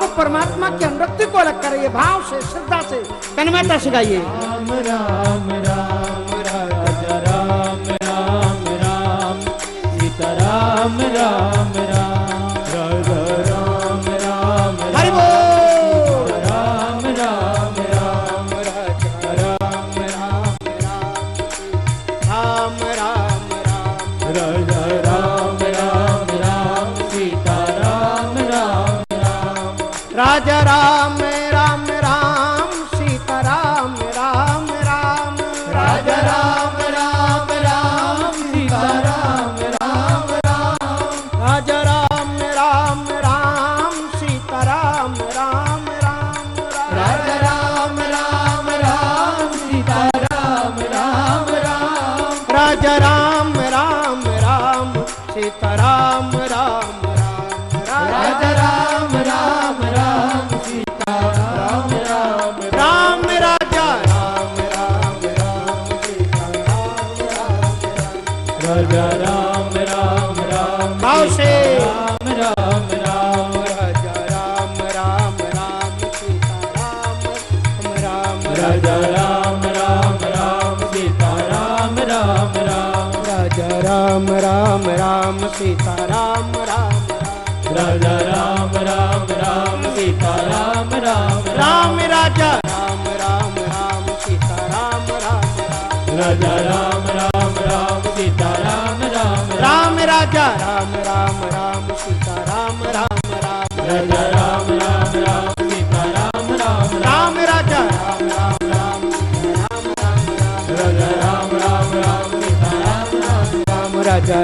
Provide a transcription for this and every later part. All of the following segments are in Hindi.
को परमात्मा की अनुरक्ति को अलग करिए भाव से श्रद्धा से तन्मयता सिखाइए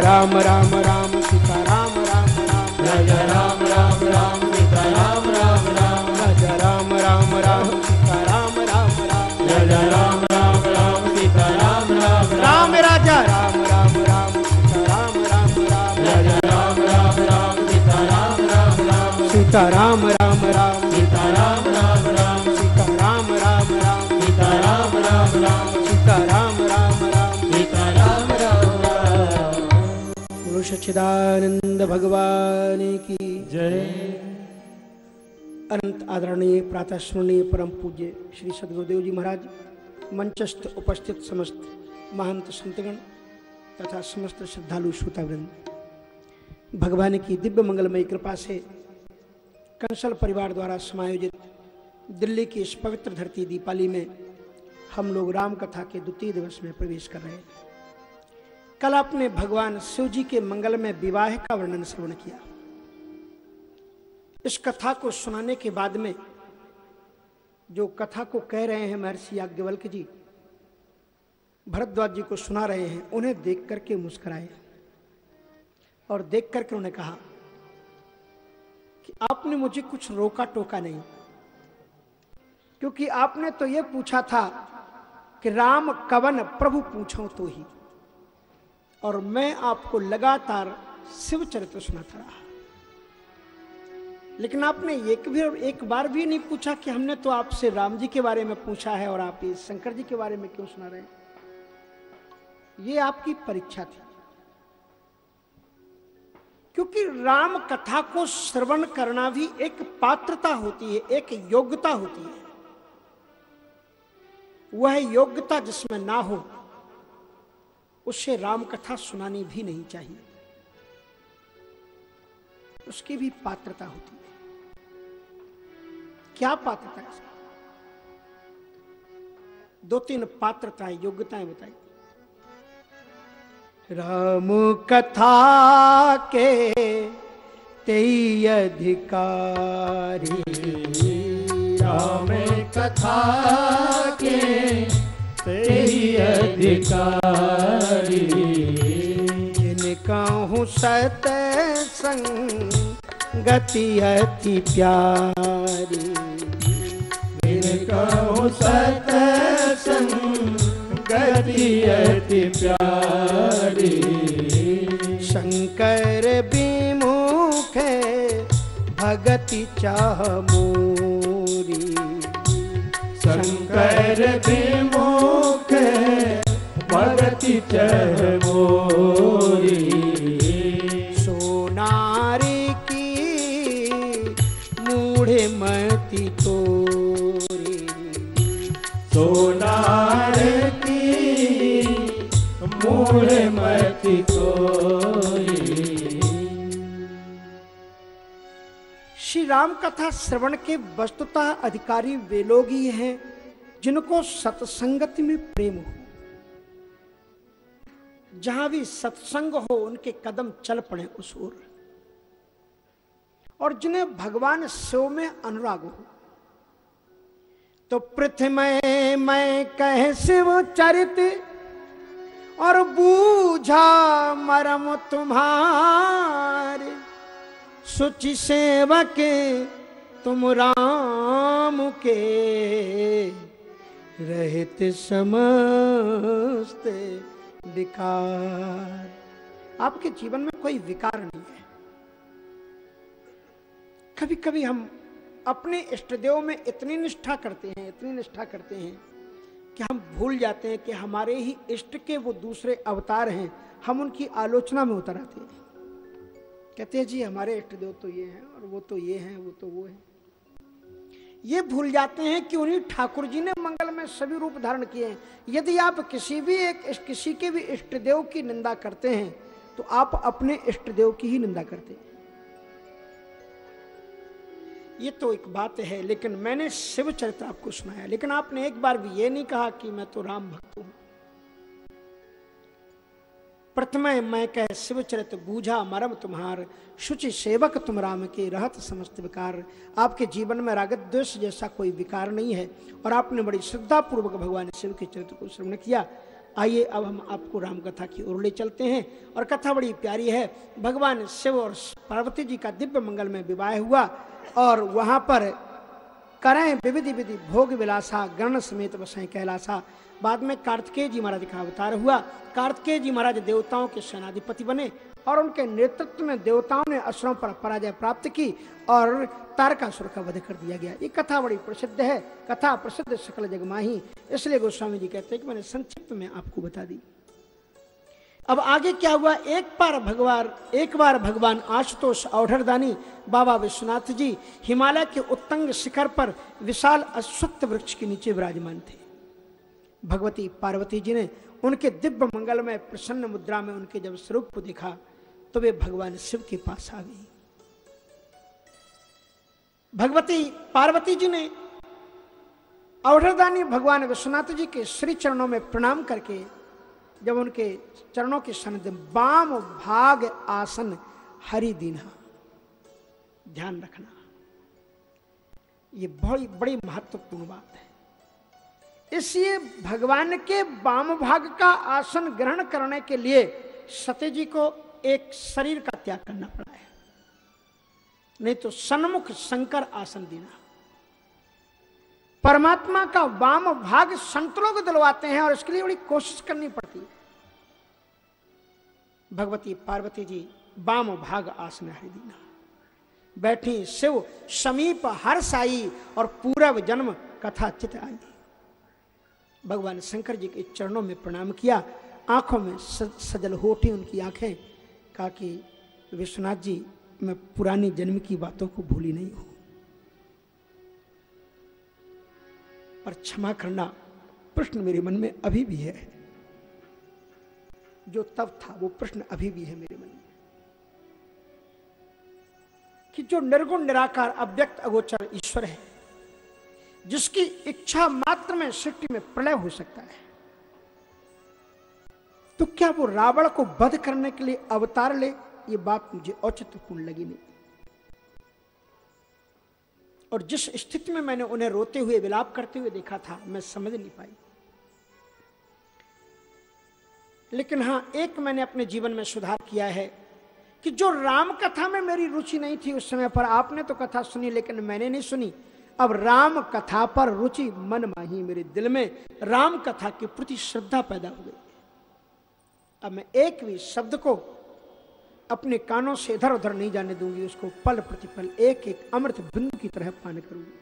राम राम राम सीता राम राम राम राजा राम राम राम सीता राम राम राम राजा राम राम राम सीता राम राम राम राजा राम राम राम सीता राम राम राम राजा राम राम राम सीता राम राम राम राजा राम राम राम सीता राम राम राम सीता राम राम राम सीता राम राम राम सीता राम राम राम सीता राम राम राम सीता राम सच्चिदानंद भगवान की। जय। अनंत आदरणीय प्रातः स्मरणीय परम पूज्य श्री सदगुरुदेव जी महाराज मंचस्थ उपस्थित समस्त महंत संतगण तथा समस्त श्रद्धालु श्रोतावृंद भगवान की दिव्य मंगलमयी कृपा से कंसल परिवार द्वारा समायोजित दिल्ली की इस पवित्र धरती दीपाली में हम लोग राम कथा के द्वितीय दिवस में प्रवेश कर रहे हैं। कल आपने भगवान शिव जी के मंगल में विवाह का वर्णन श्रवण किया। इस कथा को सुनाने के बाद में जो कथा को कह रहे हैं महर्षि याज्ञवल्क जी, भरद्वाज जी को सुना रहे हैं, उन्हें देख करके मुस्कुराए और देख करके उन्होंने कहा कि आपने मुझे कुछ रोका टोका नहीं, क्योंकि आपने तो यह पूछा था कि राम कवन प्रभु पूछो तो ही। और मैं आपको लगातार शिव चरित्र सुनाता रहा। लेकिन आपने एक भी एक बार भी नहीं पूछा कि हमने तो आपसे राम जी के बारे में पूछा है और आप ये शंकर जी के बारे में क्यों सुना रहे हैं? ये आपकी परीक्षा थी। क्योंकि राम कथा को श्रवण करना भी एक पात्रता होती है, एक योग्यता होती है। वह योग्यता जिसमें ना हो उससे राम कथा सुनानी भी नहीं चाहिए। उसकी भी पात्रता होती है। क्या पात्रता है इसकी? दो तीन पात्रताएँ योग्यताएँ बताई राम कथा के तेई अधिकारी। राम कथा के तेरी अधिकारी। सत गति अति प्यारी। सत गति अति प्यारी। शंकर विमुख भगति चाह मोरी। शंकर विमुख भगति चह मोरी सोनारी की मूढ़े मति तोरी। सोनार श्री राम कथा श्रवण के वस्तुतः अधिकारी वे लोग ही हैं, जिनको सत्संगति में प्रेम हो। जहाँ भी सत्संग हो, उनके कदम चल पड़े उस ओर। और जिन्हें भगवान शिव में अनुराग हो तो पृथ्वी मैं कह शिव चरित और बूझा मरम तुम्हारे। सुचि सेवक तुम राम के रहत समस्त विकार। आपके जीवन में कोई विकार नहीं है। कभी कभी हम अपने इष्ट देव में इतनी निष्ठा करते हैं, इतनी निष्ठा करते हैं कि हम भूल जाते हैं कि हमारे ही इष्ट के वो दूसरे अवतार हैं। हम उनकी आलोचना में उतर आते हैं। कहते हैं, जी, हमारे इष्ट देव तो ये हैं और वो तो ये हैं, वो तो वो है। ये भूल जाते हैं कि उन्हीं ठाकुर जी ने मंगल में सभी रूप धारण किए हैं। यदि आप किसी भी एक किसी के भी इष्ट देव की निंदा करते हैं तो आप अपने इष्ट देव की ही निंदा करते हैं। ये तो एक बात है, लेकिन मैंने शिव चरित्र आपको सुनाया। लेकिन आपने एक बार भी ये नहीं कहा कि मैं तो राम भक्त हूँ। प्रथम मैं कह शिव चरित बूझा मरम तुम्हार, शुचि सेवक तुम राम के रहत समस्त विकार। आपके जीवन में रागत द्वेष जैसा कोई विकार नहीं है, और आपने बड़ी श्रद्धा पूर्वक भगवान शिव के चरित्र को श्रवण किया। आइए, अब हम आपको राम कथा की ओर ले चलते हैं, और कथा बड़ी प्यारी है। भगवान शिव और पार्वती जी का दिव्य मंगल में विवाह हुआ, और वहाँ पर करें विविधि विधि भोग विलासा, गण समेत वसें कैलासा। बाद में कार्तिकेय जी महाराज का अवतार हुआ। कार्तिकेय जी महाराज देवताओं के सेनाधिपति बने और उनके नेतृत्व में देवताओं ने असुरों पर पराजय प्राप्त की और तारकासुर का वध कर दिया गया। ये कथा बड़ी प्रसिद्ध है। कथा प्रसिद्ध सकल जगमाही इसलिए गोस्वामी जी कहते हैं कि मैंने संक्षिप्त में आपको बता दी। अब आगे क्या हुआ? एक बार भगवान, एक बार भगवान आशुतोष औढ़रदानी बाबा विश्वनाथ जी हिमालय के उत्तंग शिखर पर विशाल अश्वत्थ वृक्ष के नीचे विराजमान थे। भगवती पार्वती जी ने उनके दिव्य मंगल में प्रसन्न मुद्रा में उनके जब स्वरूप को देखा तो वे भगवान शिव के पास आ गई। भगवती पार्वती जी ने अवधरदानी भगवान विश्वनाथ जी के श्री चरणों में प्रणाम करके, जब उनके चरणों के सन्निधि बाम भाग आसन हरि दीना, ध्यान रखना। ये बड़ी बड़ी महत्वपूर्ण बात इसलिए भगवान के वाम भाग का आसन ग्रहण करने के लिए सत्य जी को एक शरीर का त्याग करना पड़ा है। नहीं तो सन्मुख शंकर आसन देना। परमात्मा का वाम भाग संत लोग दिलवाते हैं और इसके लिए बड़ी कोशिश करनी पड़ती है। भगवती पार्वती जी वाम भाग आसन हरिदीना बैठी शिव समीप हर साई और पूर्व जन्म कथा चित आई भगवान शंकर जी के चरणों में प्रणाम किया। आँखों में सजल होठी उनकी आँखें, कहा कि, विश्वनाथ जी, मैं पुरानी जन्म की बातों को भूली नहीं हूँ। पर क्षमा करना प्रश्न मेरे मन में अभी भी है। जो तब था, वो प्रश्न अभी भी है मेरे मन में। कि जो निर्गुण, निराकार, अव्यक्त, अगोचर ईश्वर है जिसकी इच्छा मात्र में सृष्टि में प्रलय हो सकता है। तो क्या वो रावण को वध करने के लिए अवतार ले? ये बात मुझे औचित्यपूर्ण लगी नहीं। और जिस स्थिति में मैंने उन्हें रोते हुए विलाप करते हुए देखा था, मैं समझ नहीं पाई। लेकिन हाँ, एक मैंने अपने जीवन में सुधार किया है कि जो राम कथा में मेरी रुचि नहीं थी, उस समय पर आपने तो कथा सुनी, लेकिन मैंने नहीं सुनी। अब राम कथा पर रुचि मन माही मेरे दिल में, राम कथा के प्रति श्रद्धा पैदा हो गई। अब मैं एक भी शब्द को अपने कानों से इधर उधर नहीं जाने दूँगी, उसको पल प्रतिपल एक एक अमृत बिंदु की तरह पान करूँगी।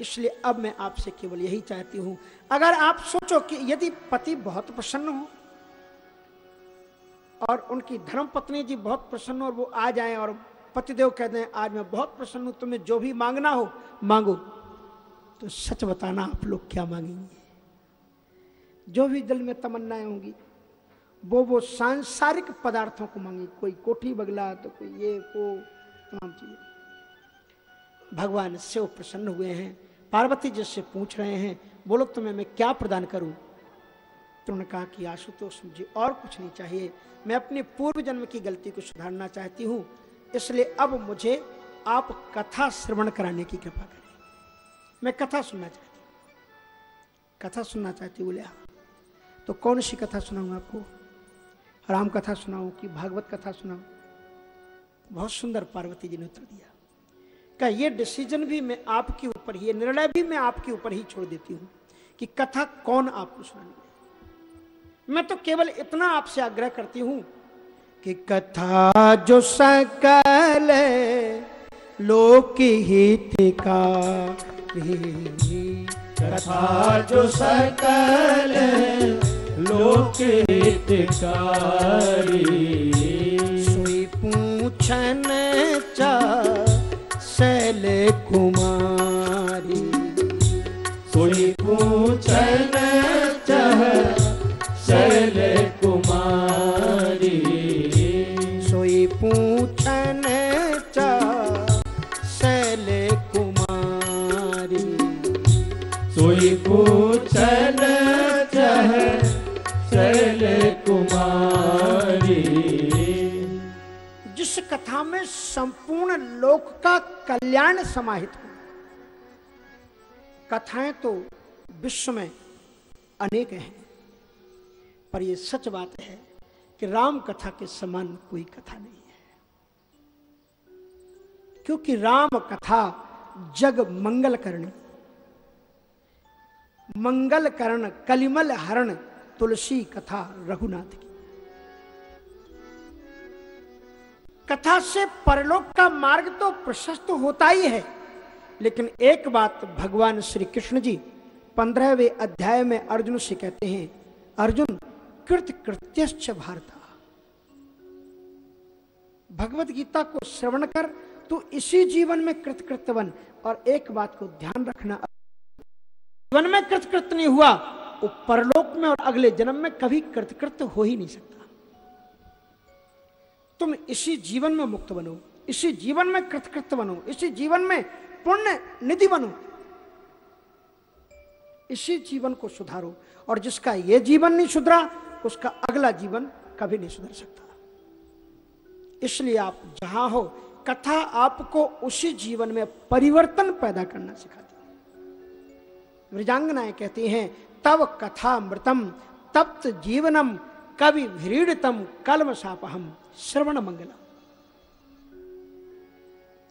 इसलिए अब मैं आपसे केवल यही चाहती हूँ, अगर आप सोचो कि यदि पति बहुत प्रसन्न हो और उनकी धर्म पत्नी जी बहुत प्रसन्न और वो आ जाए और पतिदेव कहते हैं, आज मैं बहुत प्रसन्न हूँ, तुम्हें जो भी मांगना हो, मांगो। तो सच बताना, आप लोग क्या मांगेंगे? जो भी दिल में तमन्नाएँ होंगी वो वो सांसारिक पदार्थों को मांगे। कोई कोठी बगला तो कोई ये, वो, तमाम चीज़ें। भगवान शिव प्रसन्न हुए हैं। पार्वती जी से पूछ रहे हैं बोलो तुम्हें मैं क्या प्रदान करूँ? तो उन्होंने कहा कि, आशुतोष मुझे और कुछ नहीं चाहिए। मैं अपने पूर्व जन्म की गलती को सुधारना चाहती हूँ। इसलिए अब मुझे आप कथा श्रवण कराने की कृपा करें। मैं कथा सुनना चाहती कथा सुनना चाहती बोले हाँ। तो कौन सी कथा सुनाऊं आपको? राम कथा सुनाऊं कि भागवत कथा सुनाऊं? बहुत सुंदर पार्वती जी ने उत्तर दिया। का ये डिसीज़न भी मैं आपके ऊपर ही निर्णय भी मैं आपके ऊपर ही छोड़ देती हूँ कि कथा कौन आपको सुनानी मैं तो केवल इतना आपसे आग्रह करती हूँ कि कथा जो सकल लोक हितका कथा जो सकल लोक हितकारी सुई पूछन चा, शैल कुमारी। जिस कथा में संपूर्ण लोक का कल्याण समाहित हो कथाएँ तो विश्व में अनेक हैं, पर यह सच बात है कि राम कथा के समान कोई कथा नहीं है। क्योंकि राम कथा जग मंगल करनी मंगल करण, कलिमल हरण, तुलसी कथा रघुनाथ की। कथा से परलोक का मार्ग तो प्रशस्त होता ही है, लेकिन एक बात भगवान श्री कृष्ण जी पंद्रहवें अध्याय में अर्जुन से कहते हैं, अर्जुन, कृत कृत्यश्च भारत। भगवत गीता को श्रवण कर, तू इसी जीवन में कृतकृत्य बन और एक बात को ध्यान रखना जीवन में कृतकृत नहीं हुआ, वो परलोक में और अगले जन्म में कभी कृतकृत हो ही नहीं सकता। तुम इसी जीवन में मुक्त बनो, इसी जीवन में कृतकृत बनो, इसी जीवन में पुण्य निधि बनो। इसी जीवन को सुधारो और जिसका यह जीवन नहीं सुधरा, उसका अगला जीवन कभी नहीं सुधर सकता। इसलिए आप जहाँ हो, कथा आपको उसी जीवन में परिवर्तन पैदा करना सिखाती वृजांगनाएँ कहती हैं तब कथा मृतम तप्त जीवनम, कवि भ्रीड़तम कलम सापहम श्रवण मंगलम।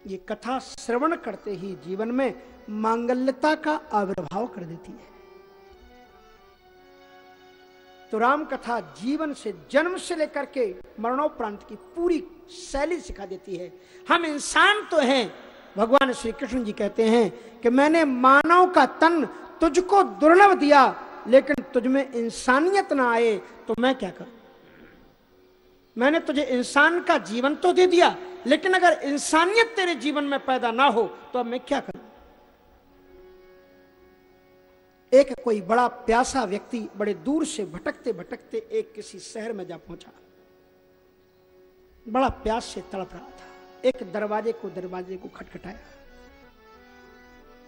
ये कथा श्रवण करते ही जीवन में मांगल्यता का आविर्भाव कर देती है। तो राम कथा जीवन से जन्म से लेकर के मरणोपरांत की पूरी शैली सिखा देती है। हम इंसान तो हैं, भगवान श्री कृष्ण जी कहते हैं कि मैंने मानव का तन तुझको दुर्लभ दिया, लेकिन तुझ में इंसानियत ना आए तो मैं क्या करूँ? मैंने तुझे इंसान का जीवन तो दे दिया, लेकिन अगर इंसानियत तेरे जीवन में पैदा ना हो तो अब मैं क्या करूँ? एक कोई बड़ा प्यासा व्यक्ति बड़े दूर से भटकते भटकते एक किसी शहर में जा पहुँचा। बड़ा प्यास से तड़प रहा था। एक दरवाजे को दरवाजे को खटखटाया।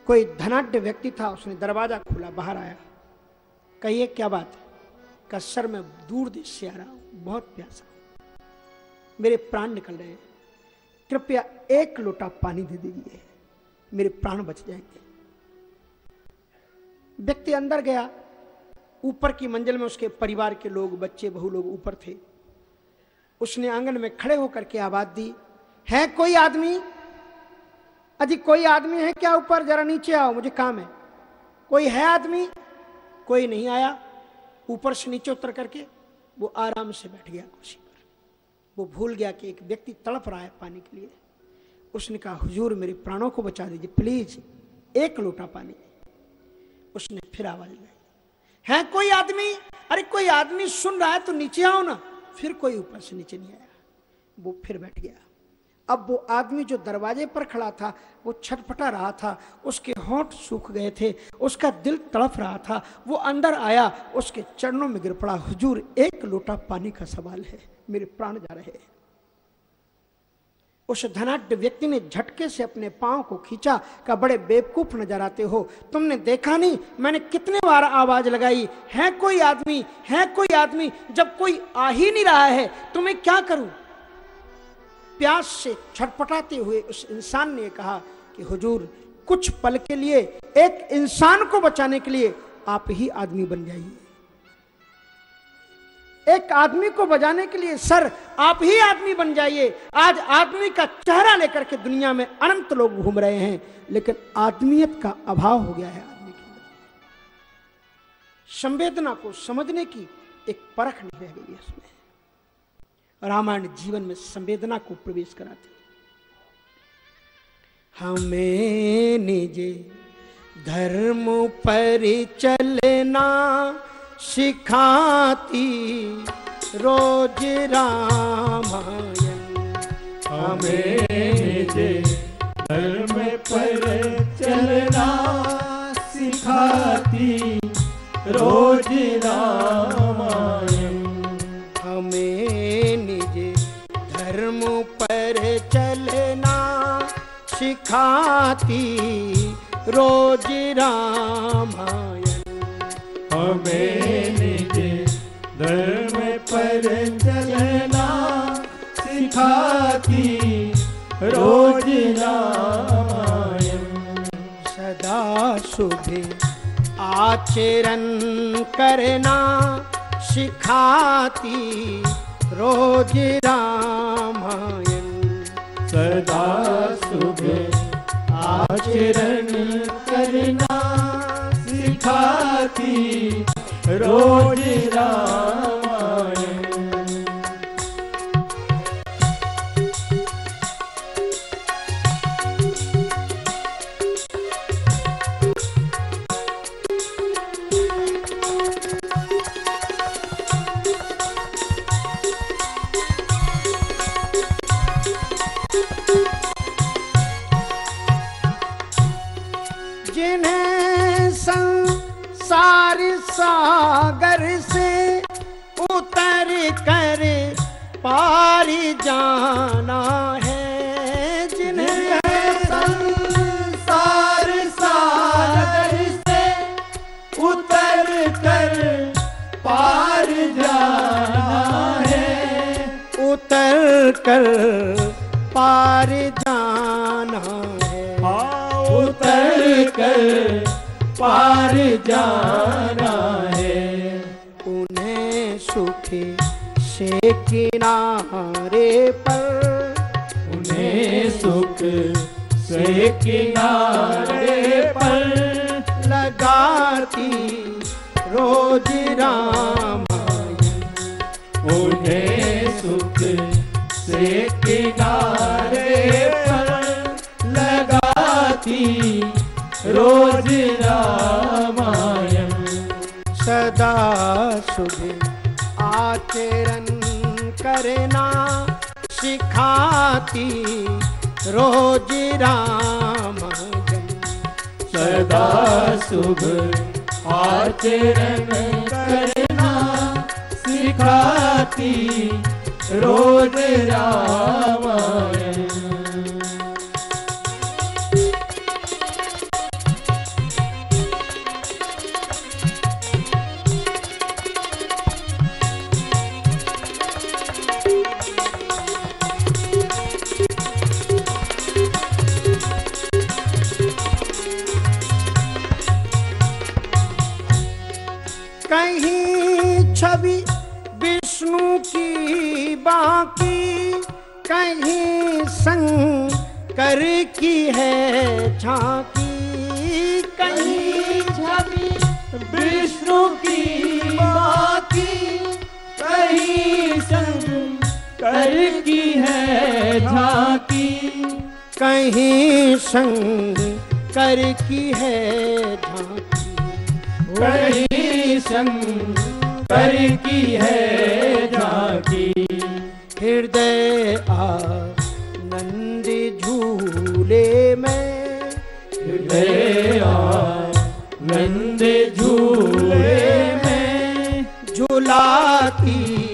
कोई धनाढ़ व्यक्ति था, उसने दरवाज़ा खोला, बाहर आया। कहिए क्या बात है? का सर मैं दूर देश से आ रहा हूँ बहुत प्यासा। मेरे प्राण निकल रहे हैं। कृपया एक लोटा पानी दे दीजिए। मेरे प्राण बच जाएँगे। व्यक्ति अंदर गया। ऊपर की मंजिल में उसके परिवार के लोग, बच्चे, बहु लोग ऊपर थे। उसने आँगन में खड़े होकर के आवाज़ दी, है कोई आदमी? अजी कोई आदमी है क्या ऊपर? जरा नीचे आओ, मुझे काम है। कोई है आदमी? कोई नहीं आया। ऊपर से नीचे उतर करके वो आराम से बैठ गया कुर्सी पर। वो भूल गया कि एक व्यक्ति तड़प रहा है पानी के लिए। उसने कहा, हुजूर, मेरे प्राणों को बचा दीजिए, प्लीज़। एक लोटा पानी उसने फिर आवाज़ लगाई, है कोई आदमी? अरे कोई आदमी सुन रहा है तो नीचे आओ ना। फिर कोई ऊपर से नीचे नहीं आया। वो फिर बैठ गया। अब वो आदमी जो दरवाजे पर खड़ा था, वो छटपटा रहा था, उसके होंठ सूख गए थे, उसका दिल तड़प रहा था, वो अंदर आया, उसके चरणों में गिर पड़ा। हुजूर, एक लोटा पानी का सवाल है, मेरे प्राण जा रहे हैं। उस धनाढ़ व्यक्ति ने झटके से अपने पाँव को खींचा का बड़े बेवकूफ़ नज़र आते हो। तुमने देखा नहीं, मैंने कितने बार आवाज़ लगाई, है कोई आदमी, है कोई आदमी, जब कोई आ ही नहीं रहा है, तुम्हें क्या करूँ? प्यास से छटपटाते हुए उस इंसान ने कहा कि हुजूर, कुछ पल के लिए, एक इंसान को बचाने के लिए आप ही आदमी बन जाइए। एक आदमी को बजाने के लिए, सर, आप ही आदमी बन जाइए। आज आदमी का चेहरा लेकर के दुनिया में अनंत लोग घूम रहे हैं, लेकिन आदमियत का अभाव हो गया है आदमी के अंदर। संवेदना को समझने की एक परख नहीं रह गई है उसमें रामायण जीवन में संवेदना को प्रवेश कराती हमें निजे धर्म पर चलना सिखाती रोज रामायण। हमें निजे धर्म पर चलना सिखाती रोज रामायण। चलना सिखाती रोज रामायण। हमें निज धर्म पर चलना सिखाती रोज रामायण। सदा शुभ आचरण करना सिखाती रोज रामायण। सदा शुभ आचरण करना सिखाती। रोज रामायण सागर से उतर कर पार जाना है। जिन्हें संसार सागर से उतर कर पार जाना है। उतर कर पार जाना है। उतर कर पार जाना है। उन्हें सुखी से किनारे पर। उन्हें सुख से किनारे पर। लगाती रोज रामायण। उन्हें सुख से किनारे पर। लगाती रोज रामायण। सदा शुभ आचरण करना सिखाती रोज रामायण। सदा शुभ आचरण करना सिखाती रोज रामायण। बाकी कहीं संग कर की है झांकी। कहीं छवि विष्णु की बाकी, कहीं संग कर की है झांकी। कहीं संग कर की है झांकी। कहीं संग कर की है झांकी। हृदय आ आनंद झूले में। हृदय आ नंद झूले में। झुलाती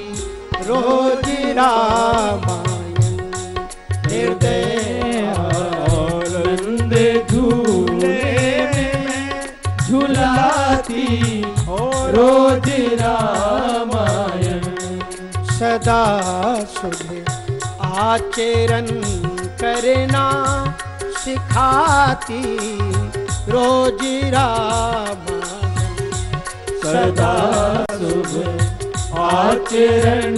रोज रामायण। हृदय आनंद झूले में। झुलाती रोज रामायण। सदा शुभ आचरण करना सिखाती रोज रामायण सदा शुभ आचरण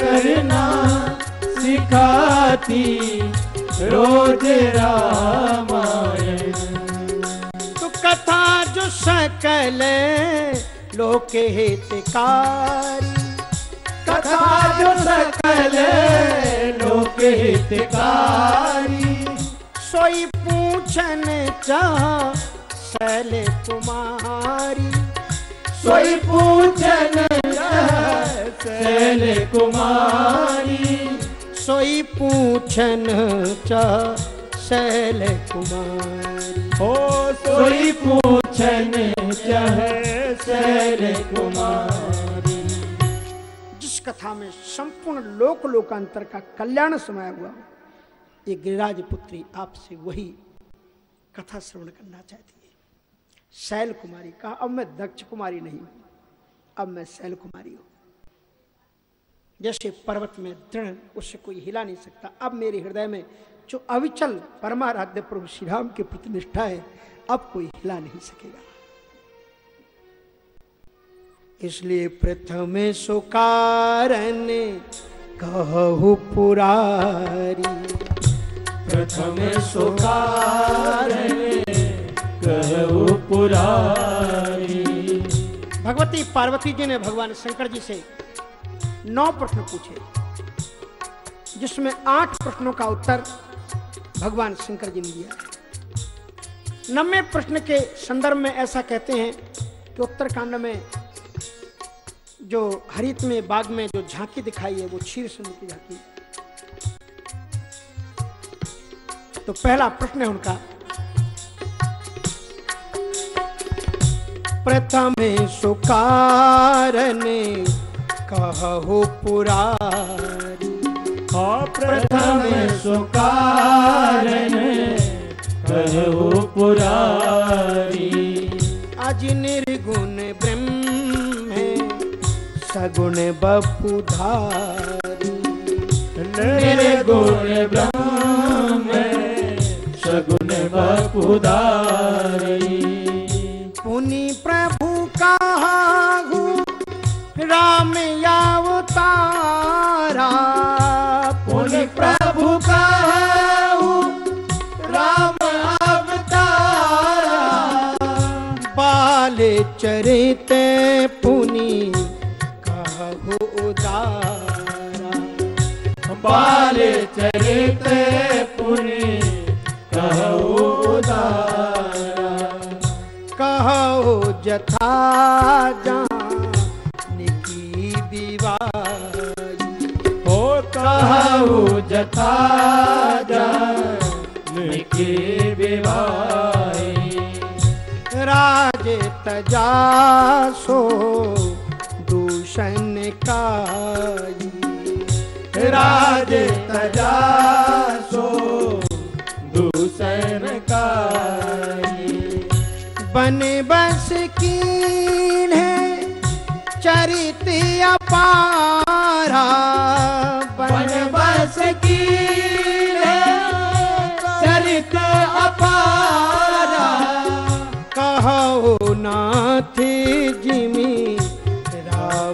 करना सिखाती रोज रामायण तो कथा जो सकल लोक हितकारी। कथा जो सकल लोक हितकारी सोई पूछन चाह शैल कुमारी। सोई पूछन शैल कुमारी। सोई पूछन चाह शैल कुमारी। हो सोई पूछन चाहे शैल कुमारी। कथा में संपूर्ण लोक लोकांतर का कल्याण समाया हुआ ये गिरिराज पुत्री आपसे वही कथा श्रवण करना चाहती है। शैल कुमारी कहा अब मैं दक्ष कुमारी नहीं हूँ। अब मैं शैल कुमारी हूँ। जैसे पर्वत में दृढ़, उससे कोई हिला नहीं सकता। अब मेरे हृदय में जो अविचल परमाराध्य प्रभु श्री राम के प्रति निष्ठा है, अब कोई हिला नहीं सकेगा। इसलिए प्रथम सुकारन कहु पुरारी। प्रथम सुकार कहु पुरारी। भगवती पार्वती जी ने भगवान शंकर जी से नौ प्रश्न पूछे, जिसमें आठ प्रश्नों का उत्तर भगवान शंकर जी ने दिया। नब्बे प्रश्न के संदर्भ में ऐसा कहते हैं कि उत्तरकांड में जो हरित में बाग में जो झांकी दिखाई है वो क्षीर सुंदर की झांकी तो पहला प्रश्न है उनका। प्रथम सुकारने कहु पुरारी। प्रथम सुकार कहु पुरारी। आज निर्गुण ब्रह्म सगुण बपुधारी। निर्गुण ब्रह्म सगुण बपुदारी पुनि प्रभु कहु राम अवतारा पुनि प्रभु कहु राम अवतारा। बाल चरित पुनि कहु उदारा बाल चरित पुनि कहु उदारा। कहो जथा जानकी दिवाई हो कहु जथा जानिके विवाही राज तजासो दूषण काई राज तजासो दूषण काई। बन बस की है चरित अपारा। बन बस की चरित अपारा। कहो नाथ जिमी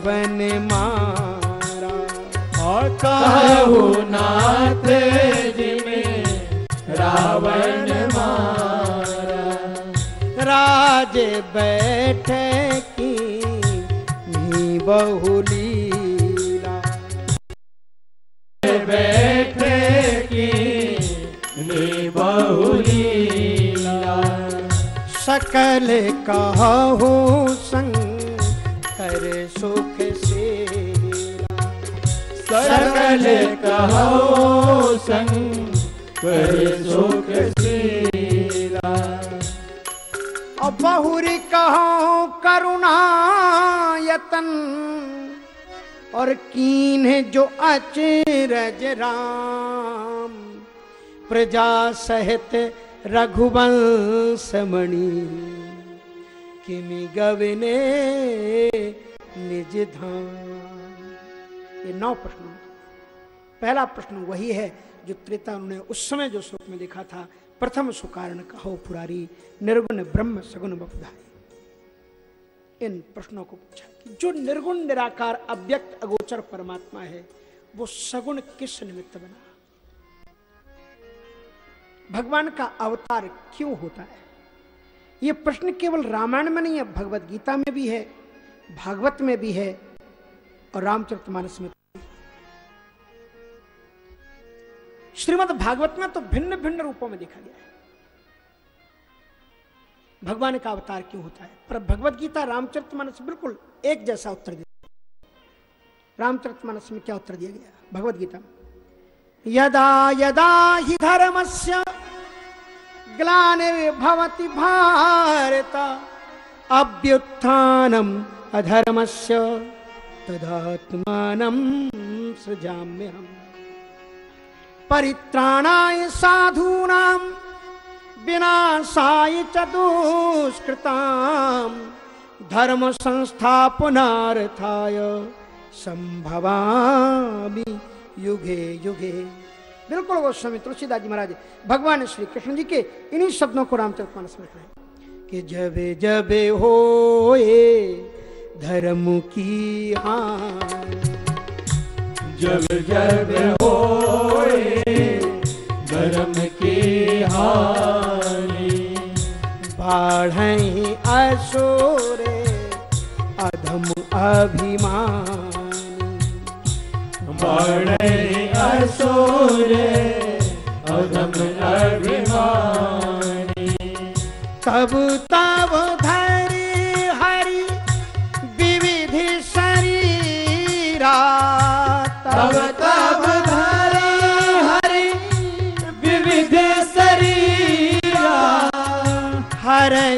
रावण मारा। और कहु नाथ जी में रावण मारा। राज बैठे की नी बहुलीला बैठे की नी बहुलीला सकल कहो शंकर सुख से सकल कहो संग सुख सीला बहुरी कहो करुणायतन और कीन जो अचरज राम। प्रजा सहित रघुवंश मणि, किमि गविने निज धाम। ये नौ प्रश्न पहला प्रश्न वही है जो त्रेता उन्होंने उस समय जो श्लोक में लिखा था, प्रथम सुकारण कहो पुरारी, निर्गुण ब्रह्म सगुण बपधारी इन प्रश्नों को पूछा जो निर्गुण, निराकार, अव्यक्त, अगोचर परमात्मा है, वो सगुण किस निमित्त बना? भगवान का अवतार क्यों होता है? ये प्रश्न केवल रामायण में नहीं है, भगवत गीता में भी है, भागवत में भी है और रामचरितमानस में श्रीमद् भागवत में तो भिन्न भिन्न रूपों में देखा गया है। भगवान का अवतार क्यों होता है? पर भगवत गीता रामचरितमानस बिल्कुल एक जैसा उत्तर दिया रामचरितमानस में क्या उत्तर दिया गया? भगवत गीता में। यदा यदा हि धर्मस्य ग्लानिर्भवति भारत, अभ्युत्थानम् अधर्मस्य तदात्मानं सृजाम्यहम्। परित्राणाय साधूनां, विनाशाय च दुष्कृताम धर्म संस्थापनार्थाय संभवामि युगे युगे। बिल्कुल वो समय तुलसीदास जी महाराज, भगवान श्री कृष्ण जी के इन्हीं शब्दों को रामचरित मानस में लिखा है कि जब जब हो धर्म की हानि जब जब होए धर्म की हानि। बाढ़ई असुरे अधम अभिमान। बड़े असुर अधम अभिमानी। तब तब धरि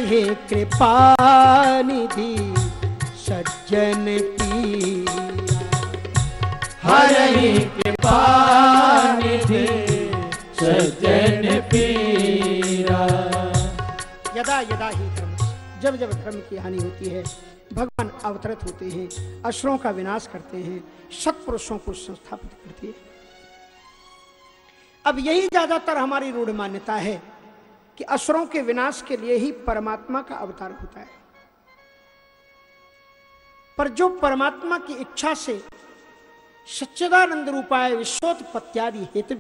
हे कृपा निधि सज्जन पीरा हरि कृपा निधि सज्जन पीरा यदा यदा ही धर्म जब जब धर्म की हानि होती है भगवान अवतरित होते हैं असुरों का विनाश करते हैं सत्पुरुषों को संस्थापित करते हैं। अब यही ज़्यादातर हमारी रूढ़ मान्यता है। कि असुरों के विनाश के लिए ही परमात्मा का अवतार होता है। पर जो परमात्मा की इच्छा से सच्चिदानंद रूपाय विश्वोत्पत्त्यादि हेतु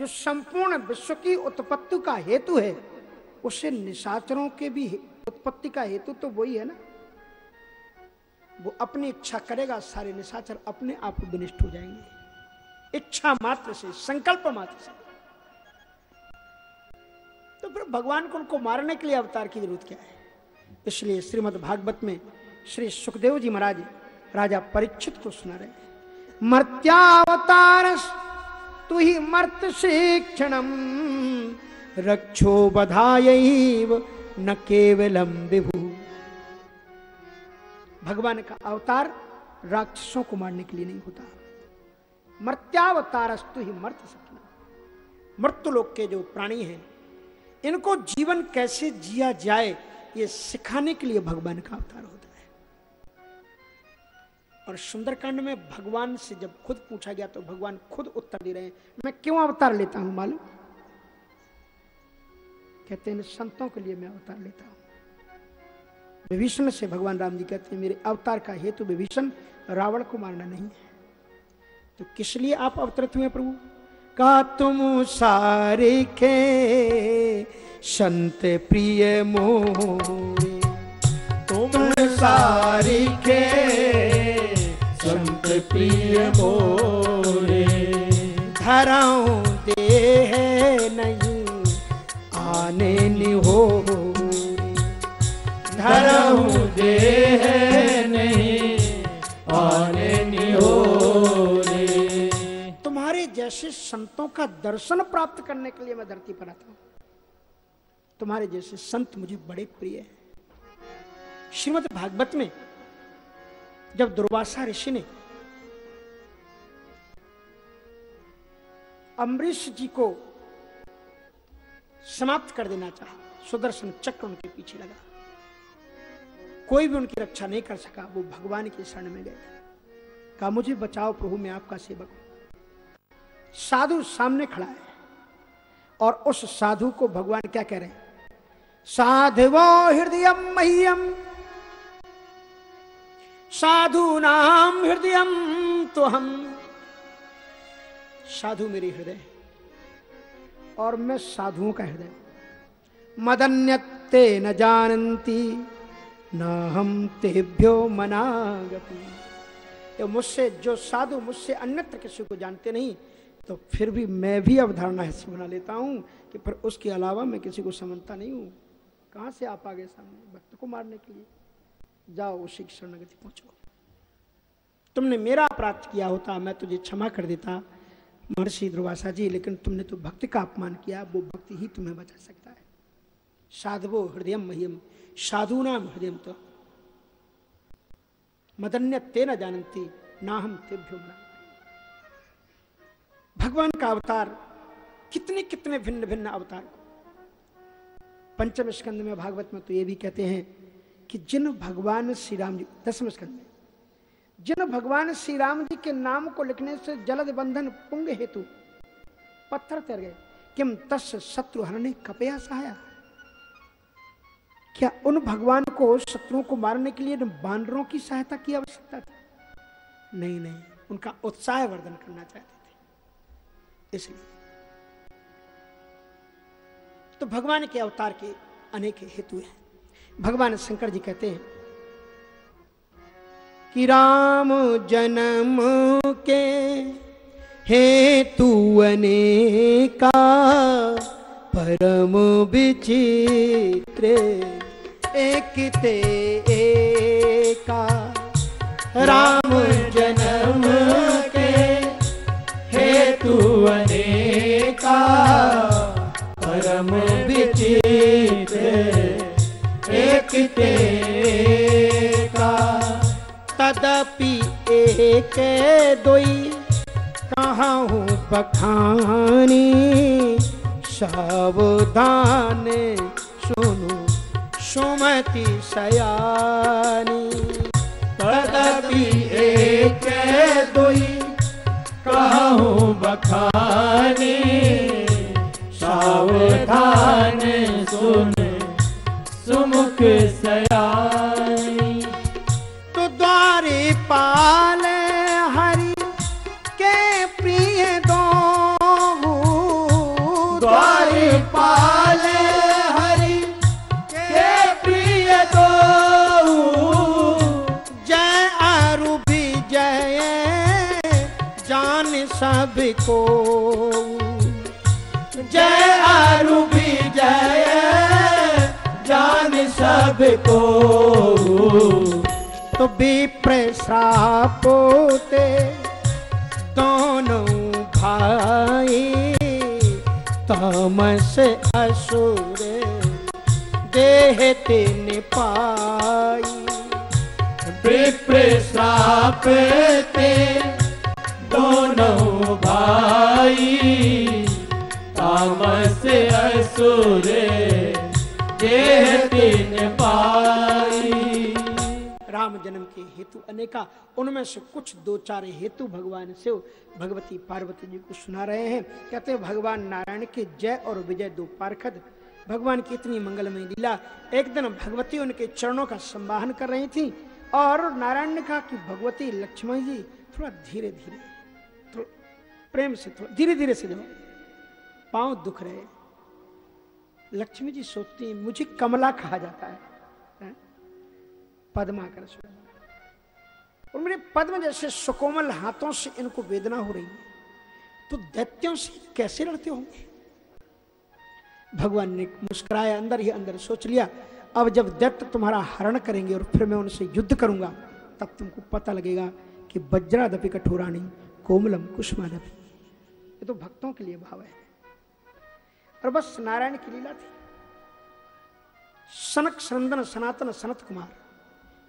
जो संपूर्ण विश्व की उत्पत्ति का हेतु है, उसे निशाचरों के भी उत्पत्ति का हेतु तो वही है ना। वो अपनी इच्छा करेगा, सारे निशाचर अपने आप विनिष्ट हो जाएँगे। इच्छा मात्र से, संकल्प मात्र से। तो फिर भगवान को उनको मारने के लिए अवतार की ज़रूरत क्या है? इसलिए श्रीमद् भागवत में श्री सुखदेव जी महाराज राजा परीक्षित को सुना रहे मर्त्यावतार तु ही मर्त शिक्षणम, रक्षो बधायैव न केवलम विभु। भगवान का अवतार राक्षसों को मारने के लिए नहीं होता। मर्त्यावतारस्तु ही मर्त सपना। मृत्यु लोक के जो प्राणी हैं इनको जीवन कैसे जिया जाए, ये सिखाने के लिए भगवान का अवतार होता है। और सुंदरकांड में भगवान से जब खुद पूछा गया तो भगवान खुद उत्तर दे रहे हैं, मैं क्यों अवतार लेता हूँ, मालूम? कहते हैं संतों के लिए मैं अवतार लेता हूँ। विभीषण से भगवान राम जी कहते हैं, मेरे अवतार का हेतु विभीषण, रावण को मारना नहीं है। तो किस लिए आप अवतरित हुए प्रभु? का तुम सारे के संत प्रिय मोरे। तुम सारी के संत प्रिय मोरे। धराऊं दे है नहीं, आने निहो धरहु दे है जैसे संतों का दर्शन प्राप्त करने के लिए मैं धरती पर आता हूँ। तुम्हारे जैसे संत मुझे बड़े प्रिय हैं। श्रीमद भागवत में जब दुर्वासा ऋषि ने अम्बरीश जी को समाप्त कर देना चाहा, सुदर्शन चक्र उनके पीछे लगा। कोई भी उनकी रक्षा नहीं कर सका, वो भगवान के शरण में गए। कहा, मुझे बचाओ प्रभु, मैं आपका सेवक हूँ। साधु सामने खड़ा है और उस साधु को भगवान क्या कह रहे हैं? साधवो हृदय मह्यम साधु नाम हृदय तो हम साधु मेरी हृदय। और मैं साधुओं का हृदय। मदन्यते न जानती न हम तेभ्यो मनागति। ये मुझसे, जो साधु मुझसे अन्यत्र किसी को जानते नहीं तो फिर भी मैं भी अवधारणा ऐसी बना लेता हूँ कि फिर उसके अलावा मैं किसी को समझता नहीं हूँ। कहाँ से आप आगे सामने? भक्त को मारने के लिए। जाओ, उसी की शरणगति पहुंचो। तुमने मेरा अपराध किया होता, मैं तुझे क्षमा कर देता, महर्षि दुर्वासा जी, लेकिन तुमने तो भक्ति का अपमान किया, वो भक्ति ही तुम्हें बचा सकता है। साधवो हृदय मह्यम साधु नाम हृदय तो मदन्य ते न जानती ना हम तेभ्यो मना भगवान का अवतार, कितने कितने भिन्न भिन्न अवतार। पंचम स्कंद में भागवत में तो ये भी कहते हैं कि जिन भगवान श्री राम जी, दसम स्कंद में, जिन भगवान श्री राम जी के नाम को लिखने से जलद बंधन पुंग हेतु पत्थर तर गए। किम तस् शत्रु हरने कपया सहाया? क्या उन भगवान को शत्रुओं को मारने के लिए बानरों की सहायता की आवश्यकता थी? नहीं नहीं, उनका उत्साह वर्धन करना चाहते इसलिए तो भगवान के अवतार के अनेक हेतु हैं। भगवान शंकर जी कहते हैं कि राम जन्म के हेतु अनेका परम विचित्र एक ते एका। राम जन्म तदपि एक दोई। कहाहूँ बखानी सावधान सुनो सुमति सयानी। तदपि एक दुई कहूँ बखानी सावधान सुन सुमुख सयानी। पाल हरि के प्रिय दो द्वारपाल हरि के प्रिय दो जय अरु जय जान सबको। जय अरु जय जान सबको। तो विप्र श्रापोते दोनों भाई तमस असुर, देह तीन पाई। विप्र ते दोनों भाई तामस असुर, देह तीन पाई। जन्म के हेतु अनेका, उनमें से कुछ दो चार हेतु भगवान शिव, भगवती पार्वती जी को सुना रहे हैं। कहते हैं, भगवान नारायण के जय और विजय दो पारखद। भगवान की इतनी मंगलमय लीला, एक दिन भगवती उनके चरणों का संवाहन कर रही थी और नारायण ने कहा कि, भगवती लक्ष्मण जी, थोड़ा धीरे धीरे थोड़ा प्रेम से थोड़ा धीरे धीरे से जाओ पाँव दुख रहे लक्ष्मी जी सोचती मुझे कमला कहा जाता हैं? पद्मा कर स्वयं और मेरे पद्म जैसे सुकोमल हाथों से इनको वेदना हो रही है। तो दैत्यों से कैसे लड़ते होंगे? भगवान ने मुस्कुराया, अंदर ही अंदर सोच लिया, अब जब दैत्य तुम्हारा हरण करेंगे और फिर मैं उनसे युद्ध करूँगा, तब तुमको पता लगेगा कि वज्रादपि कठोराणी, कोमलम कुष्मादपि। ये तो भक्तों के लिए भाव है। और बस नारायण की लीला थी। सनक संदन सनातन सनत कुमार।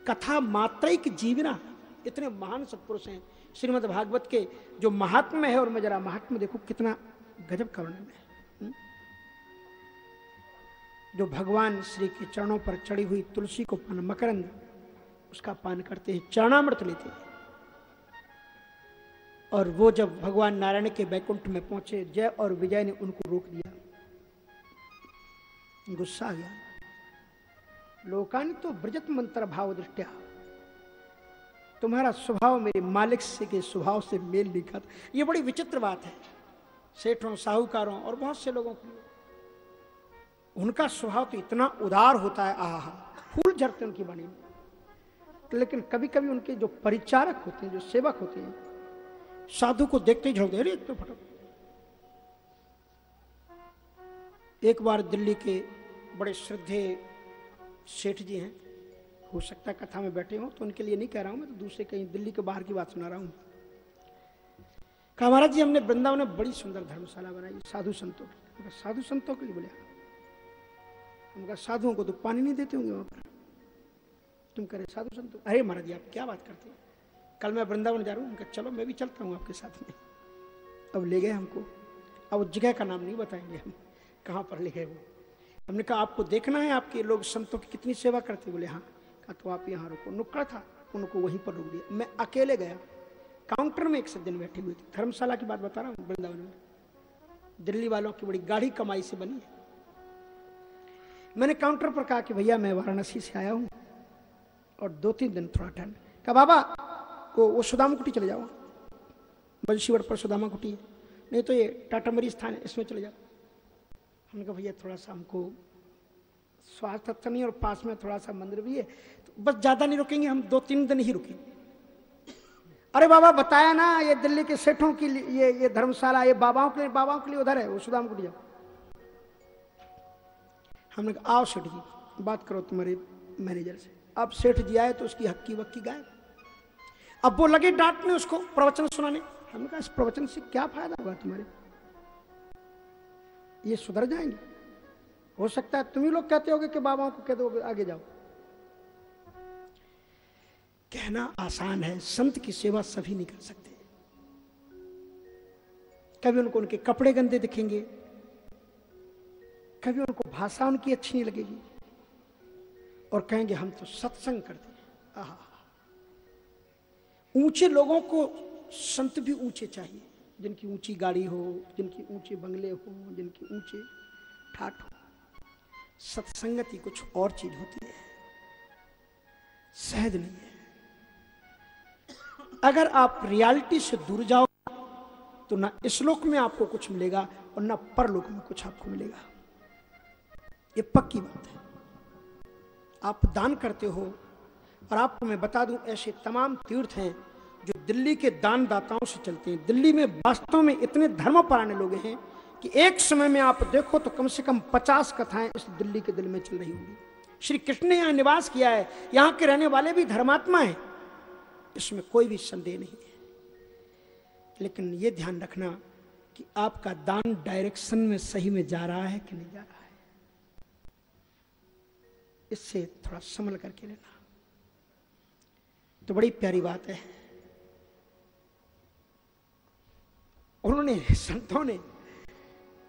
कथा मात्रिक जीवना इतने महान सत्पुरुष हैं। श्रीमद् भागवत के जो महात्म्य है और मैं जरा महात्मा देखो कितना गजब का वर्णन है। हम्म? जो भगवान श्री के चरणों पर चढ़ी हुई तुलसी को पान मकरंद, उसका पान करते हैं, चरणामृत लेते हैं। और वो जब भगवान नारायण के बैकुंठ में पहुँचे, जय और विजय ने उनको रोक दिया। गुस्सा आ गया। लोकान तो ब्रजत मंत्र भाव दृष्टिया। तुम्हारा स्वभाव मेरे मालिक से के स्वभाव से मेल नहीं खाता। ये बड़ी विचित्र बात है। सेठों, साहूकारों और बहुत से लोगों के उनका स्वभाव तो इतना उदार होता है, आहा, फूल झरते उनकी वाणी में। तो लेकिन कभी कभी उनके जो परिचारक होते हैं, जो सेवक होते हैं, साधु को देखते ही झोंक अरे तो फटो एक बार दिल्ली के बड़े श्रद्धे सेठ जी हैं। हो सकता है कथा में बैठे हों तो उनके लिए नहीं कह रहा हूँ मैं तो दूसरे कहीं दिल्ली के बाहर की बात सुना रहा हूँ। कहा, महाराज जी, हमने वृंदावन में बड़ी सुंदर धर्मशाला बनाई, साधु संतों की साधु संतों के लिए? बोले "हाँ।" हम कहा, साधुओं को तो पानी नहीं देते होंगे वहाँ पर। तुम कह रहे साधु संतों? अरे महाराज जी, आप क्या बात करते हैं? कल मैं वृंदावन जा रहा हूँ। चलो, मैं भी चलता हूँ आपके साथ में। अब ले गए हमको। अब उस जगह का नाम नहीं बताएँगे हम, कहाँ पर ले गए वो। हमने कहा, आपको देखना है आपके लोग संतों की कितनी सेवा करते बोले हाँ। कहा तो आप यहाँ रुको। नुक्कड़ था, उनको वहीं पर रोक दिया। मैं अकेले गया। काउंटर में एक सज्जन बैठे हुए थे। धर्मशाला की बात बता रहा हूँ, वृंदावन में। दिल्ली वालों की बड़ी गाढ़ी कमाई से बनी है। मैंने काउंटर पर कहा कि, भैया, मैं वाराणसी से आया हूँ और दो तीन दिन थोड़ा ठंड। कहा, बाबा, वो वो सुदामा कुटी चले जाओ। बंशीवट पर सुदामा कुटी है। नहीं तो ये टाटा मरी स्थान है इसमें चले जाओ। हमने कहा, भैया, थोड़ा सा हमको स्वास्थ्य अच्छा नहीं और पास में थोड़ा सा मंदिर भी है तो बस ज़्यादा नहीं रुकेंगे, हम दो तीन दिन ही रुकेंगे। अरे बाबा, बताया ना, ये दिल्ली के सेठों की ये ये धर्मशाला, ये बाबाओं के लिए, बाबाओं के लिए उधर है वो सुदाम कुटी जाओ। हमने कहा, आओ सेठ जी, बात करो तुम्हारे मैनेजर से। अब सेठ जी आए तो उसकी हक्की वक्की गायब। अब वो लगे डांटने उसको प्रवचन सुनाने। हमने कहा, इस प्रवचन से क्या फ़ायदा होगा तुम्हारे? ये सुधर जाएँगे। हो सकता है तुम ही लोग कहते होगे कि बाबाओं को कह दो, आगे जाओ। कहना आसान है, संत की सेवा सभी नहीं कर सकते कभी उनको उनके कपड़े गंदे दिखेंगे, कभी उनको भाषा उनकी अच्छी नहीं लगेगी, और कहेंगे हम तो सत्संग करते हैं। आहा। ऊँचे लोगों को संत भी ऊँचे चाहिए। जिनकी ऊँची गाड़ी हो, जिनकी ऊँचे बंगले हो, जिनकी ऊँचे ठाठ हो। सत्संगति कुछ और चीज़ होती है। सहज नहीं है। अगर आप रियलिटी से दूर जाओ तो ना इस लोक में आपको कुछ मिलेगा और ना परलोक में कुछ आपको मिलेगा। ये पक्की बात है। आप दान करते हो और आपको मैं बता दूँ, ऐसे तमाम तीर्थ हैं दिल्ली के दान दाताओं से चलते हैं। दिल्ली में वास्तव में इतने धर्म पराने लोग हैं कि एक समय में आप देखो तो कम से कम पचास कथाएँ इस दिल्ली के दिल में चल रही होंगी। श्री कृष्ण ने यहाँ निवास किया है। यहाँ के रहने वाले भी धर्मात्मा हैं। इसमें कोई भी संदेह नहीं है। लेकिन ये ध्यान रखना कि आपका दान डायरेक्शन में सही में जा रहा है कि नहीं जा रहा है। इससे थोड़ा संभल करके लेना तो बड़ी प्यारी बात है। उन्होंने संतों ने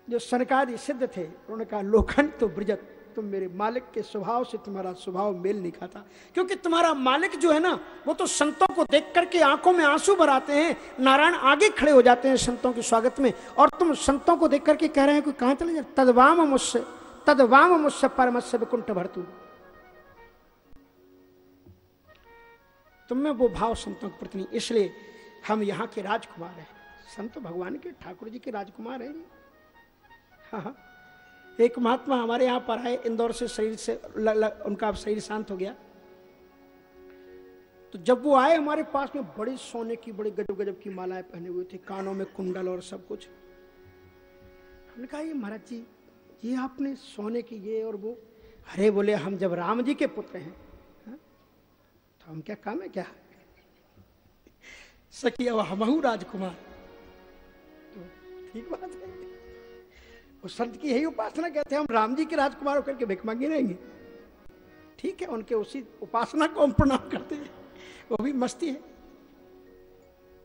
जो सरकारी सिद्ध थे उन्होंने कहा लोखंड तो ब्रजत, तुम मेरे मालिक के स्वभाव से तुम्हारा स्वभाव मेल नहीं खाता। क्योंकि तुम्हारा मालिक जो है ना, वो तो संतों को देख करके आँखों में आँसू भराते हैं, नारायण आगे खड़े हो जाते हैं संतों के स्वागत में, और तुम संतों को देख करके कह रहे हैं कि कहाँ चले जाए तदवाम मुझसे तदवाम मुझसे परमस्य विकुंठ भरतू। तुम में वो भाव संतों के प्रति इसलिए हम यहाँ के राजकुमार हैं। संत भगवान के ठाकुर जी के राजकुमार हैं हाँ हाँ। एक महात्मा हमारे यहाँ पर आए इंदौर से शरीर से ल, ल, उनका शरीर शांत हो गया। तो जब वो आए हमारे पास में बड़ी सोने की बड़ी गजब गजब की मालाएँ पहने हुए थे कानों में कुंडल और सब कुछ। हमने कहा ये महाराज जी ये आपने सोने की ये और वो? अरे बोले हम जब राम जी के पुत्र हैं। हा? तो हम क्या काम है क्या? सखी अब हमहू राजकुमार। ठीक बात है। उस संत की यही उपासना कहते हैं, हम राम जी के राजकुमार होकर के भिख मांगे रहेंगे। ठीक है, उनके उसी उपासना को हम प्रणाम करते हैं। वो भी मस्ती है।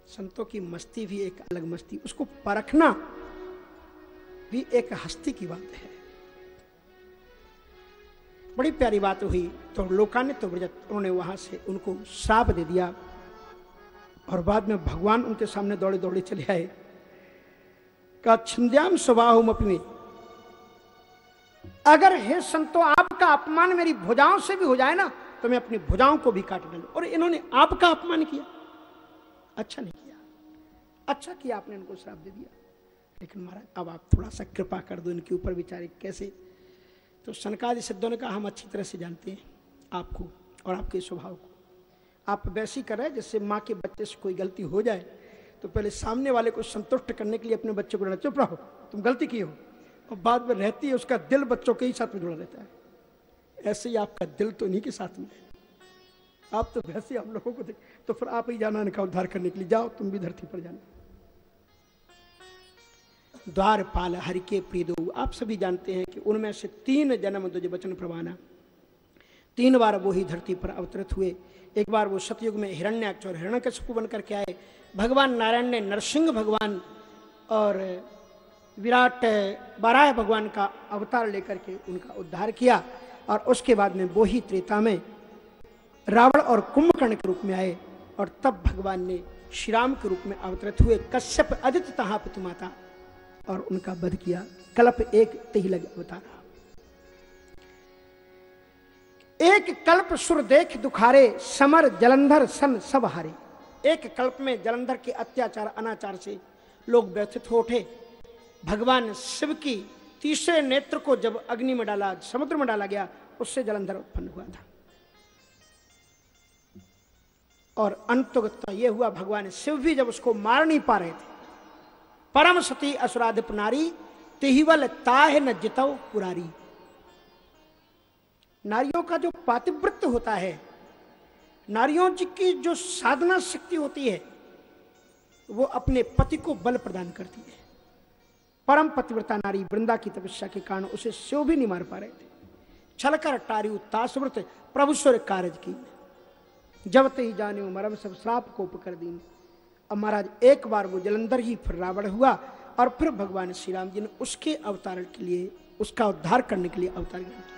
संतों की मस्ती भी एक अलग मस्ती, उसको परखना भी एक हस्ती की बात है। बड़ी प्यारी बात हुई तो लोकान्वित तो व्रजत उन्होंने वहाँ से उनको श्राप दे दिया, और बाद में भगवान उनके सामने दौड़े दौड़े चले आए। का छिंद्याम स्वभाव में अगर हे संतो, आपका अपमान मेरी भुजाओं से भी हो जाए ना तो मैं अपनी भुजाओं को भी काट डालू। और इन्होंने आपका अपमान किया। अच्छा नहीं किया। अच्छा किया आपने इनको श्राप दे दिया। लेकिन महाराज, अब आप थोड़ा सा कृपा कर दो इनके ऊपर बेचारे कैसे। तो सनकादि सिद्धों ने कहा, हम अच्छी तरह से जानते हैं आपको और आपके स्वभाव को। आप वैसी कर रहे जैसे माँ के बच्चे से कोई गलती हो जाए तो पहले सामने वाले को संतुष्ट करने के लिए अपने बच्चे को रहना चुप रहो, तुम गलती की हो। और बाद में रहती है, उसका दिल बच्चों के ही साथ में जुड़ा रहता है। ऐसे ही आपका दिल तो इन्हीं के साथ में आप तो वैसे हम लोगों को देख तो फिर आप ही जाना इनका उद्धार करने के लिए। जाओ, तुम भी धरती पर जाना। द्वारपाल हरि के प्रिय आप सभी जानते हैं कि उनमें से तीन जन्म दुज वचन प्रवाना। तीन बार वो ही धरती पर अवतरित हुए। एक बार वो सतयुग में हिरण्याक्ष और हिरण्यकशिपु बन करके आए। भगवान नारायण ने नरसिंह भगवान और विराट बाराय भगवान का अवतार लेकर के उनका उद्धार किया और उसके बाद में वो ही त्रेता में रावण और कुंभकर्ण के रूप में आए और तब भगवान ने श्री राम के रूप में अवतरित हुए। कश्यप अदित तहा माता और उनका वध किया। कल्प एक तही लग अवतारा। एक कल्प सुर देख दुखारे, समर, जलंधर, सन सब हारे। एक कल्प में जलंधर के अत्याचार, अनाचार से लोग व्यथित हो उठे। भगवान शिव की तीसरे नेत्र को जब अग्नि में डाला, समुद्र में डाला गया, उससे जलंधर उत्पन्न हुआ था। और अंतगत यह हुआ, भगवान शिव भी जब उसको मार नहीं पा रहे थे। परम सती असुराधिप नारी, तिहिवल ताह न जितव पुरारी। नारियों का जो पातिवृत्त होता है, नारियों जी की जो साधना शक्ति होती है, वो अपने पति को बल प्रदान करती है। परम पतिव्रता नारी वृंदा की तपस्या के कारण उसे शिव भी नहीं मार पा रहे थे। छलकर टारी तासव्रत प्रभु स्वर कार्य की। जब ही जाने मरम सब श्राप को कर दी अब महाराज, एक बार वो जलंधर ही फिर रावण हुआ और फिर भगवान श्री राम जी ने उसके अवतारण के लिए, उसका उद्धार करने के लिए अवतार किया।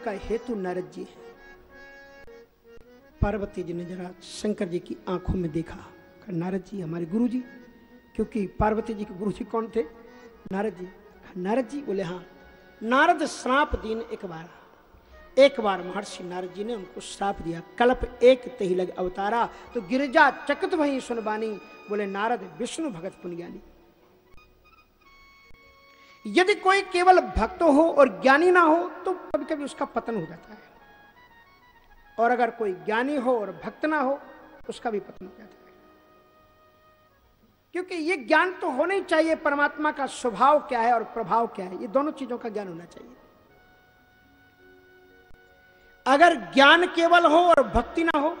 का हेतु नारद जी है। पार्वती जी ने जरा शंकर जी की आँखों में देखा नारद जी हमारे गुरु जी क्योंकि पार्वती जी के गुरु जी कौन थे? नारद जी नारद जी बोले हाँ नारद श्राप दीन एक बार। एक बार महर्षि नारद जी ने उनको श्राप दिया, कल्प एक तेही लग अवतारा तो गिरजा चकित वही सुनबानी। बोले, नारद, विष्णु भगत पुण्यज्ञानी यदि कोई केवल भक्त हो और ज्ञानी ना हो तो कभी कभी उसका पतन हो जाता है। और अगर कोई ज्ञानी हो और भक्त ना हो, उसका भी पतन हो जाता है। क्योंकि ये ज्ञान तो होना ही चाहिए, परमात्मा का स्वभाव क्या है और प्रभाव क्या है, ये दोनों चीज़ों का ज्ञान होना चाहिए। अगर ज्ञान केवल हो और भक्ति ना हो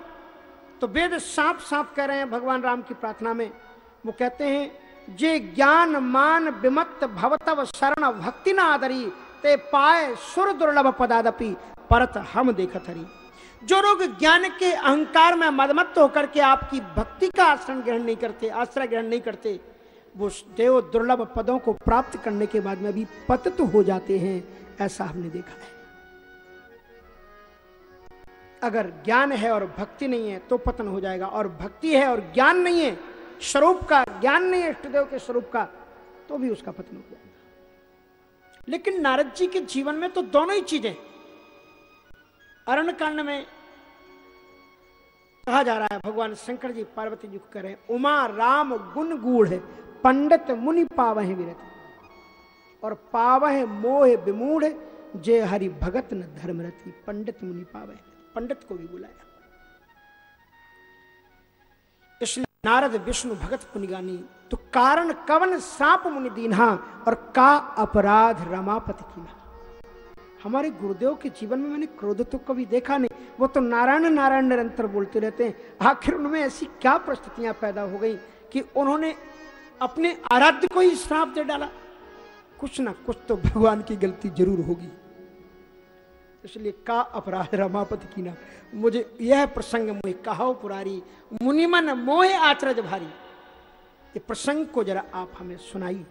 तो वेद साफ़ साफ़ कह रहे हैं भगवान राम की प्रार्थना में। वो कहते हैं जे ज्ञान मान विमत्त भवतव शरण भक्ति ना आदरी ते पाए सुर दुर्लभ पदादपि परत हम देखत हरी। जो लोग ज्ञान के अहंकार में मदमत्त होकर के आपकी भक्ति का आश्रय ग्रहण नहीं करते, आश्रय ग्रहण नहीं करते, वो देव दुर्लभ पदों को प्राप्त करने के बाद में भी पतित हो जाते हैं, ऐसा हमने देखा है। अगर ज्ञान है और भक्ति नहीं है तो पतन हो जाएगा। और भक्ति है और ज्ञान नहीं है स्वरूप का, ज्ञान नहीं है, इष्टदेव के स्वरूप का तो भी उसका पतन हो जाएगा लेकिन नारद जी के जीवन में तो दोनों ही चीज़ें अरण कांड में कहा जा रहा है, भगवान शंकर जी पार्वती जी को हैं, उमा राम गुण गूढ़ पंडित मुनि पावह विरत। और पावह मोह विमूढ़ जय हरि भगत न धर्म पंडित मुनि पावे पंडित को भी बुलाया। इसलिए नारद विष्णु भगत पुनिगानी तो कारण कवन साप मुनि दीन्हा और का अपराध रमापति की ना। हमारे गुरुदेव के जीवन में मैंने क्रोध तो कभी देखा नहीं, वो तो नारायण नारायण निरंतर बोलते रहते हैं। आखिर उनमें ऐसी क्या परिस्थितियाँ पैदा हो गई कि उन्होंने अपने आराध्य को ही श्राप दे डाला? कुछ ना कुछ तो भगवान की गलती ज़रूर होगी। इसलिए का अपराध रमापति की ना मुझे यह प्रसंग मुझे कहो पुरारी मुनिमन मोहे आचरज भारी। ये प्रसंग को जरा आप हमें सुनाइए।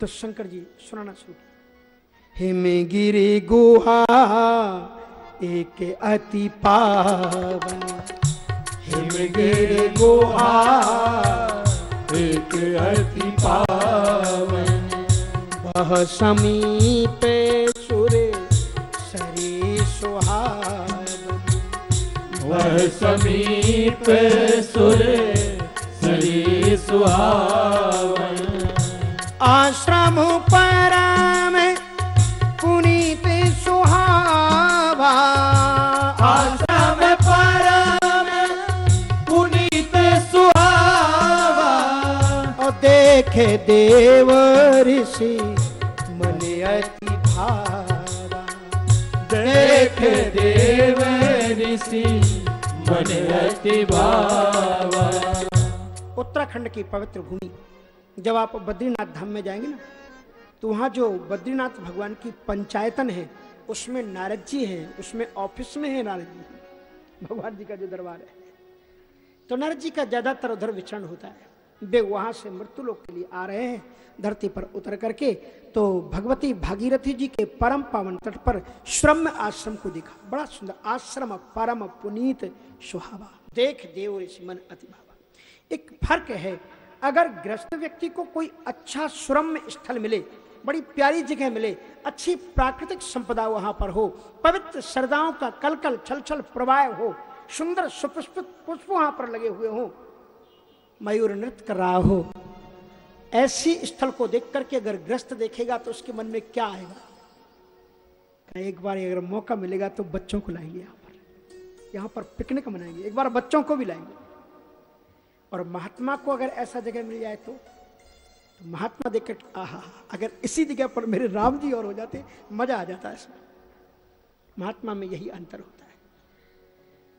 तो शंकर जी, सुनाना शुरू हिमगिरी गुहा, एक अति पावन। हिमगिर गुहा, एक अति पावन। वह समीपे समीप सुर सरी सुहावन। आश्रम पराम पुनीत सुहावा। आश्रम परम पुनीत सुहावा। और देखे देव ऋषि मन अति भावा देख देव ऋषि उत्तराखंड की पवित्र भूमि। जब आप बद्रीनाथ धाम में जाएँगे ना तो वहाँ जो बद्रीनाथ भगवान की पंचायतन है, उसमें नारद जी हैं, उसमें ऑफ़िस में है नारद जी। भगवान जी का जो दरबार है। तो नारद जी का ज़्यादातर उधर विचरण होता है। वे वहाँ से मृत्यु लोक के लिए आ रहे हैं। धरती पर उतर करके तो भगवती भागीरथी जी के परम पावन तट पर श्रम आश्रम को देखा। बड़ा सुंदर आश्रम, परम पुनीत सुहावा। देख देव ऋषि मन अति भावा। एक फ़र्क है, अगर ग्रस्त व्यक्ति को कोई अच्छा सुरम्य स्थल मिले, बड़ी प्यारी जगह मिले, अच्छी प्राकृतिक संपदा वहाँ पर हो, पवित्र सरदाओं का कलकल छल छल प्रवाह हो, सुंदर सुपुष्पित पुष्प वहाँ पर लगे हुए हो मयूर नृत्य कर रहा हो। ऐसी स्थल को देख करके अगर ग्रस्त देखेगा तो उसके मन में क्या आएगा? एक बार अगर मौका मिलेगा तो बच्चों को लाएँगे यहाँ पर। यहाँ पर पिकनिक मनाएँगे। एक बार बच्चों को भी लाएँगे। और महात्मा को अगर ऐसा जगह मिल जाए तो, तो महात्मा देख कर आहा अगर इसी जगह पर मेरे राम जी और हो जाते मज़ा आ जाता है इसमें। महात्मा में यही अंतर है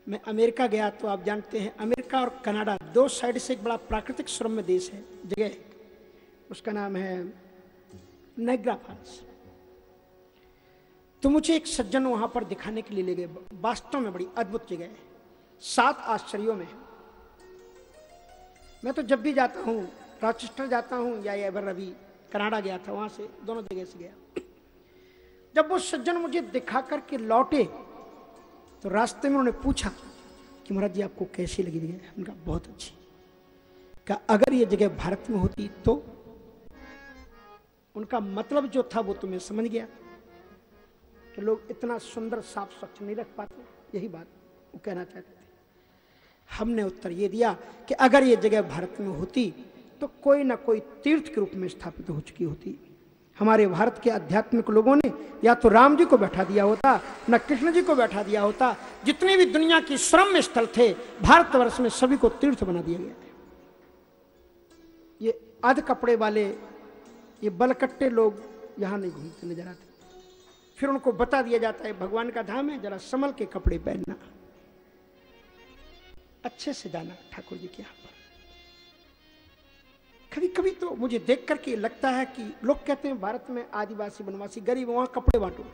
मैं अमेरिका गया तो आप जानते हैं, अमेरिका और कनाडा दो साइड से एक बड़ा प्राकृतिक श्रम्य देश है, जगह उसका नाम है नेग्रा फॉल्स। तो मुझे एक सज्जन वहाँ पर दिखाने के लिए ले गए। वास्तव में बड़ी अद्भुत जगह है। सात आश्चर्यों में। मैं तो जब भी जाता हूँ रॉचेस्टर जाता हूँ या एवर रवि कनाडा गया था, वहाँ से दोनों जगह से गया। जब वो सज्जन मुझे दिखा करके लौटे तो रास्ते में उन्होंने पूछा कि महाराज जी, आपको कैसी लगी जगह? उनका बहुत अच्छी। कहा, अगर ये जगह भारत में होती तो? उनका मतलब जो था वो तुम्हें समझ गया। कि लोग इतना सुंदर साफ़ स्वच्छ नहीं रख पाते। यही बात वो कहना चाहते थे। हमने उत्तर ये दिया कि अगर ये जगह भारत में होती तो कोई ना कोई तीर्थ के रूप में स्थापित हो चुकी होती। हमारे भारत के आध्यात्मिक लोगों ने, या तो राम जी को बैठा दिया होता, न कृष्ण जी को बैठा दिया होता, जितने भी दुनिया की श्रम स्थल थे, भारतवर्ष में सभी को तीर्थ बना दिया गया ये अध कपड़े वाले, ये बलकट्टे लोग यहाँ नहीं घूमते नज़र आते। फिर उनको बता दिया जाता है, भगवान का धाम है, जरा संभल के कपड़े पहनना। अच्छे से जाना, ठाकुर जी के यहाँ कभी कभी तो मुझे देख करके लगता है कि लोग कहते हैं, भारत में आदिवासी, वनवासी, गरीब, वहाँ कपड़े बांटो।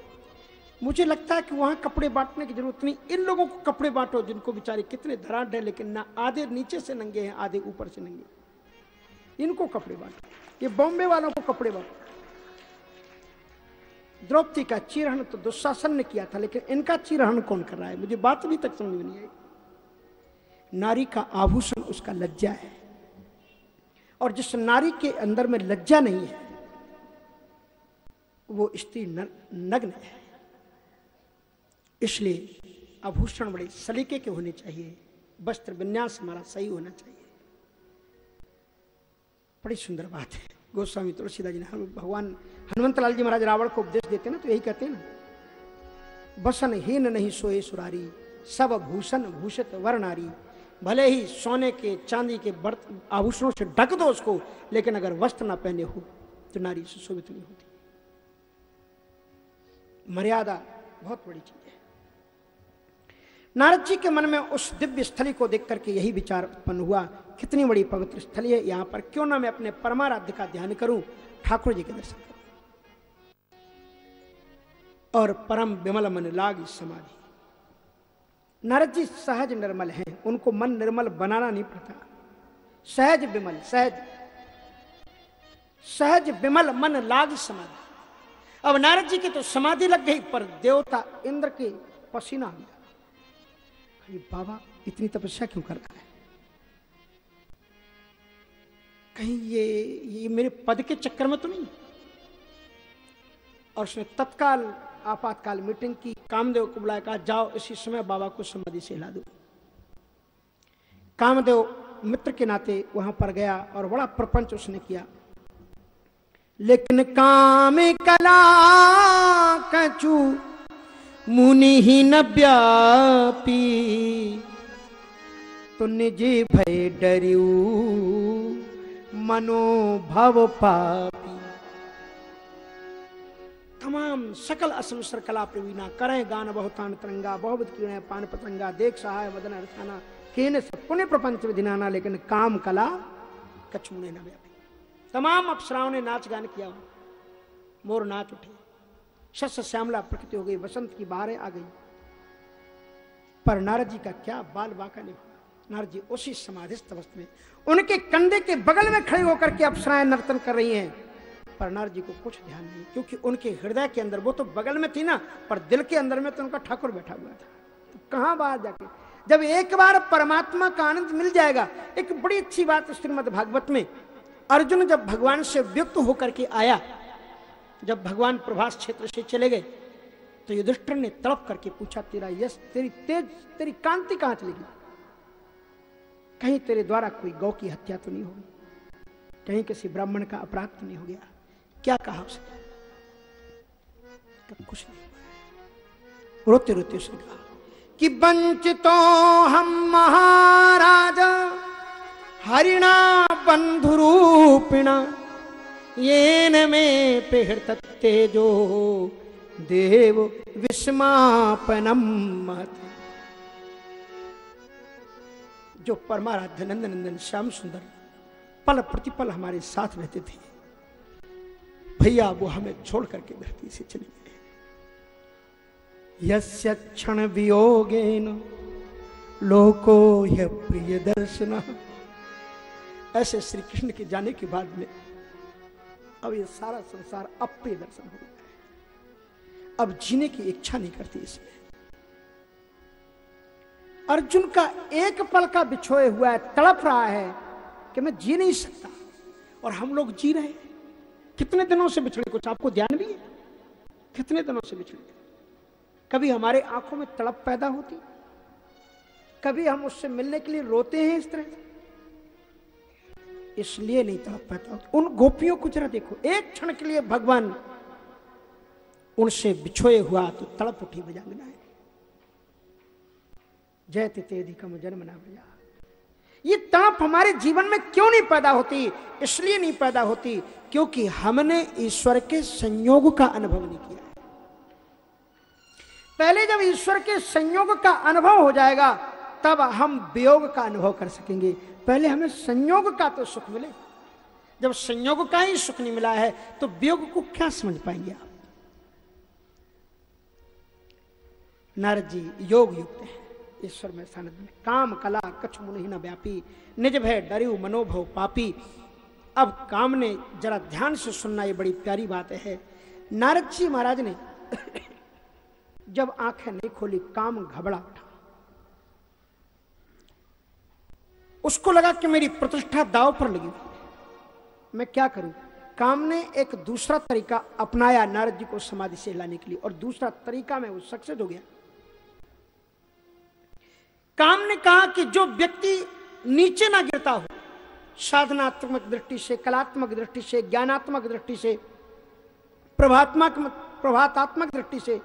मुझे लगता है कि वहाँ कपड़े बांटने की ज़रूरत नहीं। इन लोगों को कपड़े बांटो जिनको बेचारे कितने धराट है, लेकिन ना आधे नीचे से नंगे हैं, आधे ऊपर से नंगे। इनको कपड़े बांटो। ये बॉम्बे वालों को कपड़े बांटो। द्रौपदी का चीरहन तो दुशासन ने किया था, लेकिन इनका चीरहन कौन कर रहा है? मुझे बात अभी तक समझ में नहीं आई। नारी का आभूषण उसका लज्जा है। और जिस नारी के अंदर में लज्जा नहीं है, वो स्त्री नग्न है। इसलिए आभूषण बड़े सलीके के होने चाहिए, वस्त्र विन्यास हमारा सही होना चाहिए। बड़ी सुंदर बात है। गोस्वामी तुलसीदास जी ने भगवान हनुमंतलाल जी महाराज रावण को उपदेश देते ना तो यही कहते ना, बसन हीन नहीं सोए सुरारी, सब भूषण भूषित वर्णारी भले ही सोने के, चांदी के बर्त, आभूषणों से ढक दो उसको, लेकिन अगर वस्त्र ना पहने हो तो नारी सुशोभित नहीं होती। मर्यादा बहुत बड़ी चीज़ है। नारद जी के मन में उस दिव्य स्थली को देख करके यही विचार उत्पन्न हुआ, कितनी बड़ी पवित्र स्थली है यहाँ पर। क्यों ना मैं अपने परमाराध्य का ध्यान करूँ, ठाकुर जी के दर्शन करूँ। और परम विमल मन लाग समाधि। नारद जी सहज निर्मल हैं। उनको मन निर्मल बनाना नहीं पड़ता। सहज विमल, सहज। सहज विमल मन लाग समाधि। अब नारद जी की तो समाधि लग गई, पर देवता इंद्र के पसीना आ गया अरे बाबा, इतनी तपस्या क्यों कर रहा है? कहीं ये ये मेरे पद के चक्कर में तो नहीं? और उसने तत्काल आपातकाल मीटिंग की। कामदेव को बुलाया, कहा, जाओ, इसी समय बाबा को समाधि से हिला दो। कामदेव मित्र के नाते वहाँ पर गया और बड़ा प्रपंच उसने किया। लेकिन काम कला कचू मुनि ही न व्यापी। तो निज भय डरियू, मनोभव पापी तमाम सकल असंसर कला प्रवीणा करें गान बहुतान तरंगा बहुविध किरण पान पतंगा, देख सहाय, वदन अर्थाना, केन पुण्य प्रपंच विधिनाना लेकिन काम, कला कछुने न व्यापी। तमाम अप्सराओं ने नाच गान किया। मोर नाच उठे। शस्य श्यामला प्रकृति हो गई। वसंत की बाहरें आ गई। पर नारद जी का क्या बाल बाका नहीं हुआ? नारद जी उसी समाधिस्थ अवस्था में। उनके कंधे के बगल में खड़े होकर के अप्सराएँ नर्तन कर रही हैं। पर नारद जी को कुछ ध्यान नहीं, क्योंकि उनके हृदय के अंदर, वो तो बगल में थी ना, पर दिल के अंदर में तो उनका ठाकुर बैठा हुआ था। तो कहाँ बाहर जाके? जब एक बार परमात्मा का आनंद मिल जाएगा, एक बड़ी अच्छी बात श्रीमद भागवत में, अर्जुन जब भगवान से व्यक्त होकर के आया, जब भगवान प्रभास क्षेत्र से चले गए तो युधिष्ठिर ने तड़प करके पूछा, तेरा यश, तेरी तेज, तेरी कांति कहाँ चलेगी कहीं तेरे द्वारा कोई गौ की हत्या तो नहीं होगी? कहीं किसी ब्राह्मण का अपराध तो नहीं हो गया? क्या कहा उसने? कुछ नहीं। रोते रोते उसने कहा कि वंचितो हम महाराज, हरिणा बंधुरूपिणा येन में पिहृत तेजो देव विस्मापनम महत। जो परमाराध्य नंदन नंदन श्याम सुंदर, पल प्रतिपल हमारे साथ रहते थे। भैया, वो हमें छोड़ करके धरती से चले गए। यस्य क्षण वियोगेन लोको य प्रिय दर्शन। ऐसे श्री कृष्ण के जाने के बाद में अब ये सारा संसार अप्रिय दर्शन हो गया अब जीने की इच्छा नहीं करती इसमें। अर्जुन का एक पल का बिछोए हुआ है, तड़प रहा है कि मैं जी नहीं सकता और हम लोग जी रहे हैं। कितने दिनों से बिछड़े कुछ? आपको ध्यान भी है? कितने दिनों से बिछड़े? कभी हमारे आँखों में तड़प पैदा होती? कभी हम उससे मिलने के लिए रोते हैं इस तरह? से इसलिए नहीं तड़प पैदा होती। उन गोपियों को जरा देखो। एक क्षण के लिए भगवान उनसे बिछोए हुआ तो तड़प उठी बजांगना है जय तिथेधिकम जन्म ना बजा ये तड़प हमारे जीवन में क्यों नहीं पैदा होती? इसलिए नहीं पैदा होती, क्योंकि हमने ईश्वर के संयोग का अनुभव नहीं किया पहले जब ईश्वर के संयोग का अनुभव हो जाएगा, तब हम वियोग का अनुभव कर सकेंगे। पहले हमें संयोग का तो सुख मिले। जब संयोग का ही सुख नहीं मिला है तो वियोग को क्या समझ पाएँगे आप? नारद जी, योग युक्त है। ईश्वर में सानिध्य में। काम, कला, कछ मुनि न व्यापी। निज भय डरियो, मनोभव पापी। अब काम ने जरा ध्यान से सुनना ये बड़ी प्यारी बात है। नारद जी महाराज ने जब आँखें नहीं खोली, काम घबरा उठा। उसको लगा कि मेरी प्रतिष्ठा दाव पर लगी मैं क्या करूँ? काम ने एक दूसरा तरीका अपनाया नारद जी को समाधि से लाने के लिए और दूसरा तरीका में वो सक्सेस हो गया। काम ने कहा कि जो व्यक्ति नीचे ना गिरता हो, साधनात्मक दृष्टि से, कलात्मक दृष्टि से, ज्ञानात्मक दृष्टि से, प्रभात्मक, प्रभातात्मक दृष्टि से,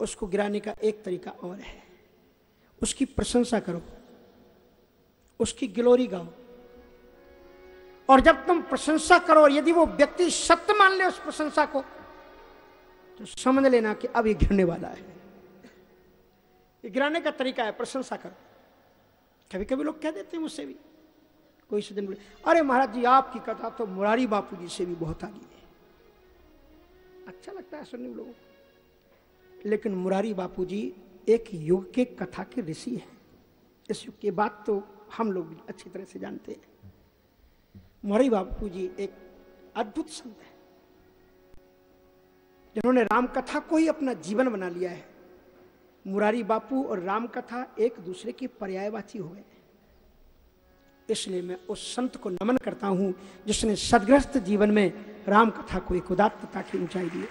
उसको गिराने का एक तरीका और है। उसकी प्रशंसा करो, उसकी ग्लोरी गाओ। और जब तुम प्रशंसा करो और यदि वो व्यक्ति सत्य मान ले उस प्रशंसा को तो समझ लेना कि अब ये गिरने वाला है। ये गिराने का तरीका है, प्रशंसा करो। कभी कभी लोग कह देते हैं मुझसे भी। कोई से दिन बोले अरे महाराज जी, आपकी कथा तो मुरारी बापू जी से भी बहुत आगी है। अच्छा लगता है सुनने लोगों लेकिन मुरारी बापू जी एक युग के कथा के ऋषि हैं। इस युग की बात तो हम लोग भी अच्छी तरह से जानते हैं। मुरारी बापू जी एक अद्भुत संत है। जिन्होंने राम कथा को ही अपना जीवन बना लिया है। मुरारी बापू और राम कथा एक दूसरे की पर्यायवाची हो गए। इसलिए मैं उस संत को नमन करता हूँ, जिसने सदग्रस्त जीवन में राम कथा को एक उदात्तता की ऊंचाई दी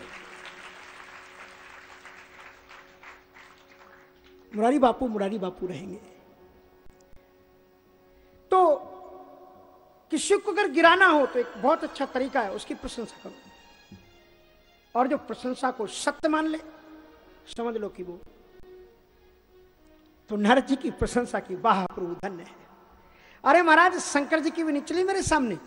मुरारी बापू मुरारी बापू रहेंगे। तो किसी को अगर गिराना हो तो एक बहुत अच्छा तरीका है, उसकी प्रशंसा करो। और जो प्रशंसा को सत्य मान ले, समझ लो कि वो तो नर जी की प्रशंसा की, वाह प्रभु, धन्य है। अरे महाराज, शंकर जी की भी निचली मेरे सामने।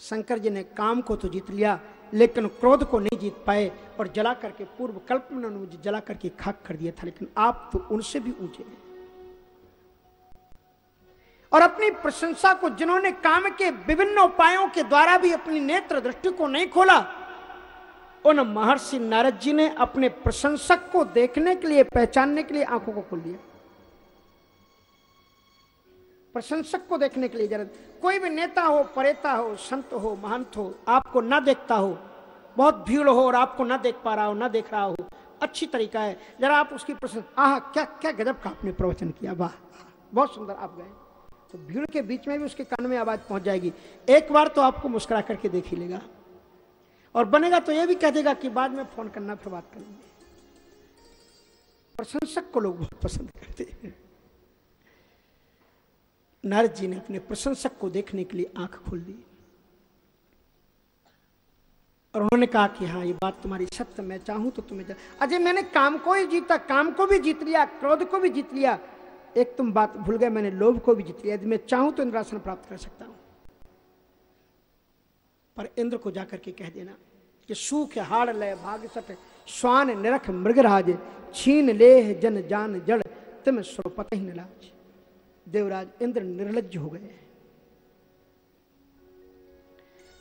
शंकर जी ने काम को तो जीत लिया, लेकिन क्रोध को नहीं जीत पाए और जला करके पूर्व कल्प में उन्होंने मुझे जला करके खाक कर दिया था, लेकिन आप तो उनसे भी ऊँचे हैं। और अपनी प्रशंसा को जिन्होंने काम के विभिन्न उपायों के द्वारा भी अपनी नेत्र दृष्टि को नहीं खोला उन महर्षि नारद जी ने अपने प्रशंसक को देखने के लिए, पहचानने के लिए आँखों को खोल दिया। प्रशंसक को देखने के लिए ज़रूरत कोई भी नेता हो, परेता हो, संत हो, महंत हो, आपको ना देखता हो, बहुत भीड़ हो और आपको ना देख पा रहा हो, ना देख रहा हो, अच्छी तरीका है। जरा आप उसकी प्रशंसा, आह, क्या क्या गजब का आपने प्रवचन किया वाह, बहुत सुंदर आप गए। तो भीड़ के बीच में भी उसके कान में आवाज़ पहुँच जाएगी। एक बार तो आपको मुस्कुरा करके देख ही लेगा। और बनेगा तो यह भी कह देगा कि बाद में फ़ोन करना, फिर बात करेंगे। प्रशंसक को लोग बहुत पसंद करते हैं। नारद जी ने अपने प्रशंसक को देखने के लिए आँख खोल दी। और उन्होंने कहा कि हाँ ये बात तुम्हारी सत्य, मैं चाहूँ तो तुम्हें अजय, मैंने काम को ही जीता, काम को भी जीत लिया, क्रोध को भी जीत लिया। एक तुम बात भूल गए, मैंने लोभ को भी जीत लिया। यदि मैं चाहूँ तो इंद्रासन प्राप्त कर सकता हूँ। पर इंद्र को जाकर के कह देना कि सूख हाड़ लय भाग सट, स्वान निरख मृगराज, छीन लेह जन जान जड़, तिम स्वपत ही निलाज देवराज इंद्र निर्लज हो गए।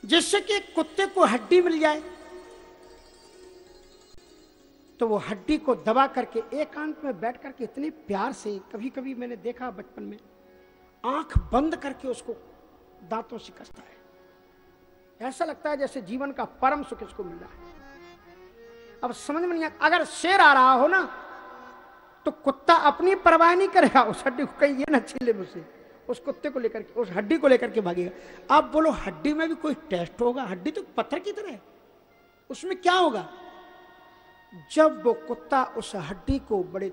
जिससे कि कुत्ते को हड्डी मिल जाए तो वो हड्डी को दबा करके एकांत में बैठ करके इतने प्यार से कभी कभी मैंने देखा बचपन में, आँख बंद करके उसको दांतों से कसता है। ऐसा लगता है जैसे जीवन का परम सुख इसको मिल रहा है। अब समझ में नहीं अगर शेर आ रहा हो ना तो कुत्ता अपनी परवाह नहीं करेगा। उस हड्डी को कहीं ये ना छीले मुझसे। उस कुत्ते को लेकर के उस हड्डी को लेकर के भागेगा। आप बोलो, हड्डी में भी कोई टेस्ट होगा? हड्डी तो पत्थर की तरह है। उसमें क्या होगा? जब वो कुत्ता उस हड्डी को बड़े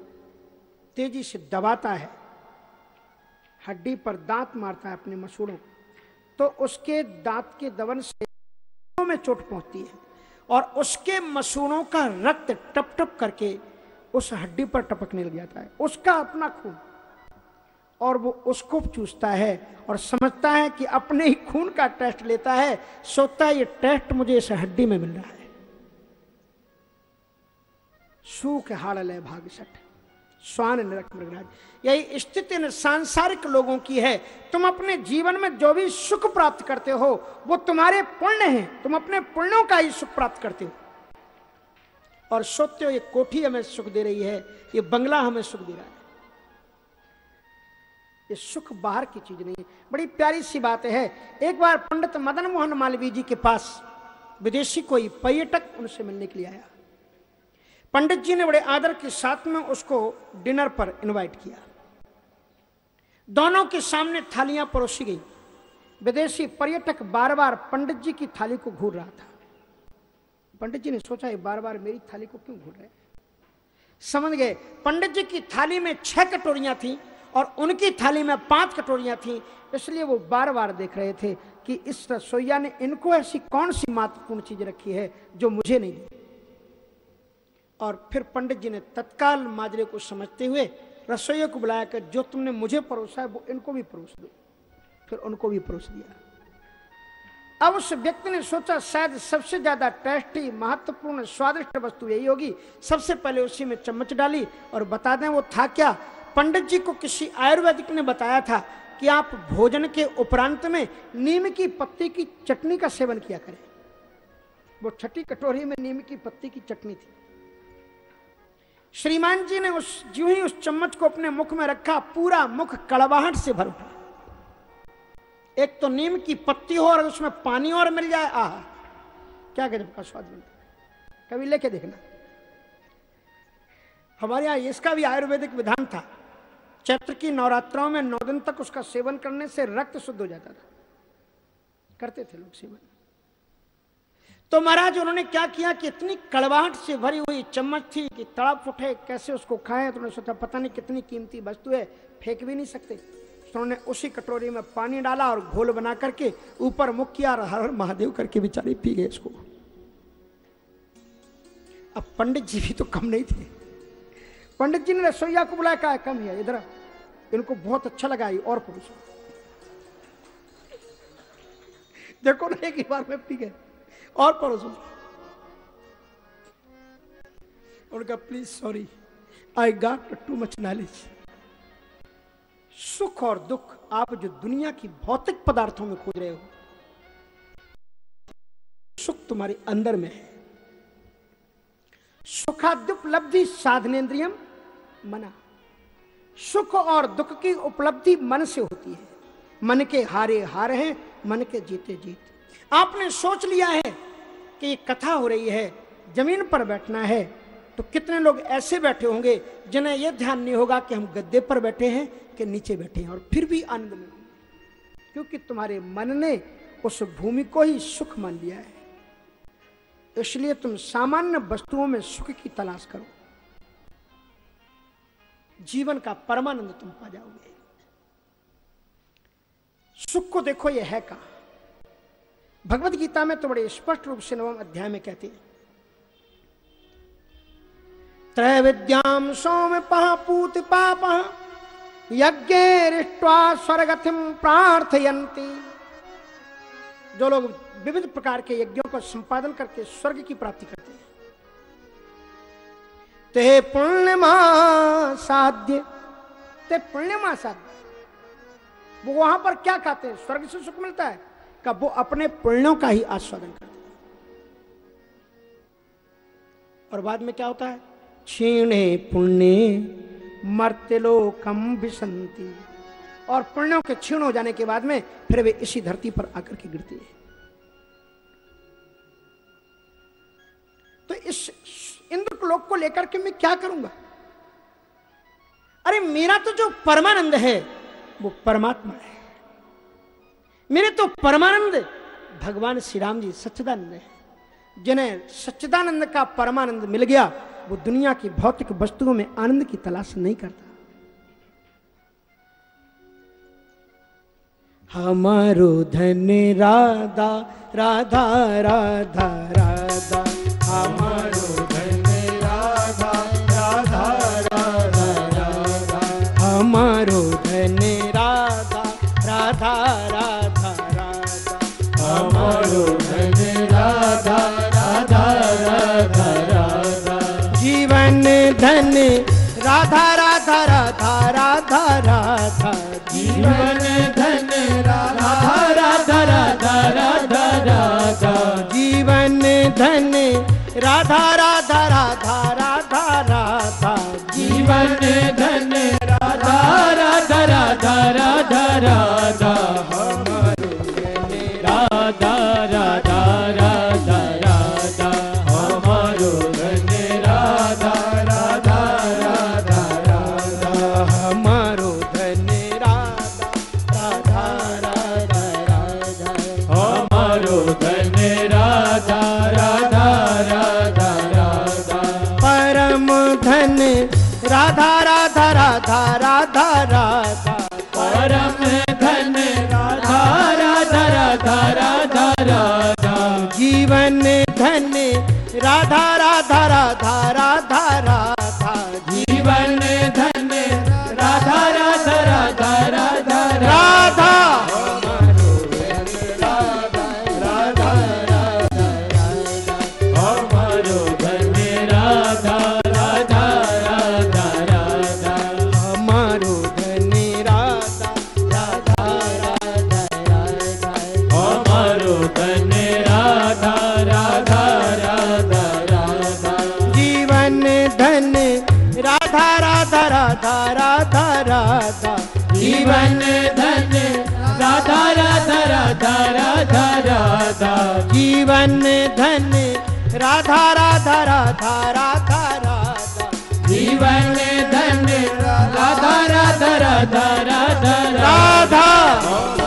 तेज़ी से दबाता है, हड्डी पर दांत मारता है अपने मसूड़ों तो उसके दांत के दबन से में चोट पहुँचती है और उसके मसूड़ों का रक्त टप टप करके उस हड्डी पर टपकने लग जाता है। उसका अपना खून। और वो उसको चूसता है और समझता है कि अपने ही खून का टेस्ट लेता है, सोचता है, ये टेस्ट मुझे इस हड्डी में मिल रहा है। सूख हाड़ लय भाग स्वान निरक मृगराज। यही स्थिति सांसारिक लोगों की है। तुम अपने जीवन में जो भी सुख प्राप्त करते हो, वो तुम्हारे पुण्य हैं। तुम अपने पुण्यों का ही सुख प्राप्त करते हो। और सोते हो, ये कोठी हमें सुख दे रही है, ये बंगला हमें सुख दे रहा है। ये सुख बाहर की चीज़ नहीं है। बड़ी प्यारी सी बात है। एक बार पंडित मदन मोहन मालवीय जी के पास विदेशी कोई पर्यटक उनसे मिलने के लिए आया। पंडित जी ने बड़े आदर के साथ में उसको डिनर पर इनवाइट किया। दोनों के सामने थालियाँ परोसी गई। विदेशी पर्यटक बार बार पंडित जी की थाली को घूर रहा था। पंडित जी ने सोचा, ये बार बार मेरी थाली को क्यों घूर रहे समझ गए, पंडित जी की थाली में छह कटोरियाँ थी और उनकी थाली में पाँच कटोरियाँ थी। इसलिए वो बार बार देख रहे थे कि इस रसोईया ने इनको ऐसी कौन सी महत्वपूर्ण चीज़ रखी है जो मुझे नहीं दी। और फिर पंडित जी ने तत्काल माजरे को समझते हुए रसोइया को बुलाया कर जो तुमने मुझे परोसा है, वो इनको भी परोस दो। फिर उनको भी परोस दिया। अब उस व्यक्ति ने सोचा, शायद सबसे ज़्यादा टेस्टी, महत्वपूर्ण, स्वादिष्ट वस्तु यही होगी। सबसे पहले उसी में चम्मच डाली और बता दें, वो था क्या? पंडित जी को किसी आयुर्वेदिक ने बताया था कि आप भोजन के उपरांत में नीम की पत्ती की चटनी का सेवन किया करें। वो छठी कटोरी में नीम की पत्ती की चटनी थी। श्रीमान जी ने उस जो ही उस चम्मच को अपने मुख में रखा, पूरा मुख कड़वाहट से भर उठा एक तो नीम की पत्ती हो और उसमें पानी और मिल जाए, आह, क्या गजब का स्वाद मिलता है। कभी लेके देखना। हमारे यहाँ इसका भी आयुर्वेदिक विधान था। चैत्र की नवरात्राओं में नौ दिन तक उसका सेवन करने से रक्त शुद्ध हो जाता था। करते थे लोग सेवन। तो महाराज, उन्होंने क्या किया कि इतनी कड़वाहट से भरी हुई चम्मच थी कि तड़प उठे, कैसे उसको खाएँ तो उन्होंने सोचा, पता नहीं कितनी कीमती वस्तु है, फेंक भी नहीं सकते। तो उन्होंने उसी कटोरी में पानी डाला और घोल बना करके ऊपर मुख किया हर हर महादेव करके बेचारे पी गए इसको अब पंडित जी भी तो कम नहीं थे। पंडित जी ने रसोईया को बुलाया, कहा, कम है इधर इनको बहुत अच्छा लगा और पुरुष। देखो ना, एक बार में पी गए। और पढ़ो पड़ोसो उनका please sorry I got too much knowledge सुख और दुख आप जो दुनिया की भौतिक पदार्थों में खोज रहे हो, सुख तुम्हारे अंदर में है। सुखाद्युपलब्धि साधनेन्द्रियम मना। सुख और दुख की उपलब्धि मन से होती है। मन के हारे हार हैं, मन के जीते जीत। आपने सोच लिया है कि ये कथा हो रही है, ज़मीन पर बैठना है तो कितने लोग ऐसे बैठे होंगे जिन्हें यह ध्यान नहीं होगा कि हम गद्दे पर बैठे हैं कि नीचे बैठे हैं और फिर भी आनंद में क्योंकि तुम्हारे मन ने उस भूमि को ही सुख मान लिया है। इसलिए तुम सामान्य वस्तुओं में सुख की तलाश करो। जीवन का परमानंद तुम पा जाओगे। सुख को देखो यह है कहा? भगवत गीता में तो बड़े स्पष्ट रूप से नवम अध्याय में कहते हैं त्रय विद्याम सोम पूत पाप, यज्ञ स्वर्गतिम प्रार्थयंती जो लोग विविध प्रकार के यज्ञों का संपादन करके स्वर्ग की प्राप्ति करते हैं, ते पुण्यमा साध्य, ते पुण्यमा साध्य। वो वहाँ पर क्या खाते हैं? स्वर्ग से सुख मिलता है? कब वो अपने पुण्यों का ही आस्वादन करते हैं। और बाद में क्या होता है? क्षीणे पुण्य मर्त्यलोकम विसंती। और पुण्यों के क्षीण हो जाने के बाद में फिर वे इसी धरती पर आकर के गिरते हैं। तो इस इंद्र लोक को लेकर के मैं क्या करूँगा? अरे मेरा तो जो परमानंद है, वो परमात्मा है। मेरे तो परमानंद, भगवान श्री राम जी सच्चिदानंद है। जिन्हें सच्चिदानंद का परमानंद मिल गया, वो दुनिया की भौतिक वस्तुओं में आनंद की तलाश नहीं करता। हमारो धन राधा राधा राधा राधा, हमारो जीवन धन। राधा राधा राधा राधा राधा। जीवन धन। राधा राधा राधा राधा राधा।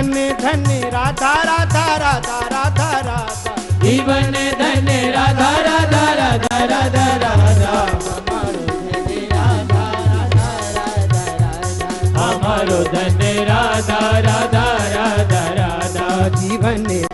धन धन, राधा राधा राधा राधा राधा। जीवन, धन, राधा राधा राधा राधा राधा। हमारो धन, राधा राधा राधा राधा जीवन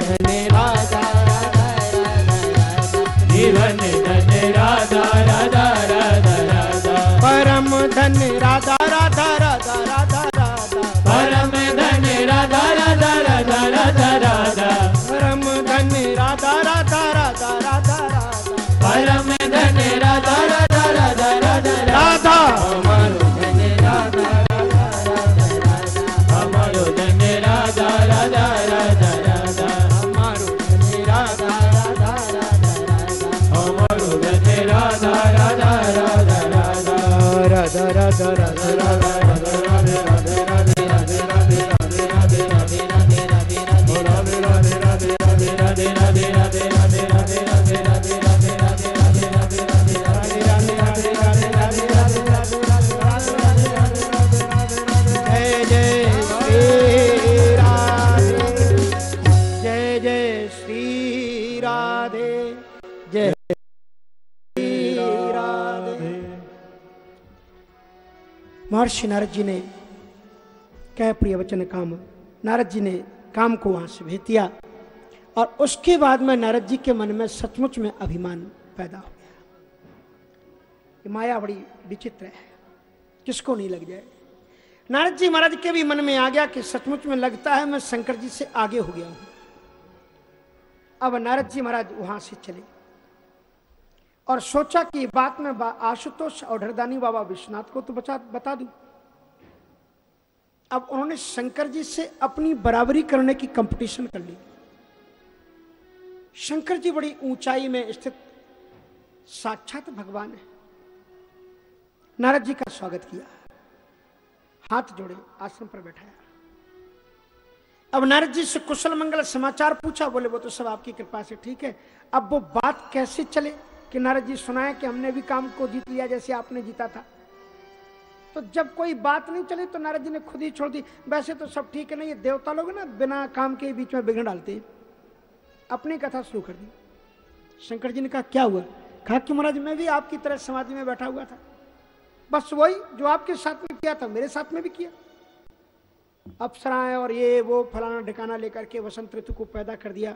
महर्षि नारद जी ने कह, प्रिय वचन काम, नारद जी ने काम को वहाँ से भेज दिया और उसके बाद में नारद जी के मन में सचमुच में अभिमान पैदा हो गया। माया बड़ी विचित्र है, किसको नहीं लग जाए। नारद जी महाराज के भी मन में आ गया कि सचमुच में लगता है मैं शंकर जी से आगे हो गया हूँ। अब नारद जी महाराज वहाँ से चले। और सोचा कि बात मैं आशुतोष और ढरदानी बाबा विश्वनाथ को तो बचा बता दूँ। अब उन्होंने शंकर जी से अपनी बराबरी करने की कंपटीशन कर ली। शंकर जी बड़ी ऊंचाई में स्थित साक्षात भगवान है। नारद जी का स्वागत किया। हाथ जोड़े, आश्रम पर बैठाया। अब नारद जी से कुशल मंगल समाचार पूछा, बोले, वो तो सब आपकी कृपा से ठीक है। अब वो बात कैसे चले? कि नारद जी सुनाए कि हमने भी काम को जीत लिया जैसे आपने जीता था। तो जब कोई बात नहीं चली तो नारद जी ने खुद ही छोड़ दी। वैसे तो सब ठीक है ना ये देवता लोग ना बिना काम के बीच में बिगड़ डालते हैं। अपनी कथा शुरू कर दी। शंकर जी ने कहा, क्या हुआ? कहा कि महाराज, मैं भी आपकी तरह समाधि में बैठा हुआ था। बस वही जो आपके साथ में किया था, मेरे साथ में भी किया। अप्सराएँ और ये वो फलाना ढिकाना लेकर के वसंत ऋतु को पैदा कर दिया।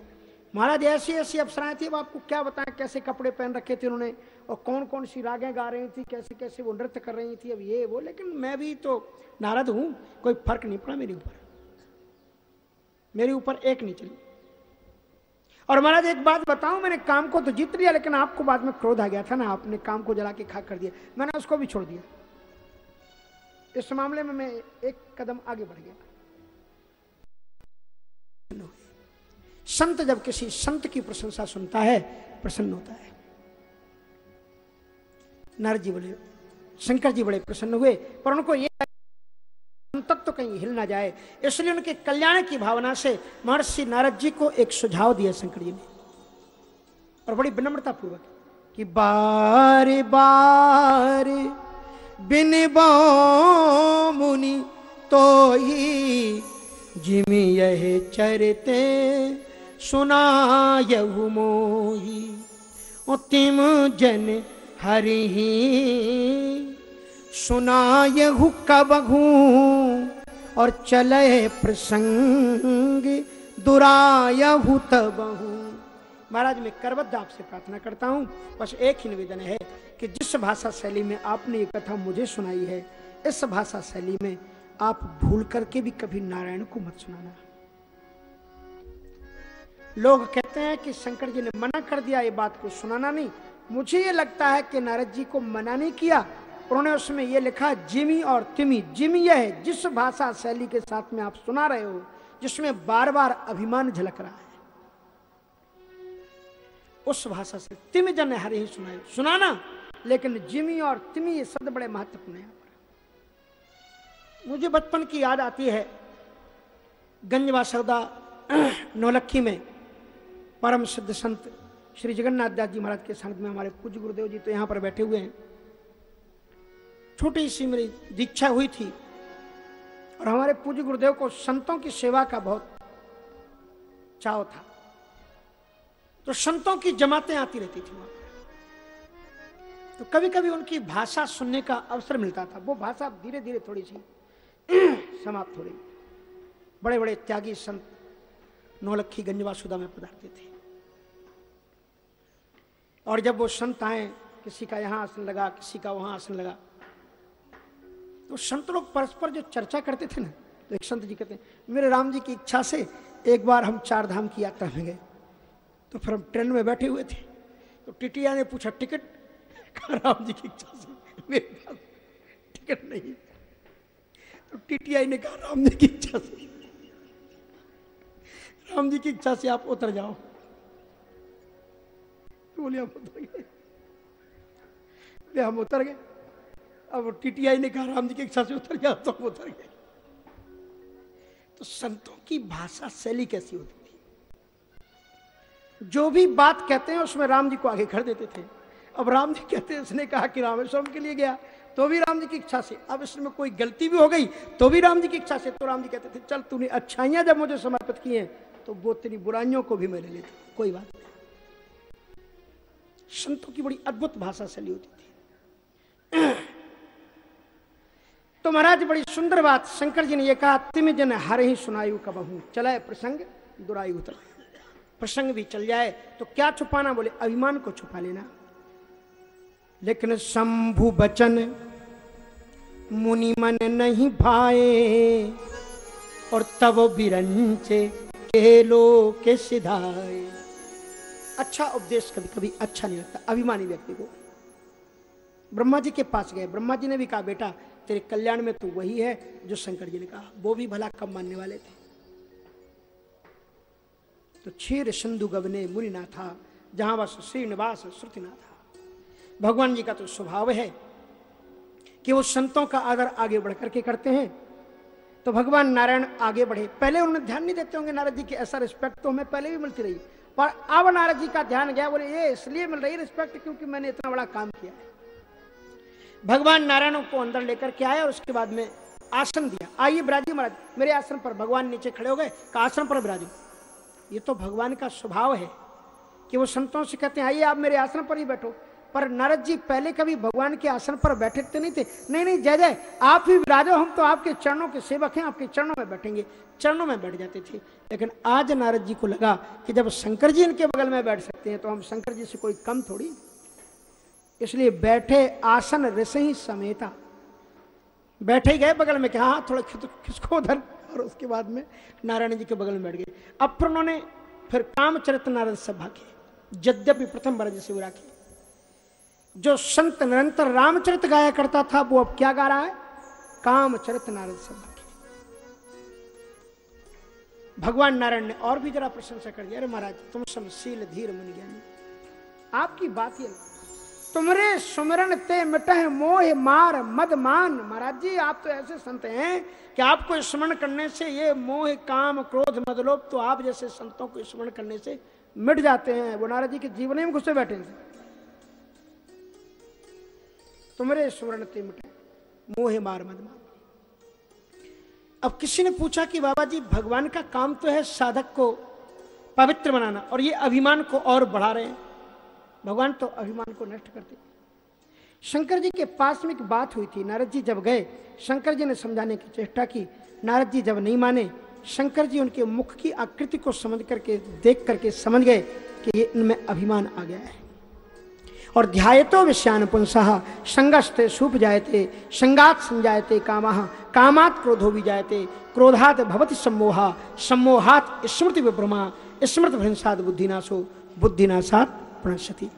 महाराज, ऐसी ऐसी अप्सराएँ थी, अब आपको क्या बताएँ, कैसे कपड़े पहन रखे थे उन्होंने, और कौन कौन सी रागें गा रही थी कैसे कैसे वो नृत्य कर रही थी, अब ये, वो, लेकिन मैं भी तो नारद हूँ, कोई फ़र्क नहीं पड़ा मेरे ऊपर। मेरे ऊपर एक नहीं चली। और महाराज, एक बात बताऊँ, मैंने काम को तो जीत लिया, लेकिन आपको बाद में क्रोध आ गया था ना, आपने काम को जला के खा कर दिया, मैंने उसको भी छोड़ दिया। इस मामले में मैं एक कदम आगे बढ़ गया। संत जब किसी संत की प्रशंसा सुनता है, प्रसन्न होता है। नारद जी बोले, शंकर जी बड़े प्रसन्न हुए, पर उनको ये तक तो कहीं हिल ना जाए। इसलिए उनके कल्याण की भावना से महर्षि नारद जी को एक सुझाव दिया शंकर जी ने। और बड़ी विनम्रता पूर्वक कि बार बार बिन मुनि तो ही जिमी यह चरते सुना यहु मोही। तिम जन हरि सुना यहु कबहू और चले प्रसंग दुरायहु तबहू। महाराज, मैं करबद्ध आपसे प्रार्थना करता हूँ। बस एक ही निवेदन है कि जिस भाषा शैली में आपने ये कथा मुझे सुनाई है, इस भाषा शैली में आप भूल करके भी कभी नारायण को मत सुनाना। लोग कहते हैं कि शंकर जी ने मना कर दिया, ये बात को सुनाना नहीं। मुझे ये लगता है कि नारद जी को मना नहीं किया। उन्होंने उसमें ये लिखा, जिमी और तिमी, जिमी यह है, जिस भाषा शैली के साथ में आप सुना रहे हो, जिसमें बार बार अभिमान झलक रहा है, उस भाषा से तिम जन हरे ही सुनाए। सुनाना, लेकिन जिमी और तिमी ये शब्द बड़े महत्वपूर्ण है। मुझे बचपन की याद आती है, गंजवा सौदा, नौलखी में। परम सिद्ध संत श्री जगन्नाथ दास जी महाराज के संत में हमारे पूज्य गुरुदेव जी तो यहाँ पर बैठे हुए हैं। छोटी सी मेरी दीक्षा हुई थी और हमारे पूज्य गुरुदेव को संतों की सेवा का बहुत चाव था। तो संतों की जमातें आती रहती थी वहाँ तो कभी कभी उनकी भाषा सुनने का अवसर मिलता था। वो भाषा धीरे धीरे थोड़ी सी समाप्त हो रही बड़े बड़े त्यागी संत नौलखी गंजवासुदा में पधारते थे। और जब वो संत आए, किसी का यहाँ आसन लगा, किसी का वहाँ आसन लगा तो संत लोग परस्पर जो चर्चा करते थे ना तो एक संत जी कहते हैं, मेरे राम जी की इच्छा से एक बार हम चार धाम की यात्रा में गए। तो फिर हम ट्रेन में बैठे हुए थे। तो टिटिया ने पूछा, टिकट? राम जी की इच्छा से मेरे पास टिकट नहीं तो टिटिया ने कहा, राम जी की इच्छा से, राम जी की इच्छा से आप उतर जाओ। बोले हम उतर गए। हम उतर गए। अब टीटीआई ने कहा, राम जी की इच्छा से उतर गया तो उतर गए। तो संतों की भाषा शैली कैसी होती थी? जो भी बात कहते हैं, उसमें राम जी को आगे कर देते थे। अब राम जी कहते हैं, इसने कहा कि रामेश्वरम के लिए गया तो भी राम जी की इच्छा से। अब इसमें कोई गलती भी हो गई तो भी राम जी की इच्छा से। तो राम जी कहते थे, चल, तूने अच्छाइयाँ जब मुझे समर्पित की हैं तो वो तेरी बुराइयों को भी मैं ले लेता कोई बात संतों की बड़ी अद्भुत भाषा शैली होती थी। तो महाराज, बड़ी सुंदर बात शंकर जी ने यह कहा, तिम जन हर ही सुनायु कबहू चलाए प्रसंग, दुरायु उतर। प्रसंग भी चल जाए तो क्या छुपाना? बोले, अभिमान को छुपा लेना। लेकिन शंभु बचन मुनि मन नहीं भाए, और तब बिरंचे के लो के सिधाए। अच्छा उपदेश कभी कभी अच्छा नहीं लगता, अभिमानी व्यक्ति को। ब्रह्मा जी के पास गए, ब्रह्मा जी ने भी कहा, बेटा, तेरे कल्याण में तो वही है जो शंकर जी ने कहा, वो भी भला कम मानने वाले थे? तो क्षीर सिंधु गवने मुनिना था जहाँ बस श्रीनिवास श्रुतिना था भगवान जी का तो स्वभाव है कि वो संतों का आदर आगे बढ़ करके करते हैं। तो भगवान नारायण आगे बढ़े, पहले उन्होंने ध्यान नहीं देते होंगे नारद जी की ऐसा रिस्पेक्ट तो हमें पहले भी मिलती रही। पर अब नारद जी का ध्यान गया, बोले, ये इसलिए मिल रही रिस्पेक्ट क्योंकि मैंने इतना बड़ा काम किया है। भगवान नारायण को अंदर लेकर के आया और उसके बाद में आसन दिया। आइए ब्राजी महाराज, मेरे आसन पर भगवान नीचे खड़े हो गए, का आसन पर बिराजो ये तो भगवान का स्वभाव है कि वो संतों से कहते हैं, आइए आप मेरे आसन पर ही बैठो। पर नारद जी पहले कभी भगवान के आसन पर बैठे तो नहीं थे? नहीं नहीं, जय जय। आप ही विराजो, हम तो आपके चरणों के सेवक हैं, आपके चरणों में बैठेंगे। चरणों में बैठ जाते थे। लेकिन आज नारद जी को लगा कि जब शंकर जी इनके बगल में बैठ सकते हैं तो हम शंकर जी से कोई कम थोड़ी। इसलिए बैठे आसन रस ही समेता। बैठे गए बगल में कहा हाँ थोड़ा खिसको उधर। और उसके बाद में नारायण जी के बगल में बैठ गए। अब फिर उन्होंने फिर कामचरित नारद सभा के। यद्यपि प्रथम वर्ज से राखे। जो संत निरंतर रामचरित गाया करता था, वो अब क्या गा रहा है? कामचरित नारद सभा भगवान नारायण ने और भी जरा प्रशंसा कर दिया अरे महाराज, तुम समशील धीर मुनि ज्ञानी आपकी बात ये तुमरे सुमरण ते मिटह मोह मार मद मान महाराज जी, आप तो ऐसे संत हैं कि आपको स्मरण करने से ये मोह, काम, क्रोध, मदलोप तो आप जैसे संतों को स्मरण करने से मिट जाते हैं। वो नाराज़ जी के जीवन में घुसे बैठे हैं। तुमरे सुवर्ण ते मिटे, मोह मार मद मान अब किसी ने पूछा कि बाबा जी, भगवान का काम तो है साधक को पवित्र बनाना और ये अभिमान को और बढ़ा रहे हैं। भगवान तो अभिमान को नष्ट करते। शंकर जी के पास में एक बात हुई थी, नारद जी जब गए, शंकर जी ने समझाने की चेष्टा की, नारद जी जब नहीं माने, शंकर जी उनके मुख की आकृति को समझ करके, देख करके समझ गए कि ये इनमें अभिमान आ गया है। और ध्यायतो विषयान पुंसः संगस्ते सूप जायते, संगात संजायते काम, कामात क्रोधो भी जायते क्रोधात भवति सम्मोहा, सम्मोहात स्मृति विभ्रमा, स्मृत भ्रंसाद बुद्धिनाशो, बुद्धिनाशात प्रणशति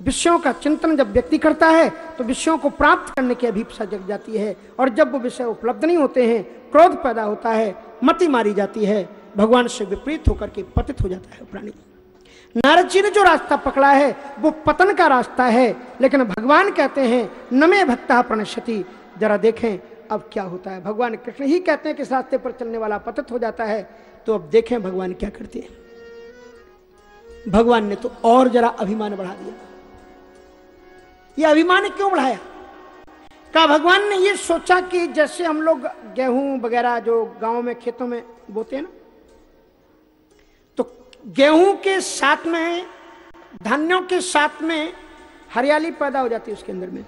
विषयों का चिंतन जब व्यक्ति करता है तो विषयों को प्राप्त करने की अभिप्सा जग जाती है, और जब वो विषय उपलब्ध नहीं होते हैं, क्रोध पैदा होता है, मति मारी जाती है, भगवान से विपरीत होकर के पतित हो जाता है प्राणी। नारद जी ने जो रास्ता पकड़ा है, वो पतन का रास्ता है। लेकिन भगवान कहते हैं, नमे भक्ता प्रणशति जरा देखें, अब क्या होता है? भगवान कृष्ण ही कहते हैं कि रास्ते पर चलने वाला पतित हो जाता है। तो अब देखें भगवान क्या करते हैं। भगवान ने तो और जरा अभिमान बढ़ा दिया। ये अभिमान क्यों बढ़ाया? का भगवान ने ये सोचा कि जैसे हम लोग गेहूँ वगैरह जो गाँव में, खेतों में बोते हैं ना गेहूँ के साथ में, धान्यों के साथ में हरियाली पैदा हो जाती है उसके अंदर में।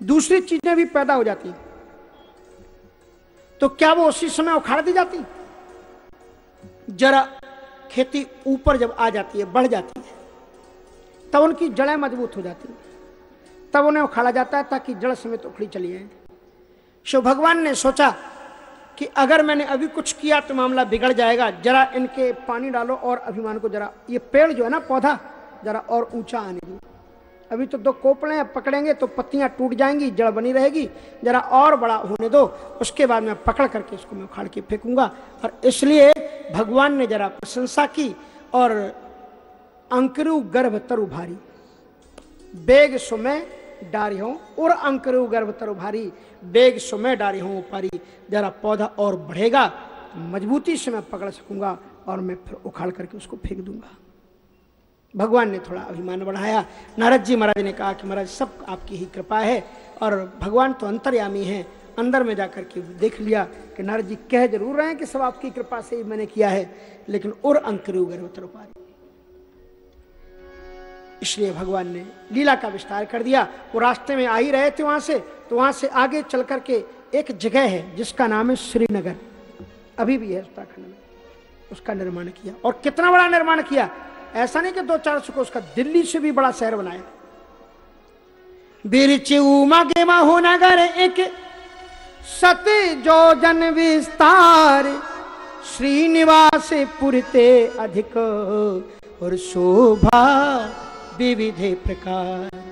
दूसरी चीज़ें भी पैदा हो जाती तो क्या वो उसी समय उखाड़ दी जाती? जरा खेती ऊपर जब आ जाती है, बढ़ जाती है, तब उनकी जड़ें मज़बूत हो जाती हैं। तब उन्हें उखाड़ा जाता है ताकि जड़ समेत उखड़ी चली जाए। शिव भगवान ने सोचा कि अगर मैंने अभी कुछ किया तो मामला बिगड़ जाएगा। जरा इनके पानी डालो और अभिमान को जरा, ये पेड़ जो है ना, पौधा, जरा और ऊँचा आने दो। अभी तो दो कोपड़े पकड़ेंगे तो पत्तियाँ टूट जाएँगी, जड़ बनी रहेगी। जरा और बड़ा होने दो, उसके बाद मैं पकड़ करके इसको मैं उखाड़ के फेंकूँगा। और इसलिए भगवान ने जरा प्रशंसा की और अंकरु गर्भ तरु भारी। बेग सुमय डारी हो और अंकरु गर्भ तरु भारी। बेग सुमय डारी हो पारी जरा पौधा और बढ़ेगा, मजबूती से मैं पकड़ सकूँगा और मैं फिर उखाड़ करके उसको फेंक दूँगा। भगवान ने थोड़ा अभिमान बढ़ाया। नारद जी महाराज ने कहा कि महाराज, सब आपकी ही कृपा है और भगवान तो अंतर्यामी है। अंदर में जाकर के देख लिया कि नारद जी कह ज़रूर रहे हैं कि सब आपकी कृपा से ही मैंने किया है, लेकिन और अंकरु गर्भतर पारी। इसलिए भगवान ने लीला का विस्तार कर दिया। वो रास्ते में आ ही रहे थे वहाँ से। तो वहाँ से आगे चल करके एक जगह है, जिसका नाम है श्रीनगर। अभी भी है उत्तराखंड में। उसका निर्माण किया। और कितना बड़ा निर्माण किया? ऐसा नहीं कि दो चार सौ को उसका दिल्ली से भी बड़ा शहर बनाया। उमा हो नगर एक, सती जो जन विस्तार श्रीनिवास पुरते अधिक, और शोभा विविधे प्रकार।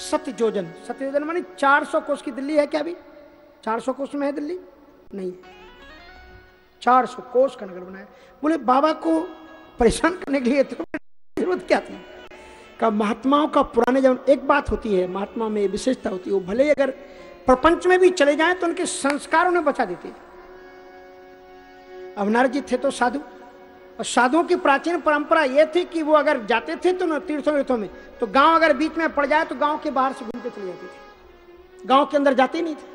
सत्य योजन सत्य योजन मानी 400 कोष की दिल्ली है क्या अभी? 400 कोष में है दिल्ली? नहीं। 400 कोष का नगर बनाया। बोले, बाबा को परेशान करने के लिए तो ज़रूरत क्या थी? का महात्माओं का पुराने जब एक बात होती है, महात्मा में विशेषता होती है, वो भले अगर प्रपंच में भी चले जाएँ तो उनके संस्कार उन्हें बचा देते अब नारद जी थे तो साधु। और साधुओं की प्राचीन परंपरा यह थी कि वो अगर जाते थे तो तीर्थों तीर्थों में तो गाँव अगर बीच में पड़ जाए तो गाँव के बाहर से घूम के चले जाते थे। गाँव के अंदर जाते नहीं थे।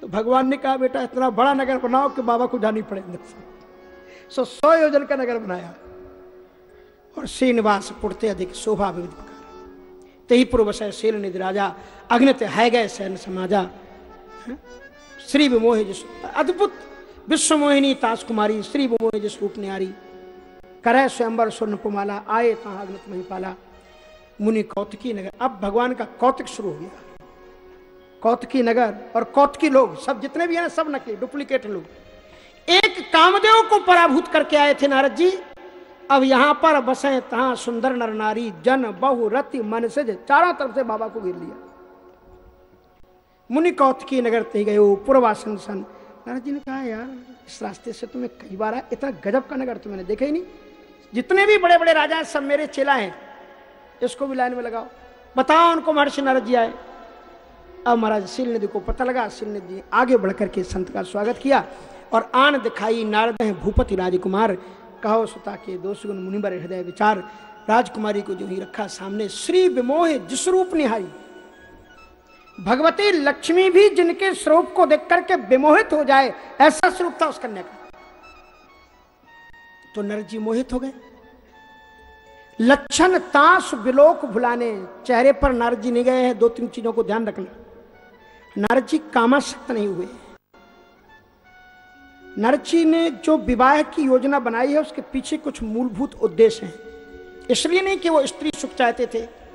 तो भगवान ने कहा, बेटा, इतना बड़ा नगर बनाओ कि बाबा को जानी पड़े अंदर से। सो सौ योजन का नगर बनाया। और श्रीनिवास पुरते अधिक शोभा विविध प्रकार। पूर्व शील निधि राजा, अग्नित है गए सैन समाजा। हाँ? श्री विमोह अद्भुत विश्व मोहिनी तास कुमारी श्री विमोह जिस रूप न्यारी करे स्वयंवर स्वर्ण पुमाला आए तहा अग्नित मही मुनि कौतकी नगर, अब भगवान का कौतिक शुरू हो गया। कौतकी नगर और कौतकी लोग, सब जितने भी हैं, सब नकली, डुप्लीकेट लोग। एक कामदेव को पराभूत करके आए थे नारद जी। अब यहाँ पर बसे तहां सुंदर नर नारी, जन, बहु, रति, मन से चारों तरफ़ से बाबा को गिर लिया। मुनि कौतकी नगर ते गए पूर्वासन सन। नारद जी ने कहा, यार, इस रास्ते से तुम्हें कई बार आया। इतना गजब का नगर तो मैंने देखा ही नहीं। जितने भी बड़े बड़े राजा हैं, सब मेरे चेला हैं। इसको भी लाइन में लगाओ। बताओ उनको महर्षि नारद जी आए। अब महाराज शिल नदी को पता लगा। शिल नदी आगे बढ़कर के संत का स्वागत किया और आन दिखाई नारद हैं भूपति राजकुमार। कहो सुता के दोष गुण मुनिबर हृदय विचार। राजकुमारी को जो ही रखा सामने, श्री विमोह जिस रूप निहारी। भगवती लक्ष्मी भी जिनके स्वरूप को देख करके विमोहित हो जाए, ऐसा स्वरूप था उस कन्या का। तो नर जी मोहित हो गए। लक्षण ताश विलोक भुलाने, चेहरे पर नारद जी नहीं गए हैं, दो तीन चीज़ों को ध्यान रखना। नारद जी कामाशक्त नहीं हुए। नारद जी ने जो विवाह की योजना बनाई है, उसके पीछे कुछ मूलभूत उद्देश्य हैं। इसलिए नहीं कि वो स्त्री सुख चाहते थे।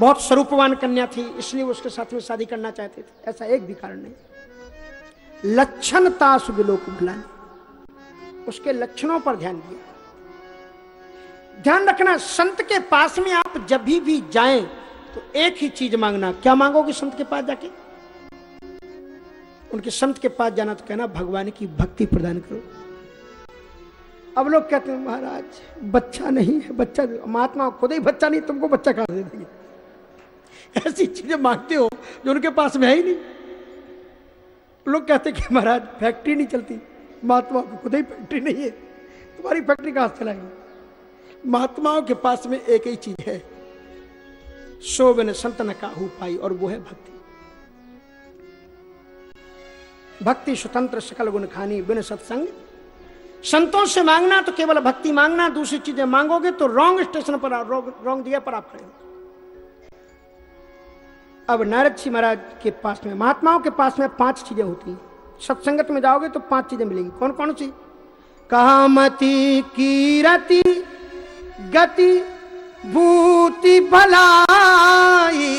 बहुत स्वरूपवान कन्या थी इसलिए उसके साथ में शादी करना चाहते थे। ऐसा एक भी कारण नहीं। लक्षणता सुविलोक भुलाने। उसके लक्षणों पर ध्यान दिया। ध्यान रखना संत के पास में आप जब भी, भी जाएँ तो एक ही चीज़ मांगना क्या मांगोगे संत के पास जाके? उनके संत के पास जाना तो कहना भगवान की भक्ति प्रदान करो। अब लोग कहते हैं महाराज बच्चा नहीं है बच्चा महात्मा खुद ही बच्चा नहीं तुमको बच्चा कहा दे देंगे। ऐसी चीज़ें मांगते हो जो उनके पास में है ही नहीं। लोग कहते कि महाराज फैक्ट्री नहीं चलती। महात्मा को खुद ही फैक्ट्री नहीं है। तुम्हारी फैक्ट्री कहाँ चलाएगी? महात्माओं के पास में एक ही चीज़ है। शोभन संतन का पाई और वो है भक्ति। भक्ति स्वतंत्र सकल गुण खानी बिन सत्संग। संतों से मांगना तो केवल भक्ति मांगना, दूसरी चीज़ें मांगोगे तो रॉन्ग स्टेशन पर रॉन्ग जगह पर आप खड़े हो अब नारद जी महाराज के पास में, महात्माओं के पास में पाँच चीज़ें होती हैं। सत्संगत में जाओगे तो पाँच चीज़ें मिलेंगी। कौन कौन सी? कामती, कीरति, गति, भूति, भलाई,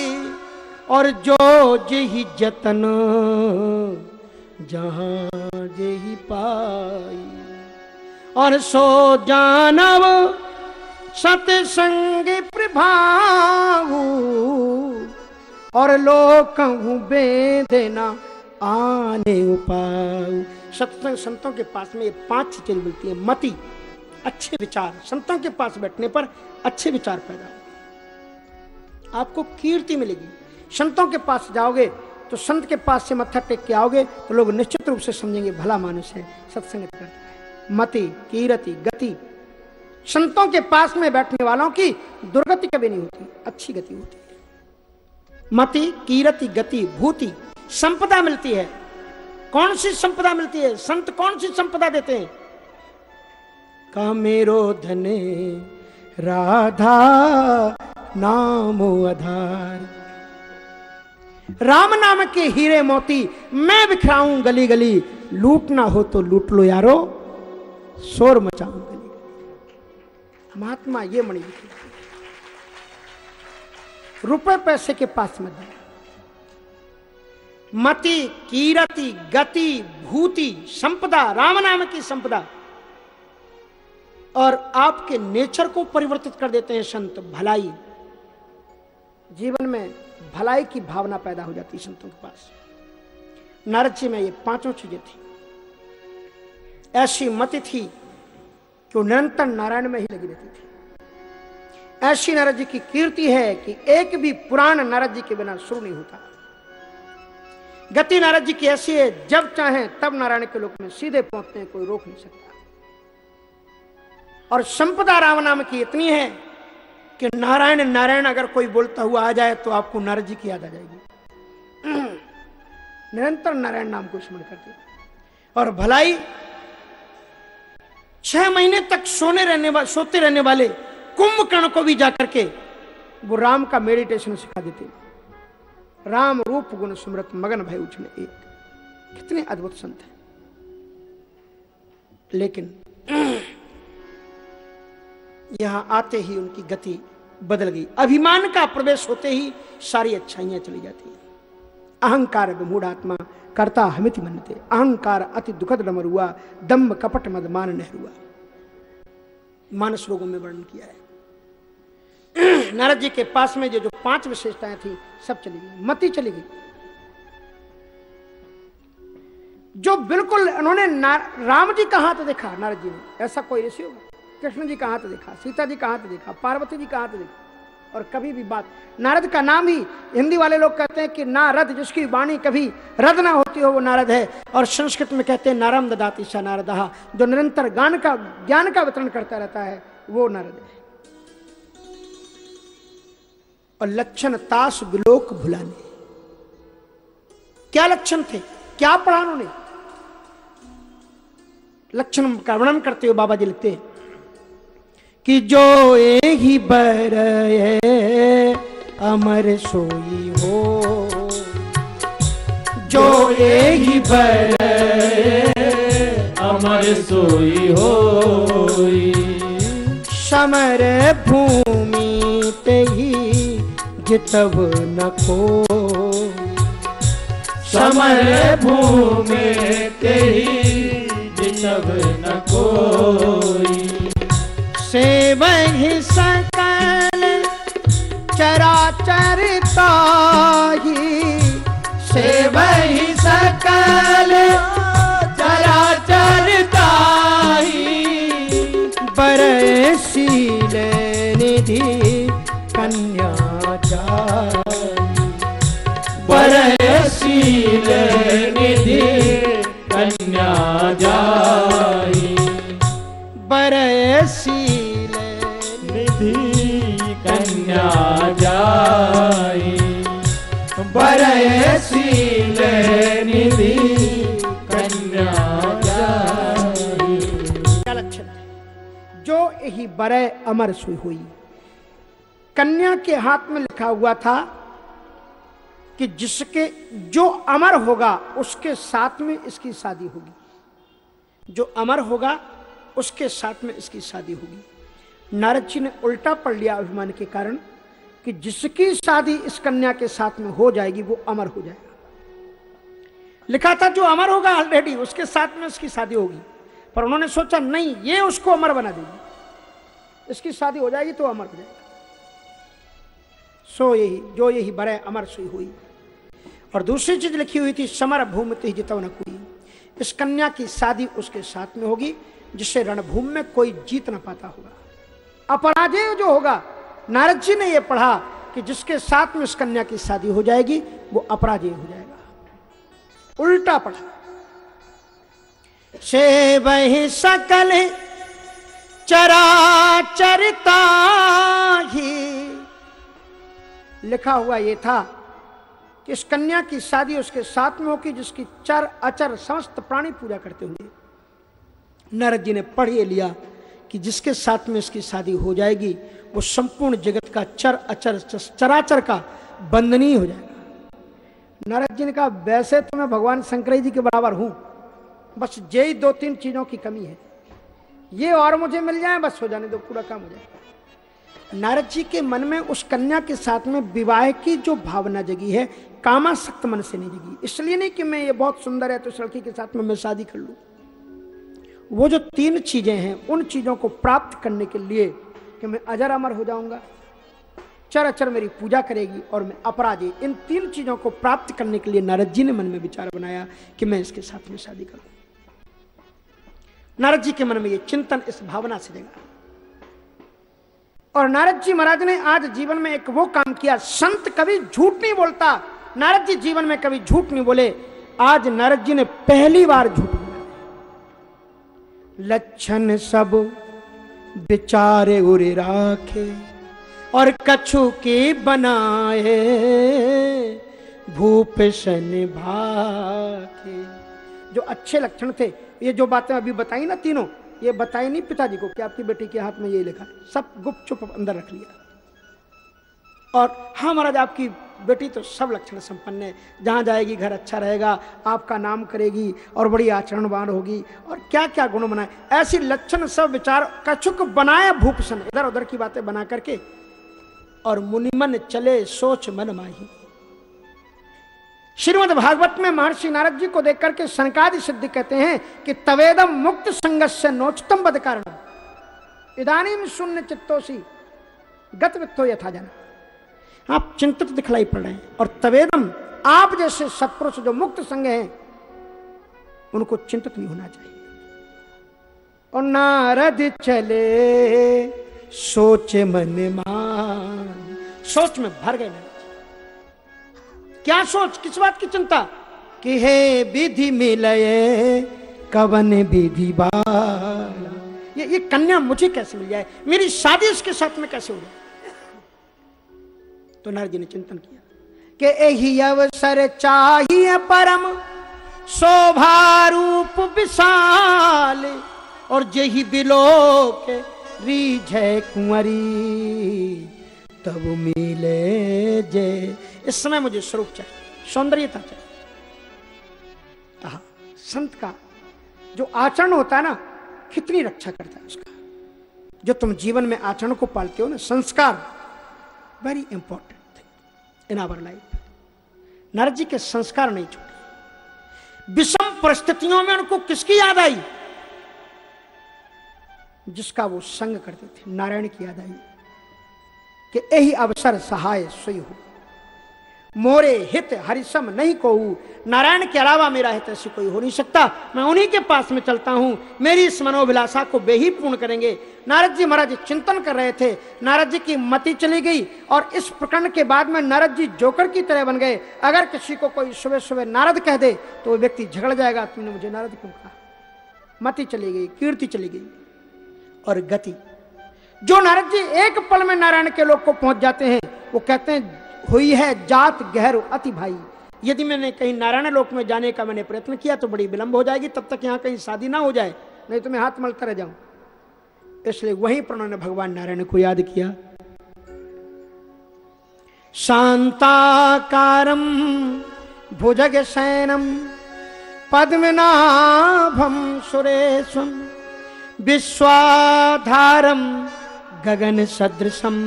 और जो जही जतन, जहाँ जही पाई। और सो जानव सतसंग प्रभाऊ। और लोग कहूँ बेदेना आने उपाय सत्संग संतों के पास में ये पाँच चीज़ें मिलती है। मति, अच्छे विचार। संतों के पास बैठने पर अच्छे विचार पैदा आपको कीर्ति मिलेगी। संतों के पास जाओगे तो संत के पास से मत्था टेक के आओगे तो लोग निश्चित रूप से समझेंगे, भला मानुष है, सत्संग करता मति, कीरति, गति। संतों के पास में बैठने वालों की दुर्गति कभी नहीं होती, अच्छी गति होती मति, कीरति, गति, भूति, संपदा मिलती है। कौन सी संपदा मिलती है? संत कौन सी संपदा देते हैं? का मेरो धने राधा, नामो आधार। राम नाम के हीरे मोती, मैं बिखराऊं गली गली लूटना हो तो लूट लो यारो, शोर मचाऊं गली महात्मा ये मणि रुपए पैसे के पास मत जाओ। मति, कीरति, गति, भूति, संपदा, राम नाम की संपदा और आपके नेचर को परिवर्तित कर देते हैं संत भलाई। जीवन में भलाई की भावना पैदा हो जाती है संतों के पास। नारद जी, में ये पाँचों चीज़ें थी। ऐसी मति थी कि निरंतर नारायण में ही लगी रहती थी। ऐसी नारद जी की कीर्ति है कि एक भी पुराण नारद जी के बिना शुरू नहीं होता। गति नारद जी की ऐसी है, जब चाहे तब नारायण के लोक में सीधे पहुँचते हैं कोई रोक नहीं सकता। और संपदा राम नाम की इतनी है कि नारायण नारायण अगर कोई बोलता हुआ आ जाए तो आपको नारद जी की याद आ जाएगी। निरंतर नारायण नाम को स्मरण करते और भलाई, छह महीने तक सोने रहने वाले सोते रहने वाले कुंभकर्ण को भी जाकर के वो राम का मेडिटेशन सिखा देते राम रूप गुण सुमृत मगन भय उछले एक। कितने अद्भुत संत हैं। लेकिन यहाँ आते ही उनकी गति बदल गई। अभिमान का प्रवेश होते ही सारी अच्छाइयाँ चली जाती हैं। अहंकार मूढ़ात्मा करता हमित मनते अहंकार अति दुखद रमरुआ दम्भ कपट मदमान नहरुआ। मानस रोगों में वर्णन किया है। नारद जी के पास में जो जो पाँच विशेषताएँ थी, सब चली गई, मति चली गई। जो बिल्कुल उन्होंने राम जी का हाथ देखा, नारद जी ने, ऐसा कोई ऋषि होगा? कृष्ण जी का हाथ देखा, सीता जी का हाथ देखा, पार्वती जी का हाथ देखा, और कभी भी बात, नारद का नाम ही हिंदी वाले लोग कहते हैं कि नारद जिसकी वाणी कभी रद ना होती हो, वो नारद है। और संस्कृत में कहते हैं, नारम ददाती सा नारदहा जो निरंतर गान का, ज्ञान का वितरण करता रहता है, वो नारद है। और लक्षण ताश विलोक भुलाने। क्या लक्षण थे? क्या पढ़ा उन्होंने? लक्षण का वर्णन करते हुए बाबा जी लिखते कि जो ए ही बर अमर सोई हो, जो ए ही बर अमर सोई हो, समर भूमि ते ही जितब न को समर भूमि ते ही जितब न कोई। से वही सकल चराचर ताही से वही सकल चराचर ताही बरसील निधि कन्या जाई बरसील निधि कन्या जाई बरसील निधि कन्या जो यही बरय अमर सुई हुई। कन्या के हाथ में लिखा हुआ था कि जिसके, जो अमर होगा, उसके साथ में इसकी शादी होगी। जो अमर होगा, उसके साथ में इसकी शादी होगी। नारद जी ने उल्टा पढ़ लिया अभिमान के कारण कि जिसकी शादी इस कन्या के साथ में हो जाएगी, वो अमर हो जाएगा। लिखा था, जो अमर होगा ऑलरेडी उसके साथ में उसकी शादी होगी। पर उन्होंने सोचा, नहीं, ये उसको अमर बना देगी। इसकी शादी हो जाएगी तो अमर हो जाएगा। सो यही जो यही बड़े अमर सोई हुई। और दूसरी चीज़ लिखी हुई थी, समर भूमि जितव न कोई। इस कन्या की शादी उसके साथ में होगी, जिससे रणभूमि में कोई जीत ना पाता होगा। अपराजय जो होगा, नारद जी ने यह पढ़ा कि जिसके साथ में इस कन्या की शादी हो जाएगी, वो अपराजय हो जाएगा। उल्टा पढ़ा। से वही सकल चराचरता ही लिखा हुआ ये था कि इस कन्या की शादी उसके साथ में होगी जिसकी चर अचर समस्त प्राणी पूजा करते होंगे। नारद जी ने पढ़ ये लिया कि जिसके साथ में इसकी शादी हो जाएगी, वो संपूर्ण जगत का चर अचर चराचर का बंधनीय हो जाएगा। नारद जी ने कहा, वैसे तो मैं भगवान शंकर जी के बराबर हूँ, बस यही दो तीन चीज़ों की कमी है। ये और मुझे मिल जाए, बस हो जाने दो, पूरा काम हो जाएगा नारद जी के मन में उस कन्या के साथ में विवाह की जो भावना जगी है कामासक्त मन से नहीं जगी। इसलिए नहीं कि मैं ये बहुत सुंदर है तो इस लड़की के साथ में मैं शादी कर लू। वो जो तीन चीज़ें हैं, उन चीज़ों को प्राप्त करने के लिए कि मैं अजर अमर हो जाऊँगा, चर अचर मेरी पूजा करेगी और मैं अपराधी। इन तीन चीज़ों को प्राप्त करने के लिए नारद जी ने मन में विचार बनाया कि मैं इसके साथ में शादी करूँ। नारद जी के मन में ये चिंतन इस भावना से जगा। और नारद जी महाराज ने आज जीवन में एक वो काम किया। संत कभी झूठ नहीं बोलता, नारद जी जीवन में कभी झूठ नहीं बोले। आज नारद जी ने पहली बार झूठ बोला। लक्षण सब विचारे उरे राखे और कछु के बनाए भूपेशन भाखे जो अच्छे लक्षण थे, ये जो बातें अभी बताई ना तीनों ये बताई नहीं पिताजी को कि आपकी बेटी के हाथ में ये लिखा सब गुप्त चुप अंदर रख लिया। और हाँ महाराज, आपकी बेटी तो सब लक्षण संपन्न है। जहाँ जाएगी, घर अच्छा रहेगा, आपका नाम करेगी और बड़ी आचरणवान होगी। और क्या क्या गुण बनाए। ऐसी लक्षण सब विचार कछुक बनाए भूपसन इधर उधर की बातें बना करके। और मुनिमन चले सोच मन माही। श्रीमद भागवत में महर्षि नारद जी को देख करके सनकादि सिद्धि कहते हैं कि तवेदम मुक्त संगस्य नोचतम बद कारण इदानीम शून्य चित्तोसी गत वित्तो यथा जना। आप चिंतित दिखलाई पड़ रहे हैं और तवेदम आप जैसे सत्पुरुष जो मुक्त संग हैं, उनको चिंतित नहीं होना चाहिए। और नारद चले, सोच मन मान, सोच में भर गए नारद क्या सोच, किस बात की चिंता? कि हे विधि मिलए कवन विधि ये ये कन्या मुझे कैसे मिल जाए? मेरी शादी इसके साथ में कैसे हो जाए तो नारद जी ने चिंतन किया कि यही अवसर चाहिए परम, शोभारूप विशाल, और जही बिलो के रीझे कुंवरी, तब मिले जे इस समय मुझे स्वरूप चाहिए, सौंदर्यता चाहिए। कहा, संत का जो आचरण होता है ना, कितनी रक्षा करता है उसका। जो तुम जीवन में आचरण को पालते हो ना, संस्कार very important thing in our life Narad ji के संस्कार नहीं छूटे। विषम परिस्थितियों में उनको किसकी याद आई? जिसका वो संग करते थे। नारायण की याद आई कि यही अवसर सहाय सोई हो। मोरे हित हरिसम नहीं कहू। नारायण के अलावा मेरा हित ऐसी कोई हो नहीं सकता। मैं उन्हीं के पास में चलता हूँ। मेरी इस मनोभिलाषा को वे ही पूर्ण करेंगे। नारद जी महाराज चिंतन कर रहे थे। नारद जी की मति चली गई और इस प्रकरण के बाद में नारद जी जोकर की तरह बन गए। अगर किसी को कोई सुबह सुबह नारद कह दे तो वो व्यक्ति झगड़ जाएगा। तुमने मुझे नारद क्यों कहा? मति चली गई, कीर्ति चली गई और गति। जो नारद जी एक पल में नारायण के लोग को पहुँच जाते हैं, वो कहते हैं हुई है जात गहर अति भाई। यदि मैंने कहीं नारायण लोक में जाने का मैंने प्रयत्न किया तो बड़ी विलंब हो जाएगी। तब तक यहाँ कहीं शादी ना हो जाए, नहीं तो मैं हाथ मलता रह जाऊँ। इसलिए वहीं पर उन्होंने भगवान नारायण को याद किया। शांताकारम भुजग शयनम पद्मनाभम सुरेशम विश्वाधारम गगन सदृशम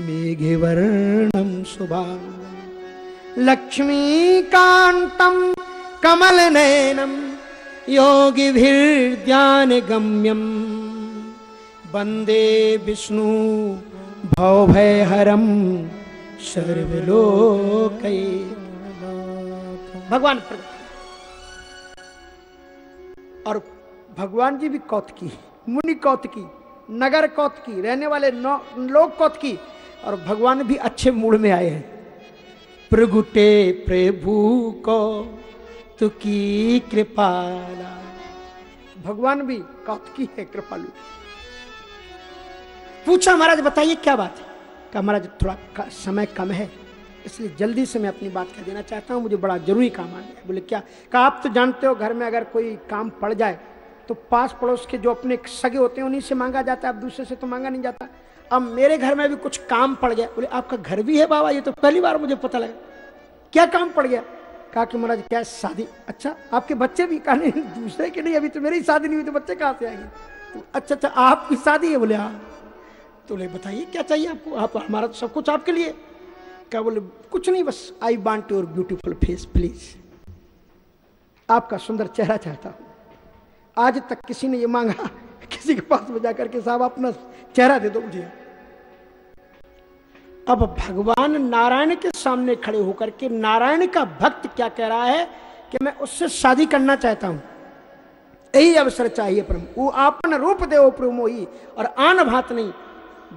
मेघवर्णम शुभा। लक्ष्मीकांतम कमल नयनम योगिभिर्ध्यान गम्यम वंदे विष्णु भवभयहरम सर्वलोक। भगवान और भगवान जी भी कौतकी, मुनि कौत की नगर कौत की रहने वाले लोग कौतकी और भगवान भी अच्छे मूड में आए हैं। प्रगुटे प्रभु को तुकी कृपाला। भगवान भी कौतकी है कृपालु। पूछा महाराज बताइए क्या बात है? कहा महाराज थोड़ा का, समय कम है इसलिए जल्दी से मैं अपनी बात कह देना चाहता हूँ मुझे बड़ा ज़रूरी काम आ गया बोले क्या? कहा आप तो जानते हो घर में अगर कोई काम पड़ जाए तो पास पड़ोस के जो अपने सगे होते हैं उन्हीं से मांगा जाता है अब दूसरे से तो मांगा नहीं जाता। अब मेरे घर में भी कुछ काम पड़ गया। बोले, आपका घर भी है बाबा? ये तो पहली बार मुझे पता लगा। क्या काम पड़ गया? कहा कि महाराज, क्या शादी? अच्छा आपके बच्चे भी? कहा, नहीं, दूसरे के नहीं, अभी तो मेरी शादी नहीं हुई तो बच्चे कहाँ से आएँगे? तो अच्छा अच्छा आपकी शादी है? बोले हाँ। तो बोले, बताइए, क्या चाहिए आपको? आप, हमारा तो सब कुछ आपके लिए। क्या बोले, कुछ नहीं, बस I want your beautiful face please आपका सुंदर चेहरा चाहता हूँ। आज तक किसी ने ये मांगा, किसी के पास में जाकर के साहब, अपना चेहरा दे दो मुझे। अब भगवान नारायण के सामने खड़े होकर के नारायण का भक्त क्या कह रहा है कि मैं उससे शादी करना चाहता हूँ? यही अवसर चाहिए प्रभु। वो आपन रूप दे प्रभु ही और आन भात नहीं।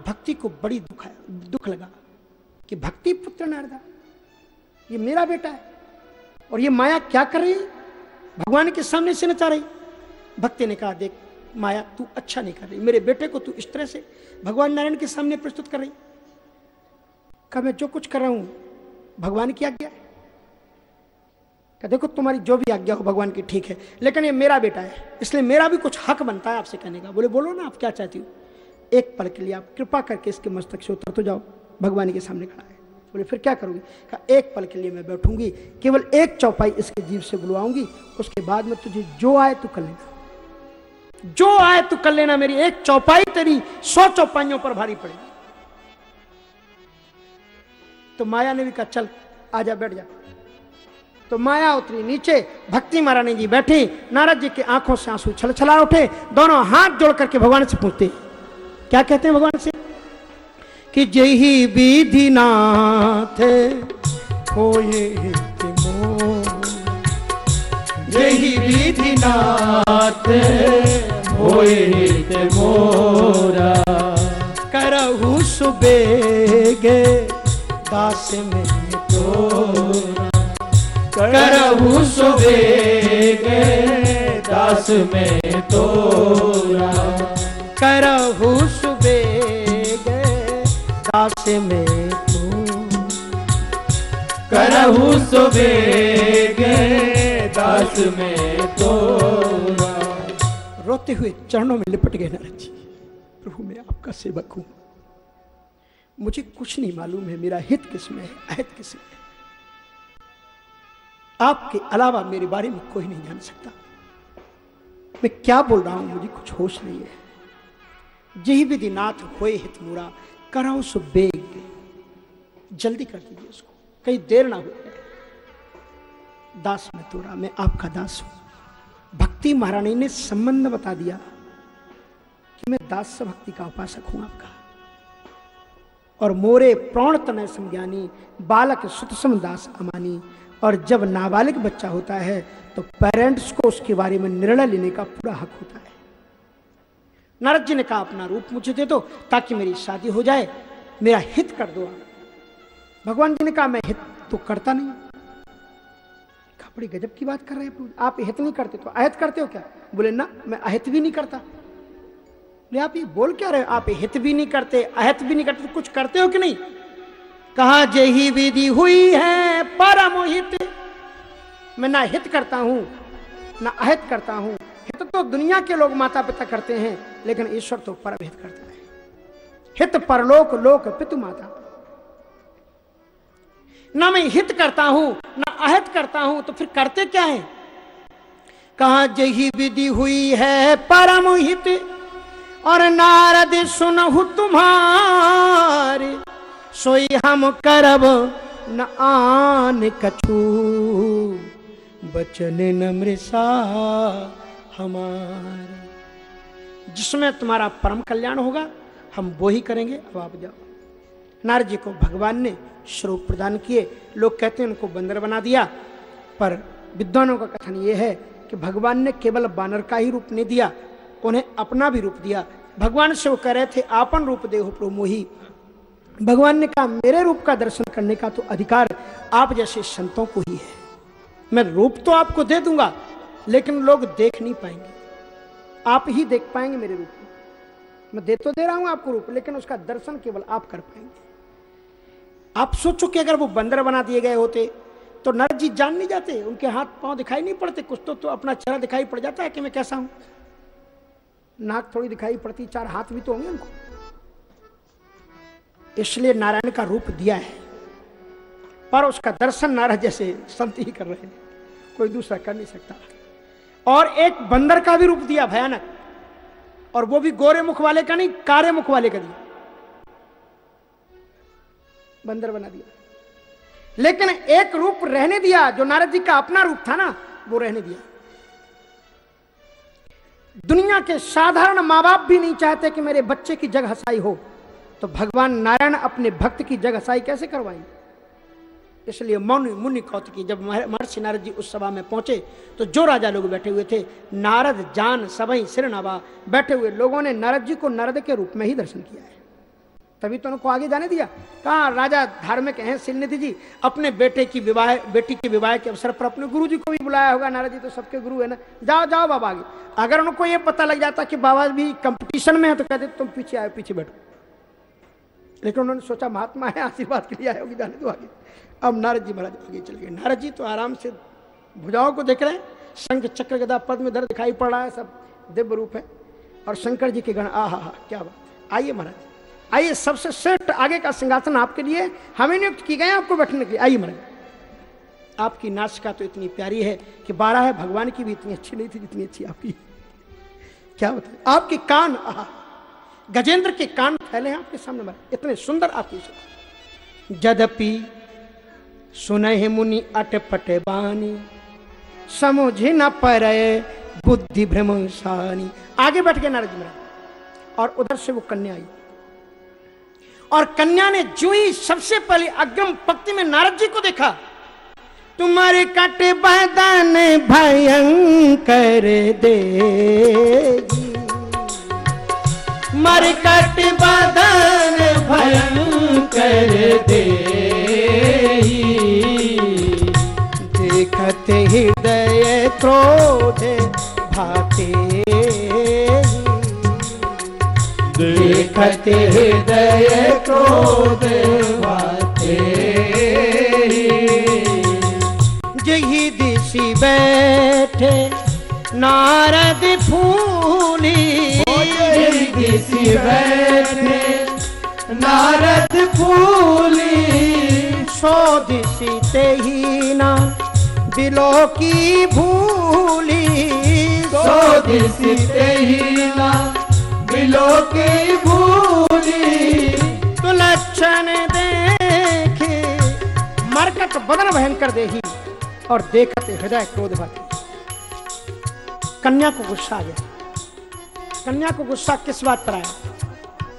भक्ति को बड़ी दुख दुख लगा कि भक्ति पुत्र नारदा, ये मेरा बेटा है, और ये माया क्या कर रही भगवान के सामने से नचा रही। भक्ति ने कहा, देख, माया, तू अच्छा नहीं कर रही। मेरे बेटे को तू इस तरह से भगवान नारायण के सामने प्रस्तुत कर रही। कहा मैं जो कुछ कर रहा हूँ, भगवान की आज्ञा है? कहा, देखो, तुम्हारी जो भी आज्ञा हो, भगवान की ठीक है। लेकिन ये मेरा बेटा है, इसलिए मेरा भी कुछ हक बनता है आपसे कहने का। बोले, बोलो ना, आप क्या चाहती हो? एक पल के लिए आप कृपा करके इसके मस्तक से उतर तो जाओ, भगवान के सामने खड़ा है। बोले, फिर क्या करूँगी? कहा, एक पल के लिए मैं बैठूँगी, केवल एक चौपाई इसके जीव से बुलवाऊँगी, उसके बाद में तुझे जो आए तो कर लेना। जो आए तो कर लेना मेरी, एक चौपाई तेरी, सौ चौपाइयों पर भारी पड़ेगी। तो माया ने भी कहा, चल आजा बैठ जा. तो माया उतरी नीचे, भक्ति महारानी जी बैठी, नारद जी की आँखों से आँसू छल छला उठे, दोनों हाथ जोड़ करके भगवान से पूछते, क्या कहते हैं भगवान से? कि जही विधि नाथ होए यही विधि नाथ मोरा। करहु सुबेगे दास में तोरा करहु सुबेगे दास में तोरा करहु सुबेगे दास में तू करहु सुबेगे दास में तोरा रोते हुए चरणों में लिपट गए नारद जी। प्रभु, मैं आपका सेवक हूँ। मुझे कुछ नहीं मालूम है, मेरा हित किसमें है, अहित किसमें है। आपके अलावा मेरे बारे में कोई नहीं जान सकता। मैं क्या बोल रहा हूँ, मुझे कुछ होश नहीं है। जही विधि नाथ होए हित मुरा, कराओ सो बेग जल्दी कर दीजिए उसको, कहीं देर ना हो। दास में तोरा, मैं आपका दास हूँ। भक्ति महारानी ने संबंध बता दिया कि मैं दास भक्ति का उपासक हूँ आपका। और मोरे प्रौण तनय समज्ञानी बालक सुतसम दास अमानी। और जब नाबालिग बच्चा होता है तो पेरेंट्स को उसके बारे में निर्णय लेने का पूरा हक होता है। नारद जी ने कहा, अपना रूप मुझे दे दो, ताकि मेरी शादी हो जाए। मेरा हित कर दो भगवान जी ने कहा, मैं हित तो करता नहीं बड़ी गजब की बात कर रहे हैं आप हित नहीं करते तो अहित करते हो क्या? बोले, ना, मैं अहित भी नहीं करता। बोले आप ये बोल क्या रहे आप हित भी नहीं करते, अहित भी नहीं करते तो कुछ करते हो कि नहीं? कहा जही विधि हुई है, परम हित। मैं ना हित करता हूँ, ना अहित करता हूँ। हित तो दुनिया के लोग माता पिता करते हैं, लेकिन ईश्वर तो परम हित करता है। हित परलोक, लोक पितु माता। ना मैं हित करता हूँ, ना अहित करता हूँ तो फिर करते क्या है? कहा जही विधि हुई है, परम हित। और नारद सुनहु तुम्हारे, सोई हम करब न आन कछु। बचन नमृषा हमार। जिसमें तुम्हारा परम कल्याण होगा, हम वो ही करेंगे। अब आप जाओ। नारद जी को भगवान ने स्वरूप प्रदान किए। लोग कहते हैं, उनको बंदर बना दिया। पर विद्वानों का कथन ये है कि भगवान ने केवल बानर का ही रूप नहीं दिया उन्हें अपना भी रूप दिया। भगवान से वो कह रहे थे आपन रूप देहो प्रभु मोही भगवान ने कहा मेरे रूप का दर्शन करने का तो अधिकार आप जैसे संतों को ही है। मैं रूप तो आपको दे दूँगा लेकिन लोग देख नहीं पाएँगे। आप ही देख पाएँगे मेरे रूप को। मैं दे तो दे रहा हूँ आपको रूप लेकिन उसका दर्शन केवल आप कर पाएँगे। आप सोचो कि अगर वो बंदर बना दिए गए होते तो नर जी जान नहीं जाते? उनके हाथ पाँव दिखाई नहीं पड़ते? कुछ तो, तो अपना चेहरा दिखाई पड़ जाता है कि मैं कैसा हूँ? नाक थोड़ी दिखाई पड़ती, चार हाथ भी तो होंगे उनको। इसलिए नारायण का रूप दिया है। पर उसका दर्शन नारायण जैसे संत ही कर रहे हैं। कोई दूसरा कर नहीं सकता। और एक बंदर का भी रूप दिया, भयानक। और वो भी गोरे मुख वाले का नहीं, कारे मुख वाले का दिया। बंदर बना दिया। लेकिन एक रूप रहने दिया, जो नारद जी का अपना रूप था ना, वो रहने दिया। दुनिया के साधारण माँ बाप भी नहीं चाहते कि मेरे बच्चे की जगह हसाई हो। तो भगवान नारायण अपने भक्त की जग हसाई कैसे करवाई? इसलिए मौन, मुनि कौतकी, जब महर्षि नारद जी उस सभा में पहुँचे तो जो राजा लोग बैठे हुए थे, नारद, जान, सबई सिर बैठे हुए लोगों ने नारद जी को नारद के रूप में ही दर्शन किया है। तभी तो उनको आगे जाने दिया। कहा, राजा, धार्मिक हैं सिलनिधि जी, अपने बेटे की विवाह, बेटी के विवाह के अवसर पर अपने गुरु जी को भी बुलाया होगा। नारद जी तो सबके गुरु है ना। जाओ जाओ बाबा आगे। अगर उनको ये पता लग जाता कि बाबा भी कंपटीशन में है तो कहते, तुम पीछे आए, पीछे बैठो। लेकिन उन्होंने सोचा, महात्मा है, आशीर्वाद के लिए आए होगी, जाने दो आगे। अब नारद जी महाराज आगे चल गए। नारद जी तो आराम से भुजाओं को देख रहे हैं। शंख चक्र गदा पद में दर दिखाई पड़ रहा है, सब दिव्य रूप है। और शंकर जी के गण आ हा हा, क्या बात आइए महाराज। आइए, सबसे श्रेष्ठ आगे का सिंहासन आपके लिए। हमें नियुक्त की गए आपको बैठने के लिए। आइए महाराज आपकी नाचिका तो इतनी प्यारी है कि बारह है, भगवान की भी इतनी अच्छी नहीं थी जितनी अच्छी आपकी। क्या बताए? आपके कान, आहा, गजेंद्र के कान फैले हैं आपके सामने महाराज इतने सुंदर आपकी जदपि सुनहि मुनि अटपट बानी समझ न पर बुद्धि भ्रम सानी आगे बैठ गए नारद महाराज और उधर से वो कन्या आई। और कन्या ने जो ही सबसे पहले अग्रम पक्ति में नारद जी को देखा। तुम्हारे काटे बदन भयंकर दे मर कट बदन भयंकर दे। देखत हृदय क्रोध भाते देखत हृदय क्रोध वाते जही दिशी बैठे नारद फूली। किसी बैठे नारद फूली। सो दिशी ते ही ना बिलो की भूली। सो दिसते ही ना बिलो की भूली। तो लक्षण बदन भयंकर देही और देखते हृदय क्रोध भर। कन्या को गुस्सा आ गया। कन्या को गुस्सा किस बात पर आया?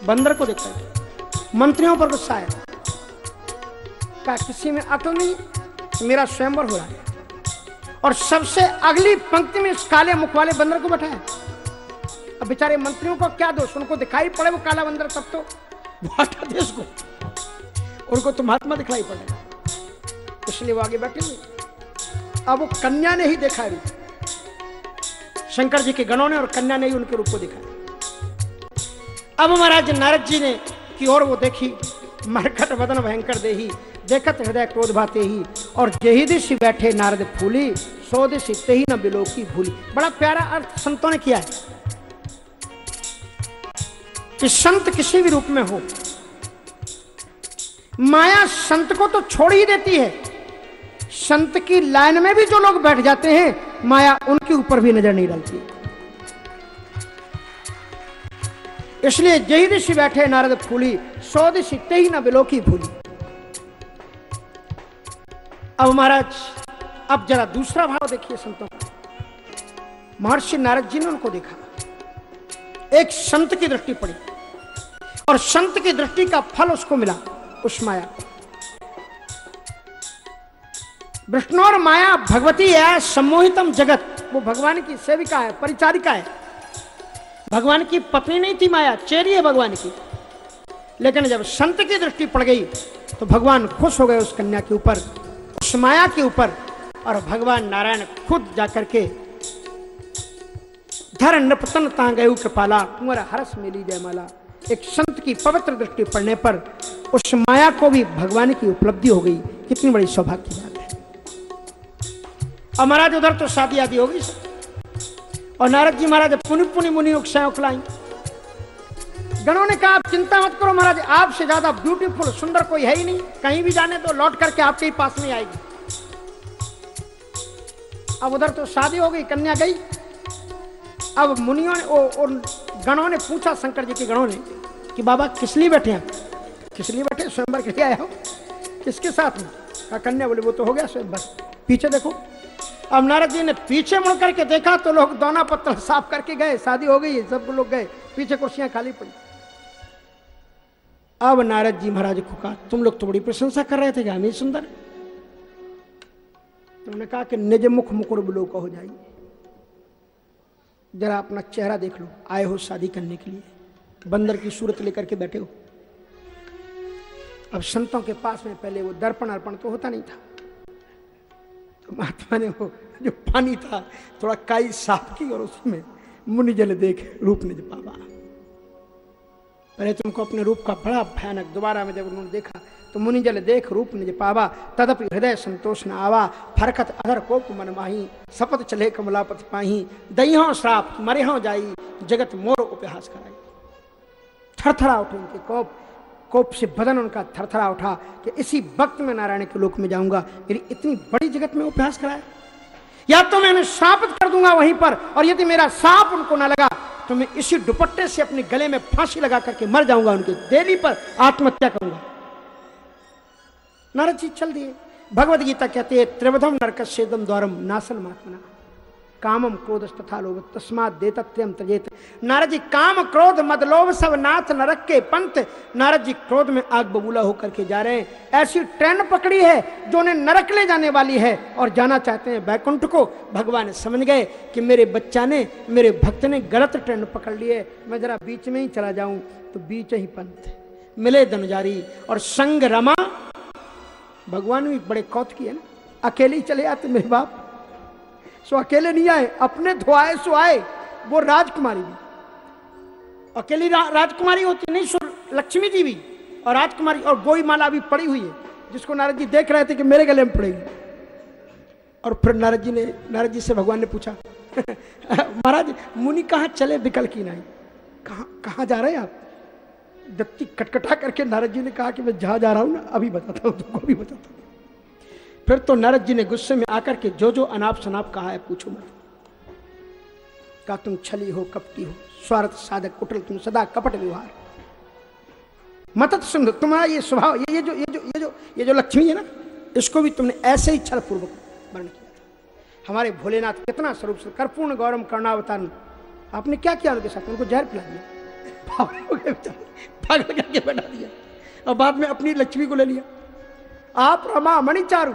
बंदर को देखकर। मंत्रियों पर गुस्सा आया। क्या किसी में अकल नहीं, मेरा स्वयंवर हो रहा है। और सबसे अगली पंक्ति में इस काले मुख वाले बंदर को बैठाया। अब बेचारे मंत्रियों को क्या दोष? उनको दिखाई पड़े वो काला बंदर तब तो। हटा दे उसको उनको तो महात्मा दिखाई पड़ेगा इसलिए वो आगे बैठे हुए। अब वो कन्या ने ही देखा रूप शंकर जी के गणों ने और कन्या ने ही उनके रूप को देखा अब महाराज नारद जी ने की ओर वो देखी। मरकट वदन भयंकर देही। देखत हृदय क्रोध भाते ही और जेही दिश बैठे नारद फूली। सो दिश ही न बिलो की भूली। बड़ा प्यारा अर्थ संतों ने किया है। कि संत किसी भी रूप में हो। माया संत को तो छोड़ ही देती है। संत की लाइन में भी जो लोग बैठ जाते हैं, माया उनके ऊपर भी नज़र नहीं डालती। इसलिए जही ऋषि बैठे नारद फूली, सौ दिशी ते ही न बिलो की भूली। अब महाराज, अब जरा दूसरा भाव देखिए संतों। का महर्षि नारद जी ने उनको देखा। एक संत की दृष्टि पड़ी। और संत की दृष्टि का फल उसको मिला, उस माया को। विष्णु और माया, भगवती है, सम्मोहितम जगत। वो भगवान की सेविका है, परिचारिका है। भगवान की पत्नी नहीं थी माया, चेरी है भगवान की। लेकिन जब संत की दृष्टि पड़ गई तो भगवान खुश हो गए उस कन्या के ऊपर, उस माया के ऊपर। और भगवान नारायण खुद जाकर के धर नृपतन ता गयु कृपाला कुंवर हरस मिली जयमाला एक संत की पवित्र दृष्टि पड़ने पर उस माया को भी भगवान की उपलब्धि हो गई। कितनी बड़ी सौभाग्य की बात है। और महाराज, उधर तो शादी आदि होगी और नारद जी महाराज पुनि पुनि मुनि उकसाएँ उखलाई गणों ने कहा, आप चिंता मत करो महाराज, आपसे ज़्यादा ब्यूटीफुल सुंदर कोई है ही नहीं। कहीं भी जाने तो लौट करके आपके ही पास में आएगी। अब उधर तो शादी हो गई, कन्या गई। अब मुनियों ने ओ गणों ने पूछा, शंकर जी के गणों ने, कि बाबा किस लिए बैठे हैं? किस लिए बैठे? स्वयंवर के लिए आया हो? किसके साथ में? कन्या बोले, वो तो हो गया स्वयंवर। पीछे देखो। अब नारद जी ने पीछे मुड़ करके देखा तो लोग दोना पत्थर साफ़ करके गए, शादी हो गई सब लोग गए, पीछे कुर्सियाँ खाली पड़ी। अब नारद जी महाराज को कहा, तुम लोग तो बड़ी प्रशंसा कर रहे थे हम सुंदर तुमने कहा कि निज मुख मुकुर बुलो हो जाइए। जरा अपना चेहरा देख लो, आए हो शादी करने के लिए। बंदर की सूरत लेकर के बैठे हो। अब संतों के पास में पहले वो दर्पण अर्पण तो होता नहीं था। तो महात्मा ने वो जो पानी था, थोड़ा काई साफ़ की और उसमें मुनि जल देख रूप निज पावा। पहले तुमको अपने रूप का बड़ा भयानक दोबारा में जब उन्होंने देखा तो मुनि जल देख रूप निज पावा, तदपि हृदय संतोष न आवा। फरकत अधर कोप मन माही, सपत चले कमलापति पाही। दही श्राप मरे हो जाई, जगत मोर उपहास कराई। थरथरा उठे उनके कोप कोप से बदन उनका थरथरा उठा कि इसी वक्त में नारायण के लोक में जाऊँगा, मेरी इतनी बड़ी जगत में उपहास कराया या तो मैं उन्हें श्रापित कर दूँगा वहीं पर, और यदि मेरा सांप उनको ना लगा तो मैं इसी दुपट्टे से अपने गले में फांसी लगा करके मर जाऊँगा, उनके देवी पर आत्महत्या करूँगा। नारद जी, चल दिए। भगवत गीता कहते हैं, त्रिवधम नरक सेदम द्वारम नासन महात्मा कामम क्रोध तथा लोभ, तस्मात देतत्यम तजेत नारद जी, काम क्रोध मद लोभ, सब नाथ नरक के पंथ। नारद जी, क्रोध में आग बबूला होकर के जा रहे हैं। ऐसी ट्रेन पकड़ी है, जो उन्हें नरक ले जाने वाली है। और जाना चाहते हैं बैकुंठ को, भगवान समझ गए कि मेरे बच्चा ने, मेरे भक्त ने गलत ट्रेन पकड़ ली है। मैं जरा बीच में ही चला जाऊँ तो बीच ही पंथ। मिले धनुजारी और संग रमा भगवान भी बड़े कौत किए ना। अकेले ही चले आते मेरे बाप। सो अकेले नहीं आए अपने धोआए सो आए वो राजकुमारी भी। अकेली रा, राजकुमारी होती नहीं सो लक्ष्मी जी भी और राजकुमारी और गोई माला भी पड़ी हुई है जिसको नारद जी देख रहे थे कि मेरे गले में पड़ेगी। और फिर नारद जी ने नारद जी से भगवान ने पूछा महाराज मुनि कहाँ चले विकल की नहीं कहाँ कहाँ जा रहे हैं आप? दत्ती कटकटा करके नारद जी ने कहा कि मैं जहाँ जा रहा हूँ ना अभी बताता हूँ तुमको अभी बताता हूँ। फिर तो नारद जी ने गुस्से में आकर के जो जो अनाप शनाप कहा है पूछो मत। का तुम छली हो कपटी हो स्वार्थ साधक कुटल तुम सदा कपट व्यवहार मत सुन तुम्हारा ये स्वभाव ये, ये जो ये जो ये जो ये जो लक्ष्मी है ना इसको भी तुमने ऐसे ही छल पूर्वक वर्ण किया था। हमारे भोलेनाथ कितना स्वरूप से कर्पूर्ण गौरम कर्णावतारण आपने क्या किया उनके साथ? उनको जहर पिला दिया। पागल करके बैठा दिया। और बाद में अपनी लक्ष्मी को ले लिया। आप रमा मणिचारू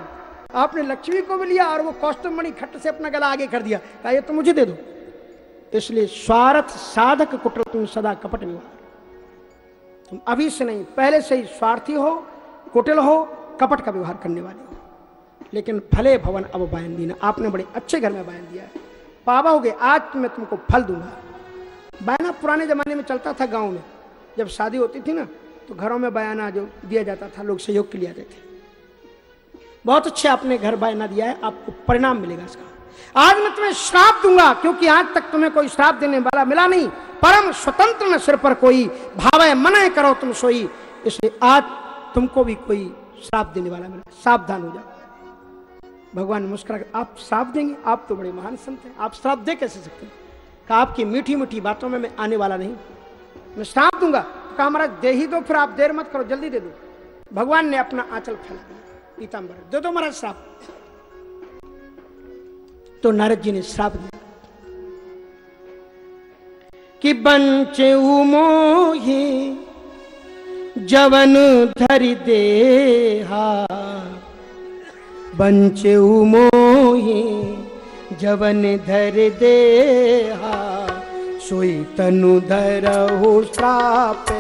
आपने लक्ष्मी को भी लिया और वो कौस्तुभ मणि खट्ट से अपना गला आगे कर दिया। कहा, ये तो मुझे दे दो। इसलिए स्वार्थ साधक कुटल तुम सदा कपट व्यवहार तुम अभी से नहीं, पहले से ही स्वार्थी हो, कुटिल हो, कपट का व्यवहार करने वाले हो। लेकिन फले भवन अब बयान दीना। आपने बड़े अच्छे घर में बयान दिया है। गए आज मैं तुमको फल दूँगा। बयाना पुराने जमाने में चलता था गाँव में। जब शादी होती थी ना तो घरों में बयाना जो दिया जाता था, लोग सहयोग के लिए आते थे। बहुत अच्छे आपने घर बयाना दिया है, आपको परिणाम मिलेगा इसका। आज मैं तुम्हें श्राप दूँगा, क्योंकि आज तक तुम्हें कोई श्राप देने वाला मिला नहीं। परम स्वतंत्र न सिर पर कोई भाव मन करो तुम सोई। इसलिए आज तुमको भी कोई श्राप देने वाला मिला। सावधान हो जाओ। भगवान मुस्कुरा आप श्राप देंगे? आप तो बड़े महान संत हैं। आप श्राप दे कैसे सकते हैं? आपकी मीठी मीठी बातों में मैं आने वाला नहीं। मैं श्राप दूँगा। कहा हमारा दे ही दो, फिर आप देर मत करो, जल्दी दे दो। भगवान ने अपना आंचल फैला दिया। पीताम्बर दे दो महाराज श्राप। तो नारद जी ने श्राप दिया कि बंचे उमोही जवन धरि देहा। बंचे उमोही जवन धर देहा। सोई तनु धर हो श्राप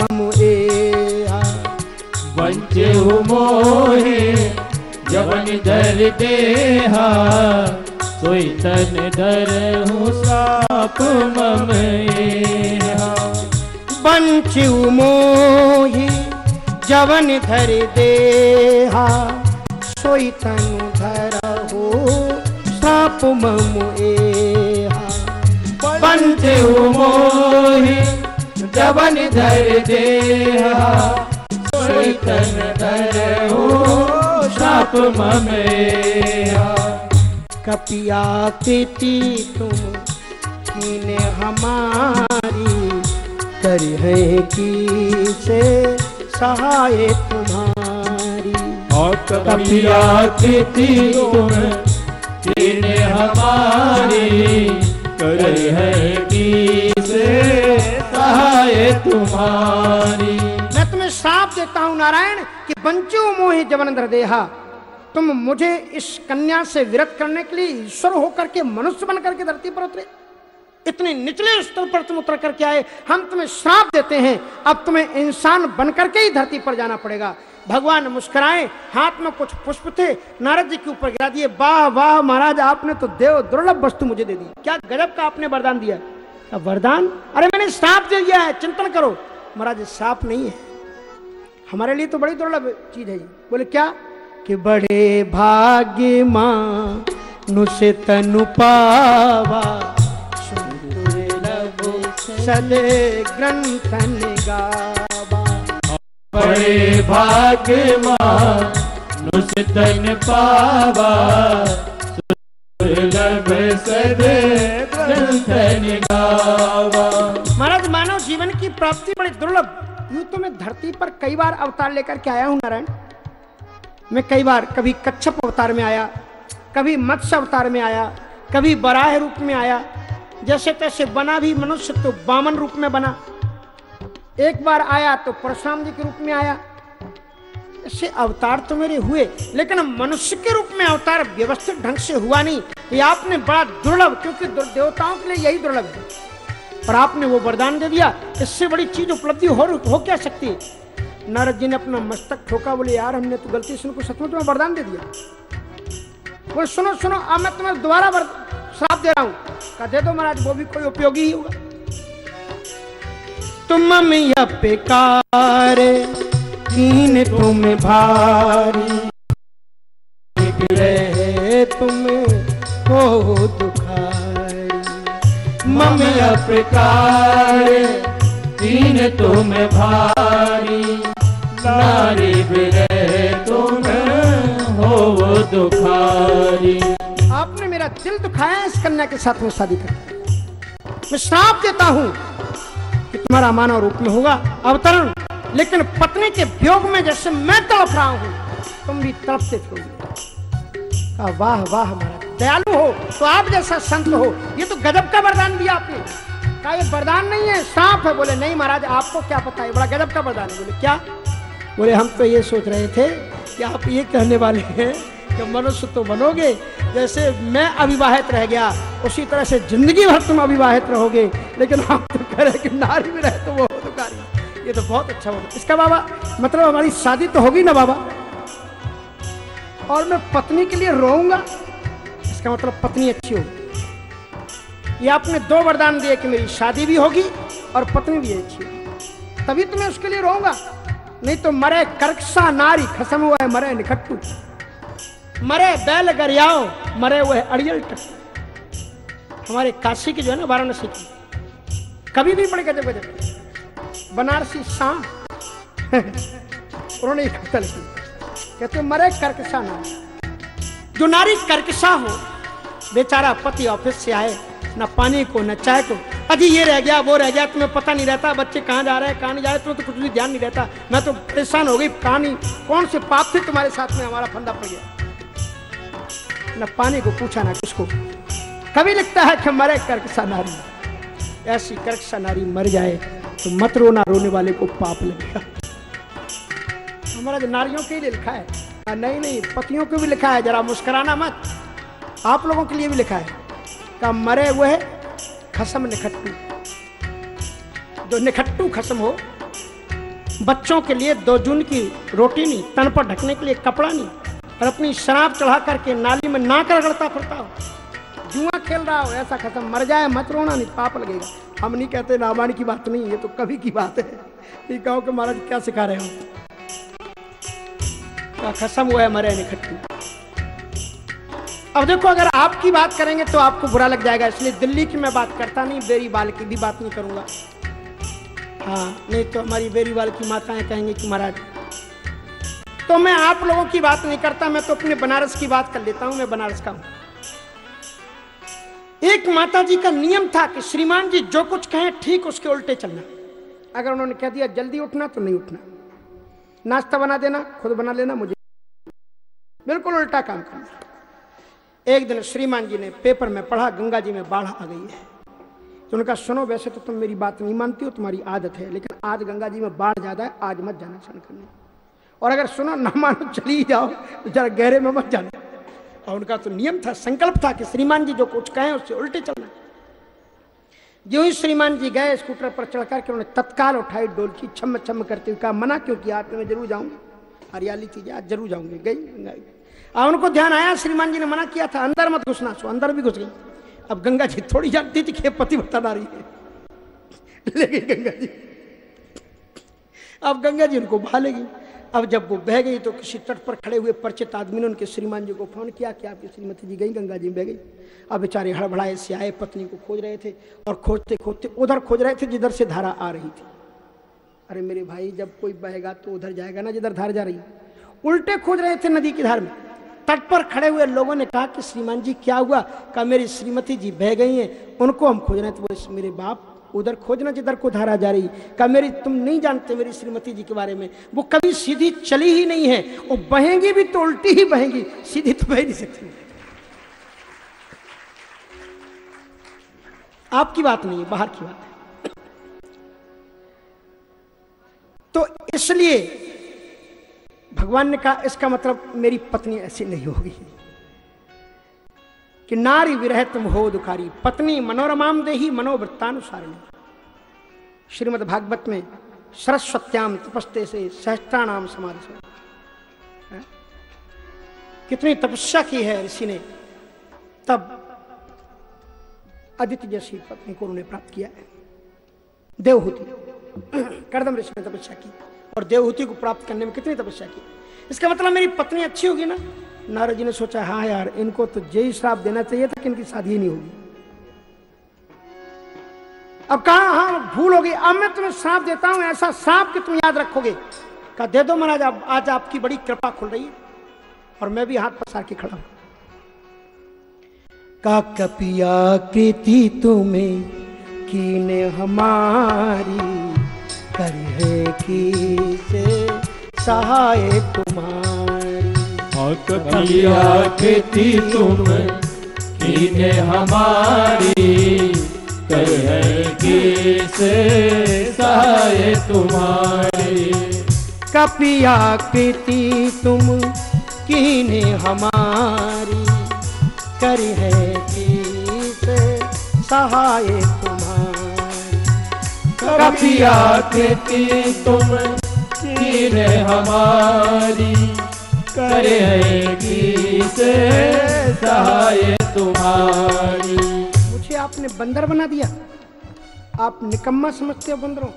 ममु एहा वंचे मोहे जवन धर देहा सोई तन धर हूँ साप मम बंचु मोही जवन धर देहा सोई तनु धर हो साप ममु एहा पंचे मोहे जवन धर देहा सोई तन हो साप मम कपिया तिथि तुम कीने हमारी कर है की से सहाय तुम्हारी। और कपिया खेती तुम करे है से सहाय तुम्हारी? मैं तुम्हें साफ़ देता हूँ, नारायण, कि बंचो मोहे जवनंद्र देहा। तुम मुझे इस कन्या से विरत करने के लिए ईश्वर होकर के मनुष्य बनकर के धरती पर उतरे। इतने निचले स्तर पर तुम उतर करके आए, हम तुम्हें श्राप देते हैं। अब तुम्हें इंसान बनकर के ही धरती पर जाना पड़ेगा। भगवान मुस्कुराए, हाथ में कुछ पुष्प थे, नारद जी के ऊपर गिरा दिए, वाह वाह, महाराज, आपने तो देव दुर्लभ वस्तु मुझे दे दी। क्या गजब का आपने वरदान दिया क्या वरदान? अरे, मैंने श्राप दे दिया है, चिंतन करो। महाराज, श्राप नहीं है। हमारे लिए तो बड़ी दुर्लभ चीज़ है। बोले, क्या? कि बड़े भाग्य माँ नुसे तनु पावा सदे ग्रंथन गावा। बड़े भाग्य नुसतन पावा। सुलभ सदे ग्रंथन गावा। महाराज मानव जीवन की प्राप्ति बड़ी दुर्लभ। यूँ तो मैं धरती पर कई बार अवतार लेकर के आया हूँ नारायण। मैं कई बार कभी कच्छप अवतार में आया कभी मत्स्य अवतार में आया कभी बराह रूप में आया। जैसे तैसे बना भी मनुष्य तो बामन रूप में बना। एक बार आया तो परशुराम जी के रूप में आया। ऐसे अवतार तो मेरे हुए, लेकिन मनुष्य के रूप में अवतार व्यवस्थित ढंग से हुआ नहीं। ये आपने बड़ा दुर्लभ, क्योंकि देवताओं के लिए यही दुर्लभ है। पर आपने वो वरदान दे दिया, इससे बड़ी चीज़ उपलब्धि हो हो क्या सकती है? नारद जी ने अपना मस्तक ठोका, बोले, यार, हमने तो गलती से उनको सच में वरदान दे दिया। बोले, सुनो सुनो, अब मैं तुम्हें दोबारा श्राप दे रहा हूँ। कहा दे दो महाराज, वो भी कोई उपयोगी ही होगा। तुम बेकार, कीन तुम भारी। रहे तुम, हो दुखारी। प्रकार तीन तुम भारी। नारी विरह तुम, हो दुखारी। आपने मेरा दिल दुखाया इस कन्या के साथ में शादी कर मैं श्राप देता हूँ कि तुम्हारा मानव रूप में होगा, अवतरण। लेकिन पत्नी के वियोग में जैसे मैं तड़प रहा हूँ, तुम भी तड़पते फिरोगे वाह वाह, महाराज, दयालु हो तो आप जैसा संत हो। ये तो गजब का वरदान दिया आपने। कहा, ये वरदान नहीं है सांप है। बोले, नहीं महाराज, आपको क्या पता है? बड़ा गजब का वरदान है। बोले, क्या? बोले, हम तो ये सोच रहे थे कि आप ये कहने वाले हैं कि मनुष्य तो बनोगे। जैसे मैं अविवाहित रह गया, उसी तरह से ज़िंदगी भर तुम अविवाहित रहोगे। लेकिन आप तो कह रहे कि नारी में रहे तो वो हो दुकारी ये तो बहुत अच्छा होगा इसका बाबा मतलब हमारी शादी तो होगी ना बाबा? और मैं पत्नी के लिए रोऊँगा। इसका मतलब पत्नी अच्छी होगी। ये आपने दो वरदान दिए कि मेरी शादी भी होगी और पत्नी भी अच्छी होगी। तभी तो मैं उसके लिए रोऊँगा। नहीं तो मरे कर्कसा नारी, खसम हुआ है, मरे निखट्टू। मरे बैल गरियाओ, मरे हुए अड़ियल टट्टू हमारे काशी की जो है ना वाराणसी की। कभी भी बड़े गजब गजब। बनारसी शाह उन्होंने कविता लिखी। कहते मरे कर्कशा नारी जो नारी कर्कशा हो, बेचारा पति ऑफ़िस से आए, न पानी को, न चाय को। अजी ये रह गया, वो रह गया, तुम्हें पता नहीं रहता, बच्चे कहाँ जा रहे हैं, कहाँ नहीं जा रहे, तुम्हें तो कुछ भी ध्यान नहीं रहता। मैं तो परेशान हो गई कहानी कौन से पाप थे तुम्हारे साथ में, हमारा फंदा पड़ गया। न पानी को पूछा ना किसको। कभी लगता है कि मरे कर्कशा नारी। ऐसी कर्कशा नारी मर जाए तो मत रोना, रोने वाले को पाप लगेगा। हमारा जो नारियों के लिए लिखा है नहीं नहीं, पतियों को भी लिखा है, जरा मुस्कराना मत। आप लोगों के लिए भी लिखा है का मरे हुए खसम निखट्टू। जो निखट्टू खसम हो, बच्चों के लिए दो जून की रोटी नहीं, तन पर ढकने के लिए कपड़ा नहीं और अपनी शराब चढ़ा करके नाली में नाक रगड़ता फिरता हो। जुआ खेल रहा हो, ऐसा खत्म मर जाए, मत रोना, नहीं पाप लगेगा। हम नहीं कहते रामायण की बात नहीं, ये तो कभी की बात है। ये कहो कि महाराज, क्या सिखा रहे हो? खसम हुआ है मरे निखट्टू अब देखो, अगर आपकी बात करेंगे तो आपको बुरा लग जाएगा, इसलिए दिल्ली की मैं बात करता नहीं बेरीवाल की भी बात नहीं करूँगा। हाँ नहीं तो हमारी बेरीवाल की माताएँ कहेंगे कि महाराज तो मैं आप लोगों की बात नहीं करता, मैं तो अपने बनारस की बात कर लेता हूँ, मैं बनारस का हूँ। एक माता जी का नियम था कि श्रीमान जी जो कुछ कहें, ठीक उसके उल्टे चलना। अगर उन्होंने कह दिया, जल्दी उठना तो नहीं उठना। नाश्ता बना देना, खुद बना लेना, मुझे बिल्कुल उल्टा काम करना। एक दिन श्रीमान जी ने पेपर में पढ़ा, गंगा जी में बाढ़ आ गई है। तो उनका सुनो, वैसे तो तुम मेरी बात नहीं मानती हो, तुम्हारी आदत है, लेकिन आज गंगा जी में बाढ़ ज़्यादा है, आज मत जाना स्नान करने। और अगर सुनो, ना मानो, चली जाओ तो जरा गहरे में मत जाना। और उनका तो नियम था, संकल्प था कि श्रीमान जी जो कुछ कहें, उससे उल्टे चलना। जो ही श्रीमान जी गए स्कूटर पर चढ़ करके, उन्होंने तत्काल उठाई डोलची छम छम करते हुए कहा, मना क्यों किया मैं ज़रूर जाऊँगी। हरियाली थी आज ज़रूर जाऊँगी, गई और उनको ध्यान आया, श्रीमान जी ने मना किया था, अंदर मत घुसना, सो अंदर भी घुस गई। अब गंगा जी थोड़ी जानती थी कि पति बता रही है। ले गई गंगा जी, अब गंगा जी उनको बहा ले गई अब जब वो बह गई तो किसी तट पर खड़े हुए परिचित आदमी ने उनके श्रीमान जी को फ़ोन किया कि आपकी श्रीमती जी गई, गंगा जी बह गई। अब बेचारे हड़बड़ाए से आए पत्नी को खोज रहे थे और खोजते खोजते, उधर खोज रहे थे जिधर से धारा आ रही थी। अरे मेरे भाई, जब कोई बहेगा तो उधर जाएगा ना जिधर धार जा रही उल्टे खोज रहे थे नदी की धार में। तट पर खड़े हुए लोगों ने कहा कि श्रीमान जी, क्या हुआ? कहा, मेरी श्रीमती जी बह गई हैं, उनको हम खोज रहे थे बोले मेरे बाप उधर खोजना जिधर को धारा जा रही। कहा, मेरी, तुम नहीं जानते मेरी श्रीमती जी के बारे में। वो कभी सीधी चली ही नहीं है। वो बहेंगी भी तो उल्टी ही बहेंगी। सीधी तो बह नहीं सकती। आपकी बात नहीं है, बाहर की बात है। तो इसलिए भगवान ने कहा, इसका मतलब मेरी पत्नी ऐसी नहीं होगी। कि नारी विरह तुम हो दुखारी। पत्नी मनोरमाम देही मनोवृत्तानुसारिणी। श्रीमद भागवत में सरस्वत्याम तपस्ते से सहस्त्राणाम समाधि कितनी तपस्या की है ऋषि ने। तब अदिति जैसी पत्नी को उन्होंने प्राप्त किया। है देवहूति। करदम ऋषि ने तपस्या की। और देवहूति को प्राप्त करने में कितनी तपस्या की। इसका मतलब मेरी पत्नी अच्छी होगी ना? नारद जी ने सोचा हाँ यार, इनको तो जय श्राप देना चाहिए था कि इनकी शादी ही नहीं होगी। अब कहा हाँ भूल होगी अब मैं तुम्हें श्राप देता हूँ, ऐसा श्राप कि तुम याद रखोगे। कहा, दे दो महाराज, अब, आज आपकी बड़ी कृपा खुल रही है और मैं भी हाथ पसार के खड़ा हूँ। का कपिया कृति तुम्हें कीने हमारी, कर है की से सहाय तुम्हारी? कपिया खेती तुम कीने हमारी। कर है से सहाय तुम्हारी। कपिया कृति तुम कीने हमारी। कर है से सहाय तुम्हारी। कपिया खेती तुम कीने हमारी। करे से सहाय तुम्हारी। मुझे आपने बंदर बना दिया। आप निकम्मा समझते हो बंदरों।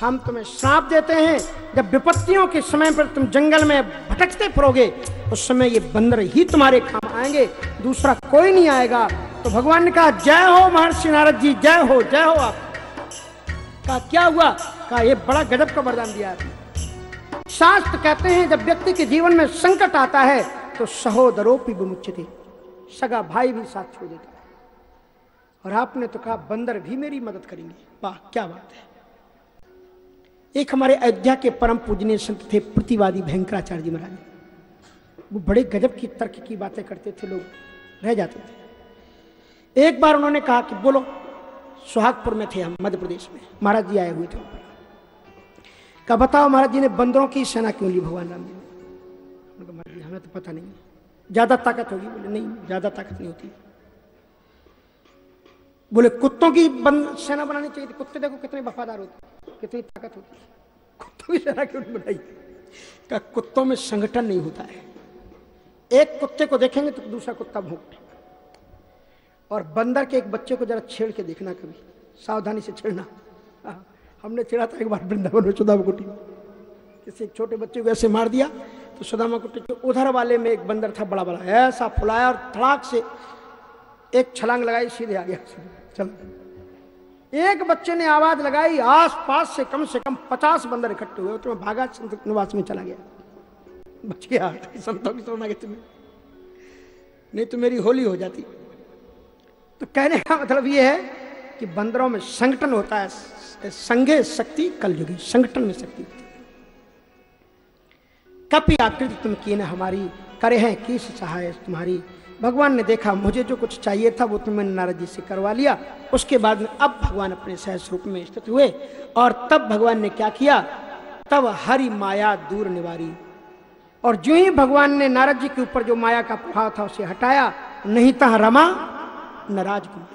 हम तुम्हें श्राप देते हैं, जब विपत्तियों के समय पर तुम जंगल में भटकते फिरोगे, उस समय ये बंदर ही तुम्हारे काम आएँगे। दूसरा कोई नहीं आएगा। तो भगवान ने कहा, जय हो महर्षि नारद जी, जय हो जय हो आप। कहा, क्या हुआ? कहा, ये बड़ा गजब का वरदान दिया आपने। शास्त्र कहते हैं, जब व्यक्ति के जीवन में संकट आता है तो सहोदरोपी विमुचित सगा भाई भी साथ छोड़ देता है। और आपने तो कहा, बंदर भी मेरी मदद करेंगे। वाह, क्या बात है। एक हमारे अयोध्या के परम पूजनीय संत थे, प्रतिवादी भयंकराचार्य जी महाराज। वो बड़े गजब की, तर्क की बातें करते थे, लोग रह जाते थे। एक बार उन्होंने कहा कि बोलो, सुहागपुर में थे हम, मध्य प्रदेश में। महाराज जी आए हुए थे कहा बताओ महाराज जी ने बंदरों की सेना क्यों ली भगवान राम जी ने? महाराज जी हमें तो पता नहीं ज़्यादा ताकत होगी? बोले नहीं ज़्यादा ताकत नहीं होती। बोले कुत्तों की बंद सेना बनानी चाहिए कुत्ते देखो कितने वफादार होते कितनी ताकत होती कुत्तों की सेना क्यों बनाई? का कुत्तों में संगठन नहीं होता है? एक कुत्ते को देखेंगे तो दूसरा कुत्ता भोंकते और बंदर के एक बच्चे को जरा छेड़ के देखना कभी। सावधानी से छेड़ना। हाँ, हमने चिड़ा था एक बार वृंदावन में सुदामा कुटी। किसी एक छोटे बच्चे को ऐसे मार दिया तो सुदामा कुटी के उधर वाले में एक बंदर था बड़ा बड़ा ऐसा फुलाया और धड़ाक से एक छलांग लगाई, सीधे आ गया। चल। एक बच्चे ने आवाज़ लगाई आस पास से कम से कम पचास बंदर इकट्ठे हुए तो मैं भागा संत निवास में चला गया। बच गया, संतों की शरण तुम्हें। नहीं तो मेरी होली हो जाती। तो कहने का मतलब ये है कि बंदरों में संगठन होता है संघे शक्ति, कलयुगी संगठन में शक्ति। कपि आकृति तुम की हमारी, करे हैं किस सहाय तुम्हारी। भगवान ने देखा, मुझे जो कुछ चाहिए था, वो तुमने नारद जी से करवा लिया। उसके बाद में अब भगवान अपने सहज रूप में स्थित हुए। और तब भगवान ने क्या किया? तब हरि माया दूर निवारी। और जो ही भगवान ने नारद जी के ऊपर जो माया का प्रभाव था, उसे हटाया। नहीं तहा रमा, न राजकुमारी।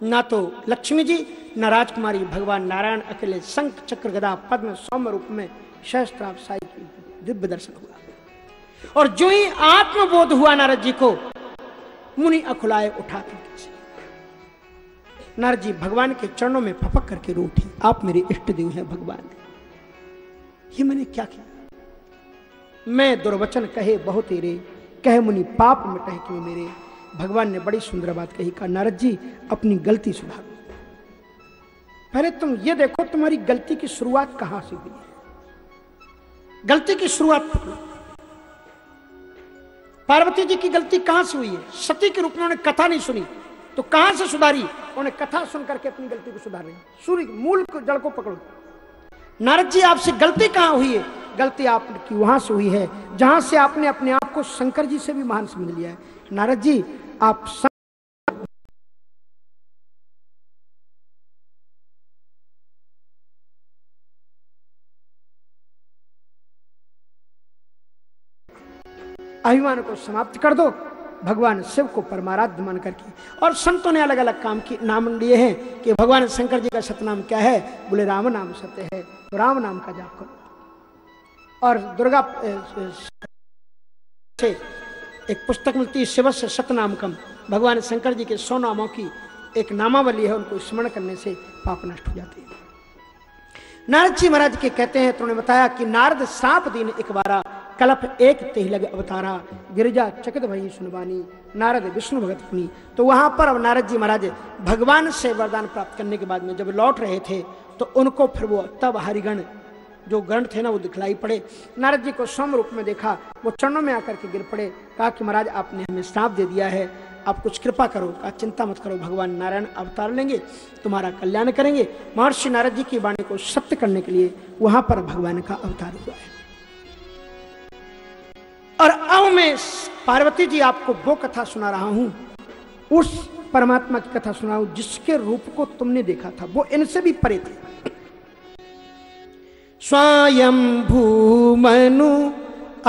ना तो लक्ष्मी जी, न राजकुमारी भगवान नारायण अकेले शंख चक्र गदा पद्म सौम्य रूप में सहस्त्राप की दिव्य दर्शन हुआ। और जो ही आत्मबोध हुआ नारद जी को, मुनि अखुलाए उठा करके नारद जी भगवान के चरणों में फपक करके रो उठी, आप मेरे इष्ट देव हैं भगवान, ये मैंने क्या किया? मैं दुर्वचन कहे बहुत तेरे, कहे मुनि पाप मिटे क्यों मेरे भगवान ने बड़ी सुंदर बात कही कहा नारद जी, अपनी गलती सुधारो। पहले तुम ये देखो तुम्हारी गलती की शुरुआत कहाँ से हुई है? गलती की शुरुआत पार्वती जी की गलती कहाँ से हुई है? सती के रूप में उन्होंने कथा नहीं सुनी तो कहाँ से सुधारी? उन्हें कथा सुन करके अपनी गलती को सुधार रही। सूर्य मूल को, जड़ को पकड़ो। नारद जी, आपसे गलती कहाँ हुई है? गलती आपकी वहाँ से हुई है, जहाँ से आपने अपने आप को शंकर जी से भी महान समझ लिया है। नारद जी, आप अभिमान को समाप्त कर दो। भगवान शिव को परमाराध्य मान करके और संतों ने अलग अलग काम की नाम लिए हैं कि भगवान शंकर जी का सतनाम क्या है? बोले, राम नाम सत्य है तो राम नाम का जाप करो। और दुर्गा से एक पुस्तक मिलती है, शिव से सतनाम कम। भगवान शंकर जी के सौ नामों की एक नामावली है, उनको स्मरण करने से पाप नष्ट हो जाते हैं। नारद जी महाराज के कहते हैं तो उन्होंने बताया कि नारद साप दिन एक बारा, कलप एक तेह लगे अवतारा, गिरिजा चकित भई सुनवानी नारद विष्णु भगत पुनी तो वहाँ पर अब नारद जी महाराज भगवान से वरदान प्राप्त करने के बाद में जब लौट रहे थे तो उनको फिर वो तब हरिगण जो ग्रंथ थे ना, वो दिखलाई पड़े। नारद जी को सौम रूप में देखा, वो चरणों में आकर के गिर पड़े। कहा कि महाराज, आपने हमें श्राप दे दिया है। आप कुछ कृपा करो, कहा, चिंता मत करो, भगवान नारायण अवतार लेंगे, तुम्हारा कल्याण करेंगे। महर्षि नारद जी की वाणी को सत्य करने के लिए वहाँ पर भगवान का अवतार हुआ है। और अब मैं पार्वती जी आपको वो कथा सुना रहा हूँ, उस परमात्मा की कथा सुना जिसके रूप को तुमने देखा था। वो इनसे भी परे थे। स्वयं भूमनु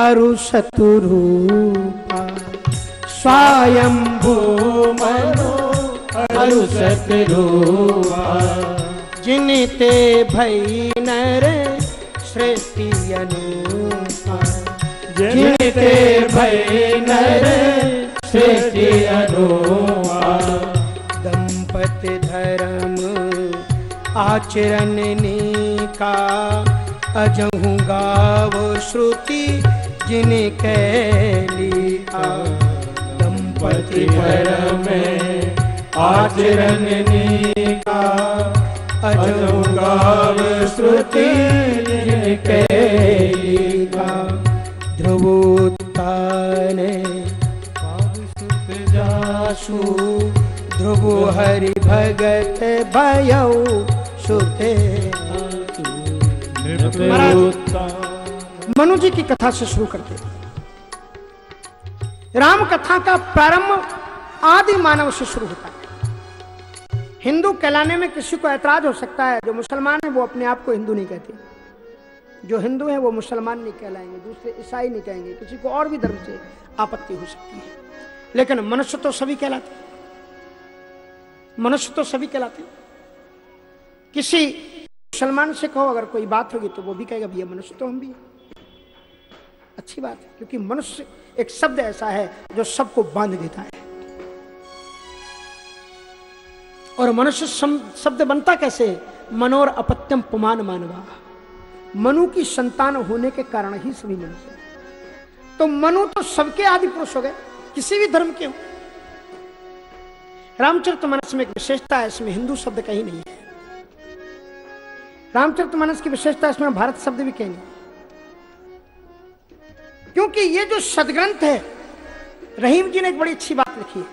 अरु शतुरूपा स्वयं भूमनु अरु शतरूपा जिनते भई नर सृष्टि अनुपा जिनते भय नर सृष्टि अनुपा दंपति धर्म आचरण का अजहू गाव श्रुति जिन कैली दंपति पर में आचरण का अजगाव श्रुति जिनके ध्रुवोत्तान जासु, ध्रुव हरि भगत भयऊ सुते। मनु जी की कथा से शुरू करते राम कथा का प्रारंभ आदि मानव से शुरू होता है। हिंदू कहलाने में किसी को ऐतराज हो सकता है, जो मुसलमान है, वो अपने आप को हिंदू नहीं कहते। जो हिंदू है, वो मुसलमान नहीं कहलाएँगे, दूसरे ईसाई नहीं कहेंगे, किसी को और भी धर्म से आपत्ति हो सकती है। लेकिन मनुष्य तो सभी कहलाते मनुष्य तो सभी कहलाते किसी मुसलमान से कहो अगर कोई बात होगी तो वो भी कहेगा, भैया, मनुष्य तो हम भी अच्छी बात है, क्योंकि मनुष्य एक शब्द ऐसा है जो सबको बाँध देता है। और मनुष्य शब्द बनता कैसे मनोर अपत्यम पुमान मानवा। मनु की संतान होने के कारण ही सभी मनुष्य तो मनु तो सबके आदि पुरुष हो गए, किसी भी धर्म के हो। रामचरित मानस में एक विशेषता है, इसमें हिंदू शब्द कहीं नहीं है। रामचरित मानस की विशेषता इसमें भारत शब्द भी कहीं नहीं क्योंकि ये जो सदग्रंथ है, रहीम जी ने एक बड़ी अच्छी बात लिखी है।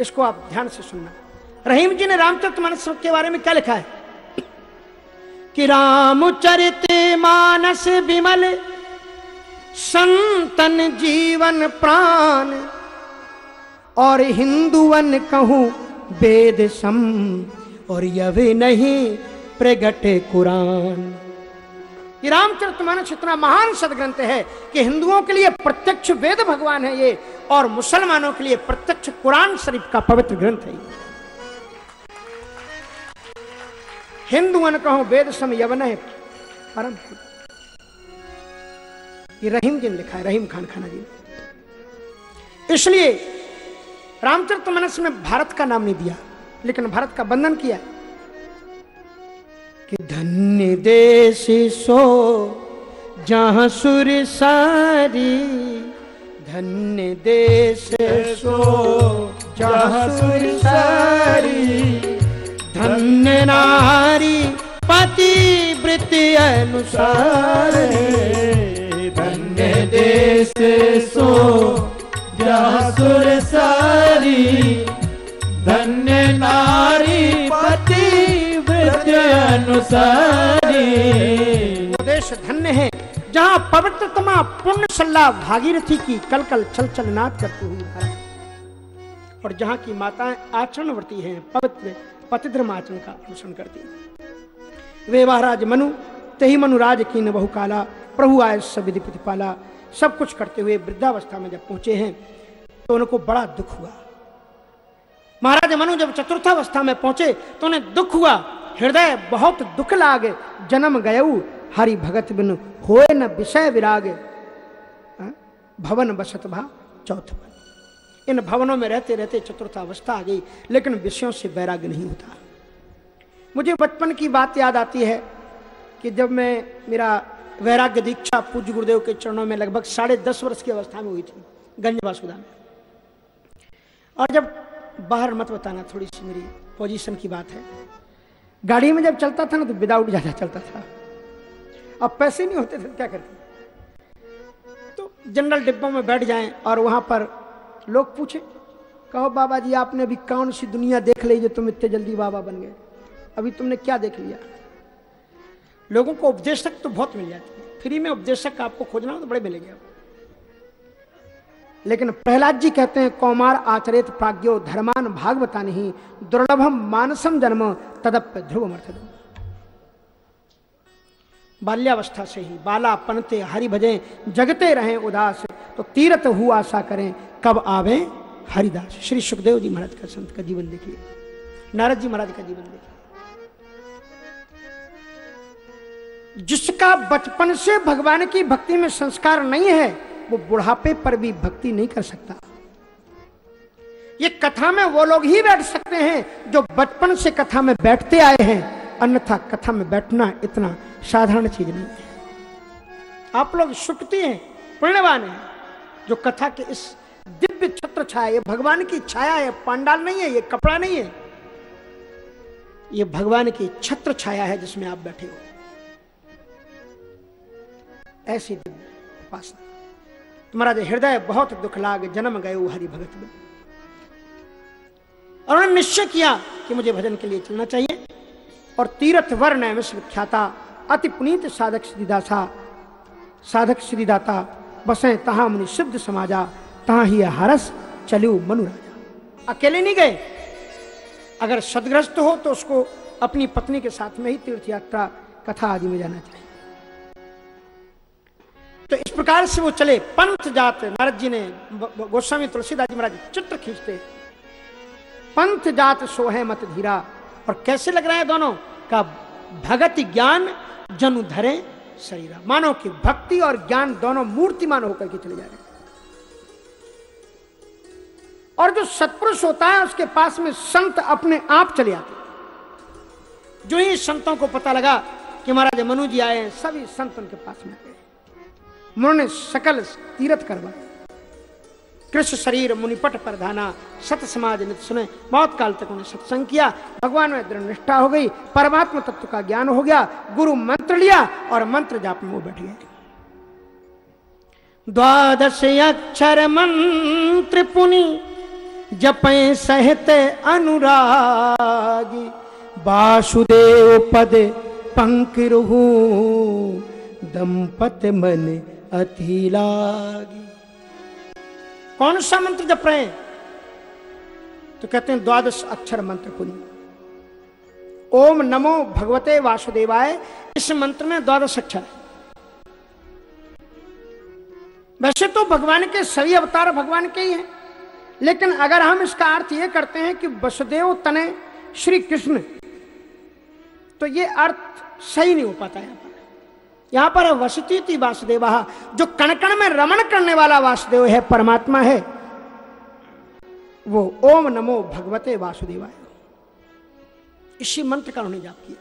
इसको आप ध्यान से सुनना। रहीम जी ने रामचरित मानस के बारे में क्या लिखा है? कि रामचरित मानस विमल, संतन जीवन प्राण, और हिंदुवन कहूँ, वेद सम, और यवे नहीं प्रगट कुरान। ये रामचरितमानस इतना महान सदग्रंथ है कि हिंदुओं के लिए प्रत्यक्ष वेद भगवान है ये, और मुसलमानों के लिए प्रत्यक्ष कुरान शरीफ का पवित्र ग्रंथ है हिंदुअन कहो, वेद सम यवन है। परम ये रहीम जी ने लिखा है, रहीम खान खाना जी। इसलिए रामचरित मनस में भारत का नाम नहीं दिया, लेकिन भारत का बंधन किया। कि धन्य देश सो, जहाँ सुर सारी धन्य देश सो, जहाँ सुर सारी धन्य नारी पति वृत्ति अनुसार धन्य देश सो, जहाँ सुर सारी धन्य नारी अनुसारी। देश धन्य है। जहाँ पवित्रतमा पुण्य सल्ला भागीरथी की कल कल छल छल नाद करती हुई और जहाँ की माताएँ आचरणवर्ती हैं, पवित्र पतिधर्म आचरण का अनुसरण करती वे महाराज मनु, तेही मनु राज की न बहु काला, प्रभु आय सब विधि प्रतिपाला, सब कुछ करते हुए वृद्धावस्था में जब पहुँचे हैं तो उनको बड़ा दुख हुआ। महाराज मनु जब चतुर्थावस्था में पहुँचे तो उन्हें दुख हुआ हृदय बहुत दुख लाग, जन्म गयऊ, हरि भगत बिन होए न विषय विराग। हाँ? भवन बसत भा, चौथ इन भवनों में रहते रहते चतुर्थावस्था आ गई, लेकिन विषयों से वैराग्य नहीं होता। मुझे बचपन की बात याद आती है कि जब मैं मेरा वैराग्य दीक्षा पूज्य गुरुदेव के चरणों में लगभग साढ़े दस वर्ष की अवस्था में हुई थी, गंज बासुदा में। और जब बाहर मत बताना, थोड़ी सी मेरी पोजीशन की बात है। गाड़ी में जब चलता था ना तो विदाउट ज़्यादा चलता था। अब पैसे नहीं होते थे, क्या करते तो जनरल डिब्बों में बैठ जाएँ और वहाँ पर लोग पूछे, कहो बाबा जी आपने अभी कौन सी दुनिया देख ली जो तुम इतने जल्दी बाबा बन गए? अभी तुमने क्या देख लिया? लोगों को उपदेशक तो बहुत मिल जाते हैं। फ्री में उपदेशक आपको खोजना हो तो बड़े मिलेंगे आपको। लेकिन प्रहलाद जी कहते हैं, कौमार आचरित प्राज्ञो धर्मान भागवता नहीं, दुर्लभम मानसम जन्म तदप्य ध्रुव मर्थदम बाल्यावस्था से ही बाला पनते हरि भजे, जगते रहें उदास तो तीरथ हु आशा करें, कब आवे हरिदास? श्री सुखदेव जी महाराज का संत का जीवन देखिए। नारद जी महाराज का जीवन देखिए। जिसका बचपन से भगवान की भक्ति में संस्कार नहीं है वो बुढ़ापे पर भी भक्ति नहीं कर सकता। ये कथा में वो लोग ही बैठ सकते हैं जो बचपन से कथा में बैठते आए हैं, अन्यथा कथा में बैठना इतना साधारण चीज़ नहीं है। आप लोग सुखती हैं, पुण्यवान हैं, जो कथा के इस दिव्य छत्र छाया, ये भगवान की छाया है, पांडाल नहीं है, ये कपड़ा नहीं है, ये भगवान की छत्र छाया है जिसमें आप बैठे हो। ऐसी दिव्य उपासना। तुम्हारा हृदय बहुत दुख लाग, जन्म गए हरि भगत में। और उन्होंने निश्चय किया कि मुझे भजन के लिए चलना चाहिए। और तीर्थ वर्ण है विश्वख्याता, अति पुनीत साधक श्रीदासा साधक श्रीदाता बसे तहा मुनि सिद्ध समाजा, तहा ही हरस चलू मनु राजा। अकेले नहीं गए? अगर सदग्रस्त हो तो उसको अपनी पत्नी के साथ में ही तीर्थ यात्रा कथा आदि में जाना चाहिए। तो इस प्रकार से वो चले, पंथ जात। नारद जी ने गोस्वामी तुलसीदास जी महाराज चित्र खींचते। पंथ जात सोहे मत धीरा। और कैसे लग रहे हैं दोनों? का भगत ज्ञान जनु धरे शरीरा। मानो कि भक्ति और ज्ञान दोनों मूर्तिमान होकर के चले जा रहे हैं। और जो सत्पुरुष होता है, उसके पास में संत अपने आप चले आते जो ही संतों को पता लगा कि महाराज मनु जी आए हैं, सभी संत उनके पास में आ गए उन्होंने सकल तीर्थ करवा। कृष्ण शरीर मुनिपट पर धाना, सत समाज नित सुने। बहुत काल तक उन्हें सत्संग किया। भगवान में दृढ़ निष्ठा हो गई। परमात्मा तत्व का ज्ञान हो गया। गुरु मंत्र लिया और मंत्र जाप में वो बैठ गए। द्वादश अक्षर मंत्र पुनि, जपे सहित अनुरागी। वासुदेव पद पंकिरहू दंपत मन अति लागी। कौन सा मंत्र जप रहे हैं? तो कहते हैं द्वादश अक्षर मंत्र पुण्य ओम नमो भगवते वासुदेवाय, इस मंत्र में द्वादश अक्षर है। वैसे तो भगवान के सभी अवतार भगवान के ही हैं, लेकिन अगर हम इसका अर्थ ये करते हैं कि वसुदेव तने श्री कृष्ण तो ये अर्थ सही नहीं हो पाता है। यहाँ पर वसती वासुदेव, जो कण कण में रमण करने वाला वासुदेव है, परमात्मा है, वो ओम नमो भगवते वासुदेवाय। इसी मंत्र का उन्होंने जाप किया।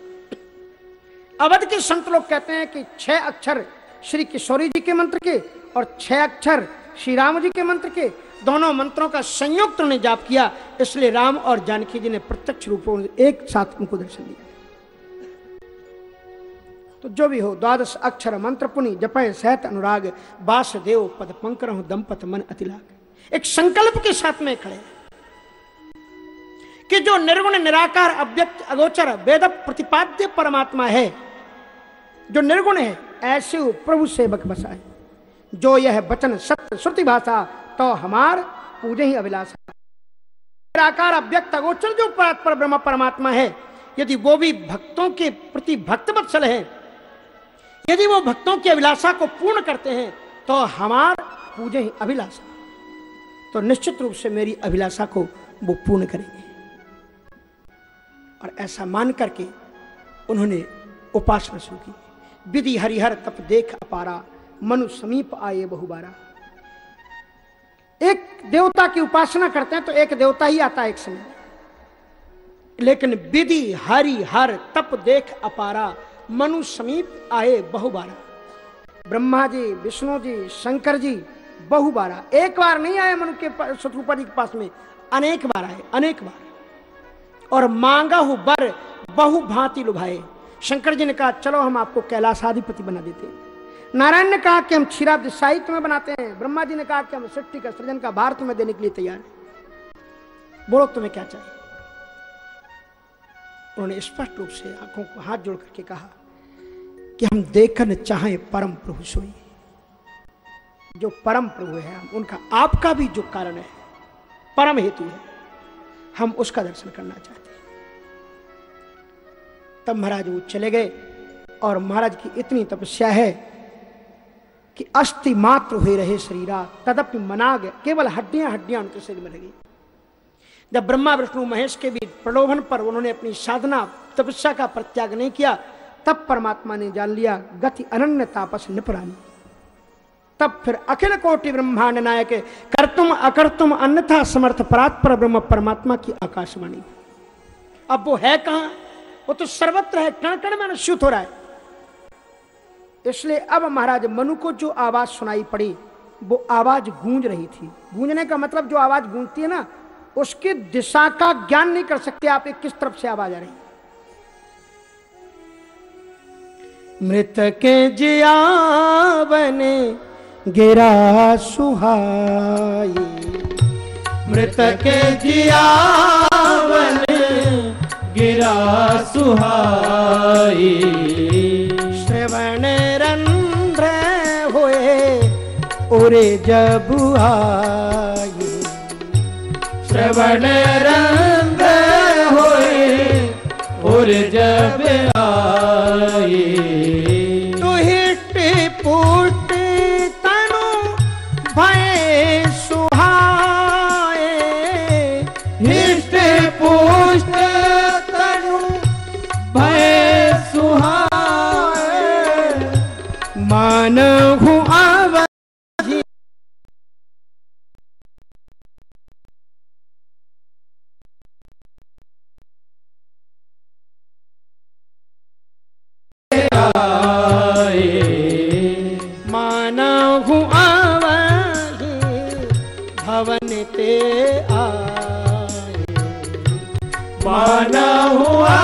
अवध के संत लोग कहते हैं कि छह अक्षर श्री किशोरी जी के मंत्र के और छह अक्षर श्री राम जी के मंत्र के दोनों मंत्रों का संयुक्त उन्होंने जाप किया, इसलिए राम और जानकी जी ने प्रत्यक्ष रूप एक साथ उनको दर्शन दिया। तो जो भी हो, द्वादश अक्षर मंत्र पुनि जपय सहत अनुराग, वासुदेव पद पंकर दंपत मन अतिलाग। एक संकल्प के साथ में खड़े। कि जो निर्गुण, निराकार, अव्यक्त, अगोचर, वेद प्रतिपाद्य परमात्मा है, जो निर्गुण है, ऐसे प्रभु सेवक बसा है। जो यह वचन सत्य श्रुति भाषा तो हमार पूजे ही अभिलाषा। निराकार, अव्यक्त, अगोचर, जो पर ब्रह्म परमात्मा है, यदि वो भी भक्तों के प्रति भक्त वत्सल है यदि वो भक्तों की अभिलाषा को पूर्ण करते हैं तो हमार पूजे ही अभिलाषा। तो निश्चित रूप से मेरी अभिलाषा को वो पूर्ण करेंगे। और ऐसा मान करके उन्होंने उपासना शुरू की। विधि हरिहर तप देख अपारा, मनु समीप आए बहुबारा। एक देवता की उपासना करते हैं तो एक देवता ही आता है एक समय। लेकिन विधि हरि हर तप देख अपारा मनु समीप आए बहुबारा। ब्रह्मा जी विष्णु जी शंकर जी बहुबारा। एक बार नहीं आए मनु के शत्रुपा जी के पास में। अनेक बार आए, अनेक बार। और मांगा हु बर, बहु भांति लुभाए। शंकर जी ने कहा, चलो हम आपको कैलाशाधिपति बना देते हैं। नारायण ने कहा कि हम क्षीरा दिशाई तुम्हें बनाते हैं। ब्रह्मा जी ने कहा कि हम सृष्टि का सृजन का भार तुम्हें देने के लिए तैयार है। बोलो, तुम्हें क्या चाहिए? उन्होंने स्पष्ट रूप से आँखों को हाथ जोड़ करके कहा कि हम देखन चाहें परम प्रभु सोई। जो परम प्रभु है हम, उनका आपका भी जो कारण है, परम हेतु है, हम उसका दर्शन करना चाहते हैं। तब महाराज वो चले गए और महाराज की इतनी तपस्या है कि अस्थि मात्र हुए रहे शरीरा, तदपि मना गए केवल हड्डियाँ हड्डियाँ उनके शरीर में लगी जब ब्रह्मा, विष्णु, महेश के भी प्रलोभन पर उन्होंने अपनी साधना, तपस्या का प्रत्याग नहीं किया तब परमात्मा ने जान लिया, गति अनन्य तापस निपरानी। तब फिर अखिल कोटि ब्रह्मांड नायक कर तुम अकर तुम अन्यथा समर्थ परात पर ब्रह्म परमात्मा की आकाशवाणी। अब वो है कहा? वो तो सर्वत्र है कण कण में अनुच्युत हो रहा है। इसलिए अब महाराज मनु को जो आवाज़ सुनाई पड़ी, वो आवाज़ गूंज रही थी। गूंजने का मतलब जो आवाज़ गूंजती है ना, उसकी दिशा का ज्ञान नहीं कर सकते आप एक किस तरफ़ से आवाज़ आ रही। मृत के जिया बने, गिरा सुहाई। मृत के जिया बने, गिरा सुहाई। श्रवण रंध्र हुए, उरे आई श्रवण रंग हुए और जब आए माना हूँ आवाही भवन ते माना हुआ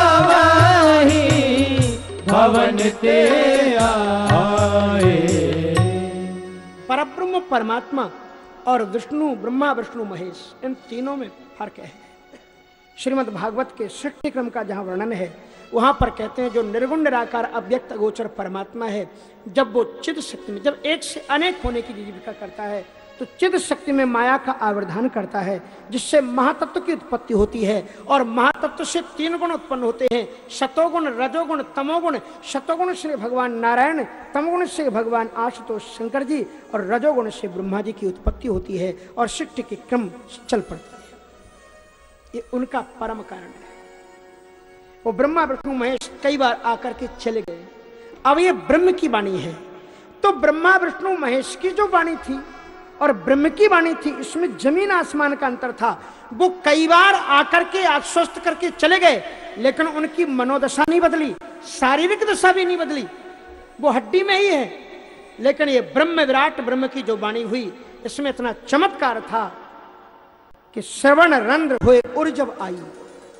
भवन ते आए। परब्रह्म, परमात्मा और विष्णु, ब्रह्मा, विष्णु, महेश, इन तीनों में फ़र्क है। श्रीमद् भागवत के सृष्टि क्रम का जहाँ वर्णन है, वहाँ पर कहते हैं, जो निर्गुण निराकार अव्यक्त अगोचर परमात्मा है, जब वो चिद शक्ति में, जब एक से अनेक होने की जीविका करता है तो चिद शक्ति में माया का आवर्धान करता है, जिससे महातत्व की उत्पत्ति होती है, और महातत्व से तीन गुण उत्पन्न होते हैं, शतोगुण, रजोगुण, तमोगुण। शतोगुण से भगवान नारायण, तमोगुण से भगवान आशुतोष शंकर जी, और रजोगुण से ब्रह्मा जी की उत्पत्ति होती है, और सृष्टि के क्रम चल पड़ता है। ये उनका परम कारण है। वो ब्रह्मा विष्णु महेश कई बार आकर के चले गए। अब ये ब्रह्म की वाणी है। तो ब्रह्मा, विष्णु, महेश की जो वाणी थी और ब्रह्म की वाणी थी, इसमें ज़मीन आसमान का अंतर था। वो कई बार आकर के आश्वस्त करके चले गए, लेकिन उनकी मनोदशा नहीं बदली, शारीरिक दशा भी नहीं बदली। वो हड्डी में ही है। लेकिन ये ब्रह्म विराट ब्रह्म की जो वाणी हुई, इसमें इतना चमत्कार था कि श्रवण रंध्र हुए उर जब आई।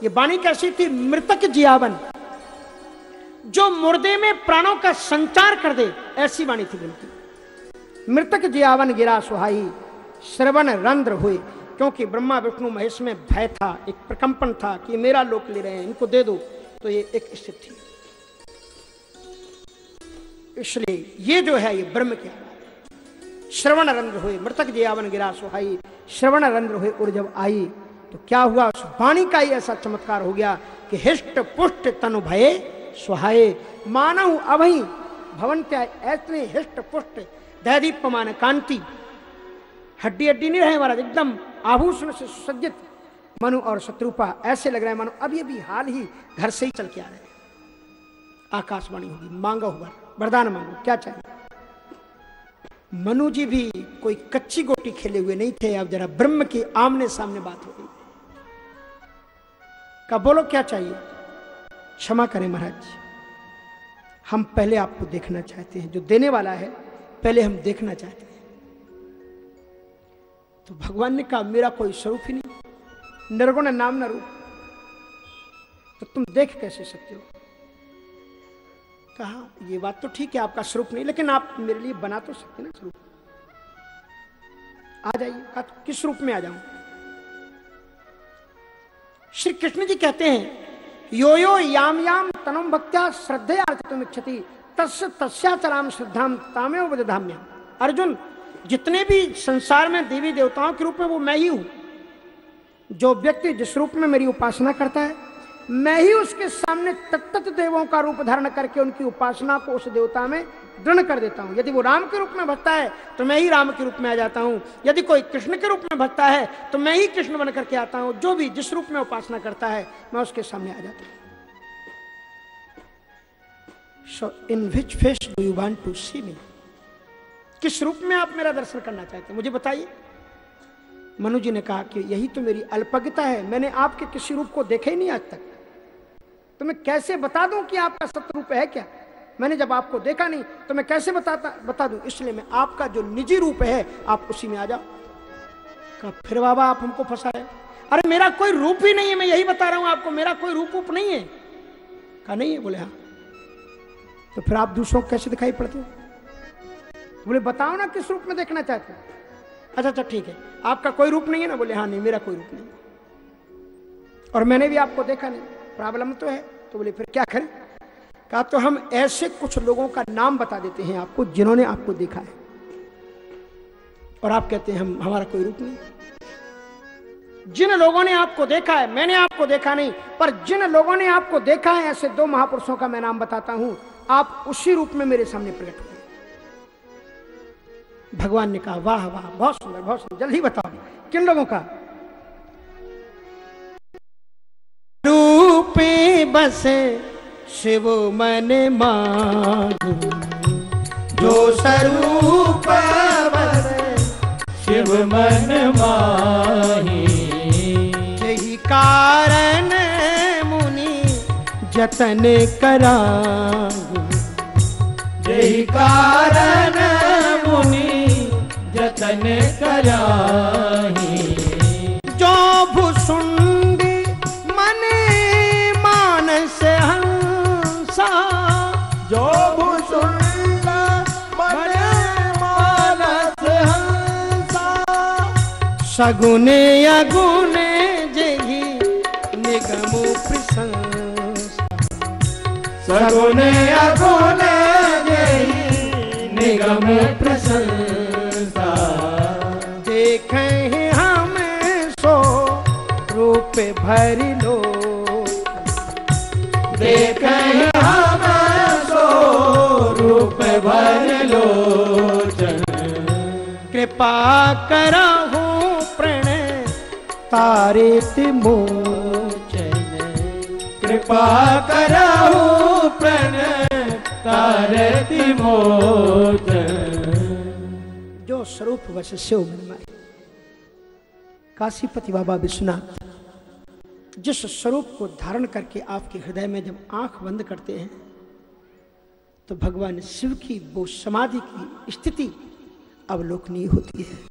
ये वाणी कैसी थी? मृतक जियावन। जो मुर्दे में प्राणों का संचार कर दे, ऐसी वाणी थी की मृतक जियावन गिरा सुहाई, श्रवण रंध्र हुए, क्योंकि ब्रह्मा विष्णु महेश में भय था, एक प्रकंपन था कि मेरा लोक ले रहे हैं, इनको दे दो। तो ये एक स्थिति इसलिए ये जो है, ये ब्रह्म के श्रवण रंध्र हुए, मृतक जियावन गिरा, सुहाई। श्रवण रंध्र हुए और जब आई तो क्या हुआ? उस वाणी का ही ऐसा चमत्कार हो गया कि हिष्ट पुष्ट तनु भये, सुहाये। मानव अभई, भवन क्या ऐसे हिष्ट पुष्ट, दैदीप्यमान कांति। हड्डी हड्डी नहीं रहे महाराज, एकदम आभूषण से सुसज्जित। मनु और शत्रुपा, ऐसे लग रहे हैं, मानो अभी अभी हाल ही घर से ही चल के आ रहे हैं। आकाशवाणी होगी, मांगा होगा वरदान मांगो, क्या चाहिए? मनु जी भी कोई कच्ची गोटी खेले हुए नहीं थे। अब जरा ब्रह्म की आमने सामने बात हो गई। का बोलो, क्या चाहिए? क्षमा करें महाराज। हम पहले आपको देखना चाहते हैं। जो देने वाला है, पहले हम देखना चाहते हैं। तो भगवान ने कहा, मेरा कोई स्वरूप ही नहीं। निर्गुण नाम न रूप। तो तुम देख कैसे सकते हो? कहा, ये बात तो ठीक है, आपका स्वरूप नहीं, लेकिन आप मेरे लिए बना तो सकते ना स्वरूप। आ जाइए किस रूप में आ जाऊँ? श्री कृष्ण जी कहते हैं यो यो याम याम तनम भक्त्या श्रद्धया तुम इच्छति, तस्य तस्याचराम श्रद्धाम तामेव बधाम्या अर्जुन, जितने भी संसार में देवी देवताओं के रूप में वो मैं ही हूँ। जो व्यक्ति जिस रूप में मेरी उपासना करता है मैं ही उसके सामने तत्त देवों का रूप धारण करके उनकी उपासना को उस देवता में दृढ़ कर देता हूँ। यदि वो राम के रूप में भक्ता है तो मैं ही राम के रूप में आ जाता हूँ। यदि कोई कृष्ण के रूप में भक्ता है तो मैं ही कृष्ण बन करके आता हूँ। जो भी जिस रूप में उपासना करता है, मैं उसके सामने आ जाता हूँ। So in which face do you want to see me किस रूप में आप मेरा दर्शन करना चाहते हैं? मुझे बताइए। मनु जी ने कहा कि यही तो मेरी अल्पज्ञता है। मैंने आपके किसी रूप को देखा ही नहीं आज तक। तो मैं कैसे बता दूँ कि आपका सत्य रूप है क्या? मैंने जब आपको देखा नहीं तो मैं कैसे बताता, बता दूँ? इसलिए मैं आपका जो निजी रूप है, आप उसी में आ जाओ। कहा, फिर बाबा आप हमको फंसाए। अरे मेरा कोई रूप ही नहीं है, मैं यही बता रहा हूँ आपको, मेरा कोई रूप रूप नहीं है। कहा, नहीं है, बोले हाँ। तो फिर आप दूसरों को कैसे दिखाई पड़ते? हो बोले, बताओ ना किस रूप में देखना चाहते हो। अच्छा अच्छा ठीक है। आपका कोई रूप नहीं है ना? बोले हाँ नहीं, मेरा कोई रूप नहीं और मैंने भी आपको देखा नहीं। प्रॉब्लम तो है तो बोले, फिर क्या करें? कहा तो हम ऐसे कुछ लोगों का नाम बता देते हैं आपको, जिन्होंने आपको देखा है। और आप कहते हैं, हम, हमारा कोई रूप नहीं। जिन लोगों ने आपको देखा है, मैंने आपको देखा नहीं, पर जिन लोगों ने आपको देखा है, ऐसे दो महापुरुषों का मैं नाम बताता हूँ। आप उसी रूप में मेरे सामने प्रकट हुए। भगवान ने कहा, वाह वाह, बहुत सुंदर बहुत सुंदर, जल्दी बताओ, किन लोगों का? रूपे बसे शिव मन माग। जो स्वरूप बसे शिव मन माही कारण मुनि जतन करा यही कारण मुनि जतन करा जो भुसुंडी सगुने अगुने जही निगम प्रशंसा। सगुने अगुने जही निगम प्रसन्नता देखे हमें सो रूप भर लो। देखे हमें सो रूप भर लो। कृपा करो तारे मोचन कृपा करहु प्रण तारति मोचन जो स्वरूप वश मनमाए काशीपति बाबा विश्वनाथ, जिस स्वरूप को धारण करके आपके हृदय में जब आँख बंद करते हैं तो भगवान शिव की वो समाधि की स्थिति अवलोकनीय होती है।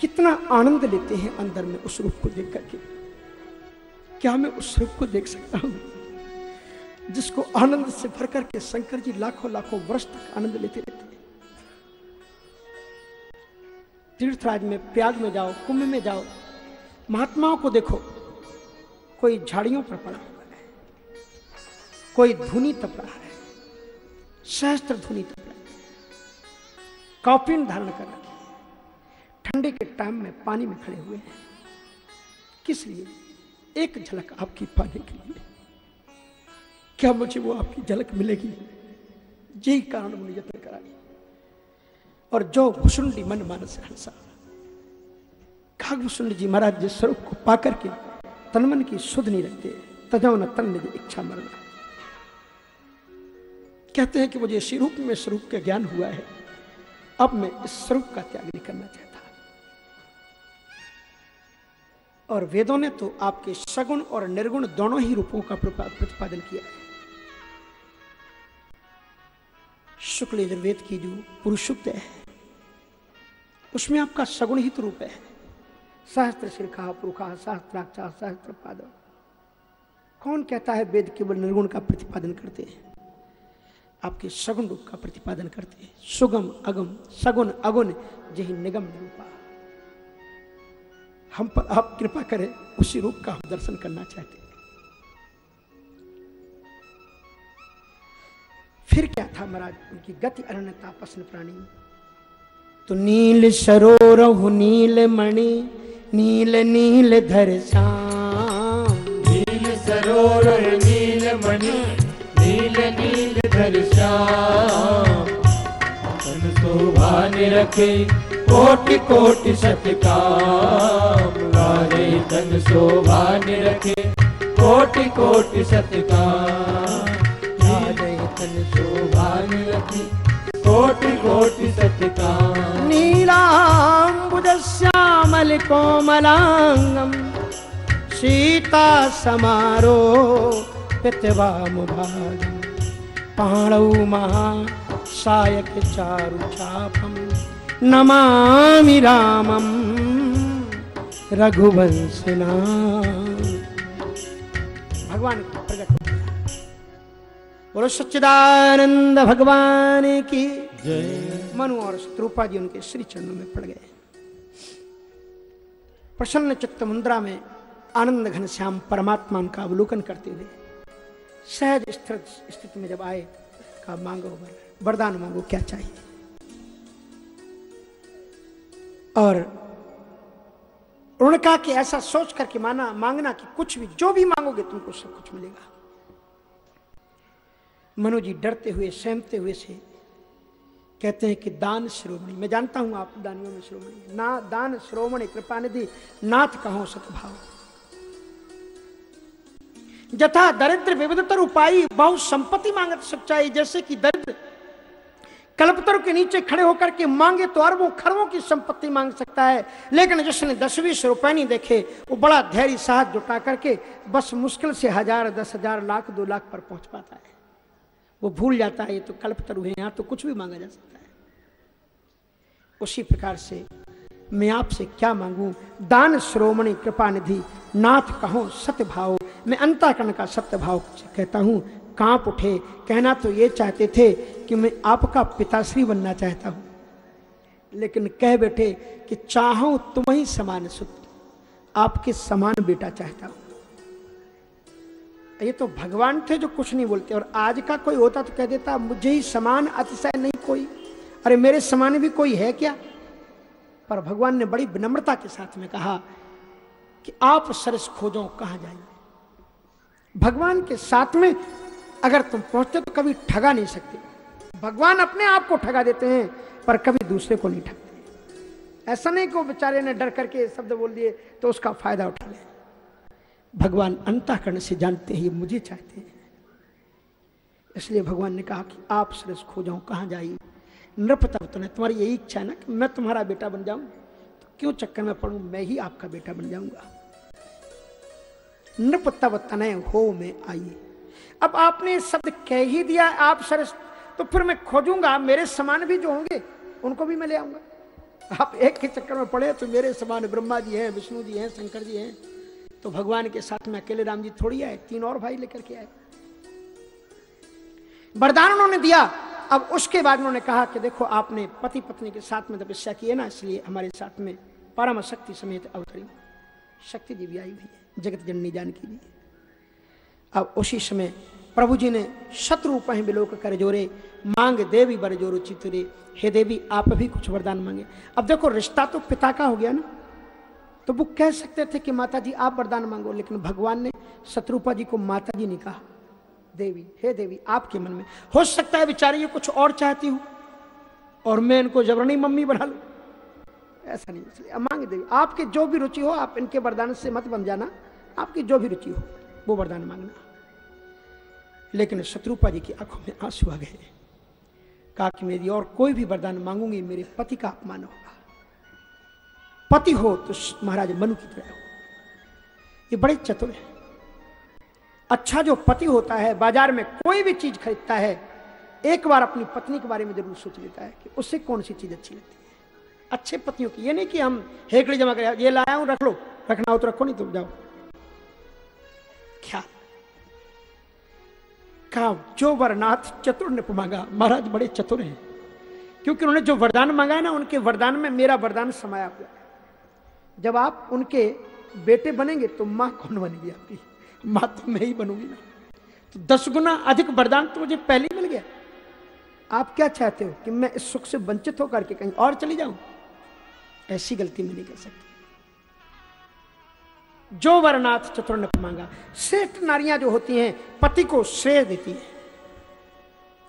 कितना आनंद लेते हैं अंदर में उस रूप को देख करके। क्या मैं उस रूप को देख सकता हूँ? जिसको आनंद से भर करके शंकर जी लाखों लाखों वर्ष तक आनंद लेते रहते हैं। तीर्थराज में, प्रयाग में जाओ, कुंभ में जाओ, महात्माओं को देखो। कोई झाड़ियों पर पड़ा हुआ है, कोई धुनी तप रहा है, सहस्त्र धुनी तप रहा है। कॉपिन धारण कर रखी है। ठंडे के टाइम में पानी में खड़े हुए हैं। किस लिए? एक झलक आपकी पाने के लिए। क्या मुझे वो आपकी झलक मिलेगी? यही कारण मुझे यत्न कराई और जो भुसुंडी मन मानस हंसा। भुसुंडी जी महाराज जिस स्वरूप को पाकर के तनमन की सुध नहीं रखते तजो न तन इच्छा मरना कहते हैं कि मुझे इसी रूप में स्वरूप का ज्ञान हुआ है। अब मैं इस स्वरूप का त्याग नहीं करना चाहता। और वेदों ने तो आपके सगुण और निर्गुण दोनों ही रूपों का प्रतिपादन किया। है शुक्ल यजुर्वेद की जो पुरुषुक्त है, उसमें आपका सगुण हित रूप है। सहस्त्र शिरखा, पुरुखा, सहस्त्राक्षा सहस्त्र पाद कौन कहता है वेद केवल निर्गुण का प्रतिपादन करते हैं? आपके सगुण रूप का प्रतिपादन करते हैं। सुगम, अगम, सगुण, अगुण यही निगम रूपा हम पर आप कृपा करें, उसी रूप का हम दर्शन करना चाहते हैं। फिर क्या था महाराज, उनकी गति अनन्यता पसन प्राणी? तो नील सरोरहु नील मणि, नील नील धर श्याम नील सरोवर, नील मणि, नील नील धर श्याम शोभा निरखे कोटि कोटि सतकाम गारे तन शोभा निरखे। कोटि कोटि सतकाम गारे तन शोभा निरखे। कोटि कोटि सतकाम। नीलाम्बुज श्यामल कोमलांगम, सीता समारो पितवामुभागम पाणौ महा सायक चारु चापम। नमामि रामम। रघुवंशना। भगवान का प्रकट बोलो सच्चिदानंद भगवान की जय। मनु और शत्रुपा जी उनके श्री चरणों में पड़ गए। प्रसन्न चित्त मुद्रा में आनंद घन श्याम परमात्मा उनका अवलोकन करते हुए सहज स्थिर स्थिति में जब आए का मांगो वर, वरदान मांगो क्या चाहिए? और उन्होंने कहा कि ऐसा सोच करके माना, मांगना कि कुछ भी, जो भी मांगोगे तुमको सब कुछ मिलेगा। मनु जी डरते हुए, सहमते हुए से कहते हैं कि दान श्रोमणी, मैं जानता हूँ आप दानियों में श्रोमणी ना दान श्रोमणी कृपा निधि नाथ कहो सतभाव जथा दरिद्र विविधतर उपाय बहु संपत्ति मांगत सच्चाई, जैसे कि दरिद्र कल्पतर के नीचे खड़े होकर के मांगे तो अरबों खरबों की संपत्ति मांग सकता है। लेकिन जिसने दस बीस रुपए नहीं देखे, वो बड़ा धैर्य, साहस जुटा करके बस मुश्किल से हज़ार, दस हज़ार, लाख, दो लाख पर पहुँच पाता है। वो भूल जाता है, ये तो कल्पतरु है, यहाँ तो कुछ भी मांगा जा सकता है। उसी प्रकार से मैं आपसे क्या मांगू? दान श्रोमणी कृपा निधि नाथ कहो, सत्य भाव। मैं अंताकरण का सत्य भाव कहता हूँ काँप उठे। कहना तो ये चाहते थे कि मैं आपका पिताश्री बनना चाहता हूँ। लेकिन कह बैठे कि चाहूँ तुम ही समान सुत। आपके समान बेटा चाहता हूँ। ये तो भगवान थे जो कुछ नहीं बोलते, और आज का कोई होता तो कह देता, मुझे ही समान अतिशय नहीं कोई। अरे मेरे समान भी कोई है क्या? पर भगवान ने बड़ी विनम्रता के साथ में कहा कि आप सरस खोजो कहाँ जाइए भगवान के साथ में अगर तुम पहुँचते तो कभी ठगा नहीं सकते। भगवान अपने आप को ठगा देते हैं, पर कभी दूसरे को नहीं ठगते। ऐसा नहीं कि वो बेचारे ने डर करके शब्द बोल दिए तो उसका फ़ायदा उठा ले। भगवान अंतःकरण से जानते हैं, ये मुझे चाहते हैं। इसलिए भगवान ने कहा कि आप सरस खो जाओ, कहाँ जाइए? नृपता तो तुम्हारी यही इच्छा है ना कि मैं तुम्हारा बेटा बन जाऊँ? तो क्यों चक्कर में पढ़ू मैं ही आपका बेटा बन जाऊँगा। नृप तब तनय हो में आइए। अब आपने शब्द कह ही दिया आप सरस तो फिर मैं खोजूँगा, मेरे समान भी जो होंगे, उनको भी मैं ले आऊँगा। आप एक के चक्कर में पड़े तो मेरे समान ब्रह्मा जी हैं, विष्णु जी हैं, शंकर जी हैं तो भगवान के साथ में अकेले राम जी थोड़ी आए, तीन और भाई लेकर के आए। वरदान उन्होंने दिया, अब उसके बाद उन्होंने कहा कि देखो, आपने पति पत्नी के साथ में तपस्या की है ना, इसलिए हमारे साथ में परम शक्ति समेत अवतरी। शक्ति जी भी आई हुई है, जगत जननी जानकी जी। अब उसी समय प्रभु जी ने शत्रु पह बिलोक कर जोरे, मांग देवी बर जोरो चितरे। हे देवी, आप भी कुछ वरदान मांगे। अब देखो, रिश्ता तो पिता का हो गया ना। तो वो कह सकते थे कि माता जी आप वरदान मांगो, लेकिन भगवान ने शत्रुपा जी को माता जी ने कहा, देवी, हे देवी, आपके मन में हो सकता है बेचारी ये कुछ और चाहती हूँ, और मैं इनको जबरनी मम्मी बना लू। ऐसा नहीं, इसलिए मांगे देवी, आपके जो भी रुचि हो, आप इनके वरदान से मत बन जाना, आपकी जो भी रुचि हो। वो वरदान मांगना। लेकिन शत्रुपा जी की आँखों में आँसू आ गए। कहा कि मेरी और कोई भी वरदान मांगूँगी, मेरे पति का अपमान होगा। पति हो तो महाराज मनु की तरह हो। ये बड़े चतुर है। अच्छा जो पति होता है, बाज़ार में कोई भी चीज़ खरीदता है, एक बार अपनी पत्नी के बारे में ज़रूर सोच लेता है कि उससे कौन सी चीज़ अच्छी लगती है। अच्छे पत्नियों की, ये नहीं कि हम हेकड़ी जमा कर, ये लाया हूँ, रख लो। रखना हो तो रखो, नहीं तो जाओ। ख्याल कहा, जो वरनाथ चतुर ने मांगा, महाराज बड़े चतुर हैं। क्योंकि उन्होंने जो वरदान मांगा है ना, उनके वरदान में मेरा वरदान समाया हुआ है। जब आप उनके बेटे बनेंगे तो माँ कौन बनेगी आपकी? माँ तो मैं ही बनूँगी ना। तो दस गुना अधिक वरदान तो मुझे पहले ही मिल गया। आप क्या चाहते हो कि मैं इस सुख से वंचित होकर के कहीं और चली जाऊँ? ऐसी गलती मैं नहीं कर सकती। जो वरनाथ चतुर ने मांगा। श्रेष्ठ नारियाँ जो होती हैं, पति को श्रेय देती हैं।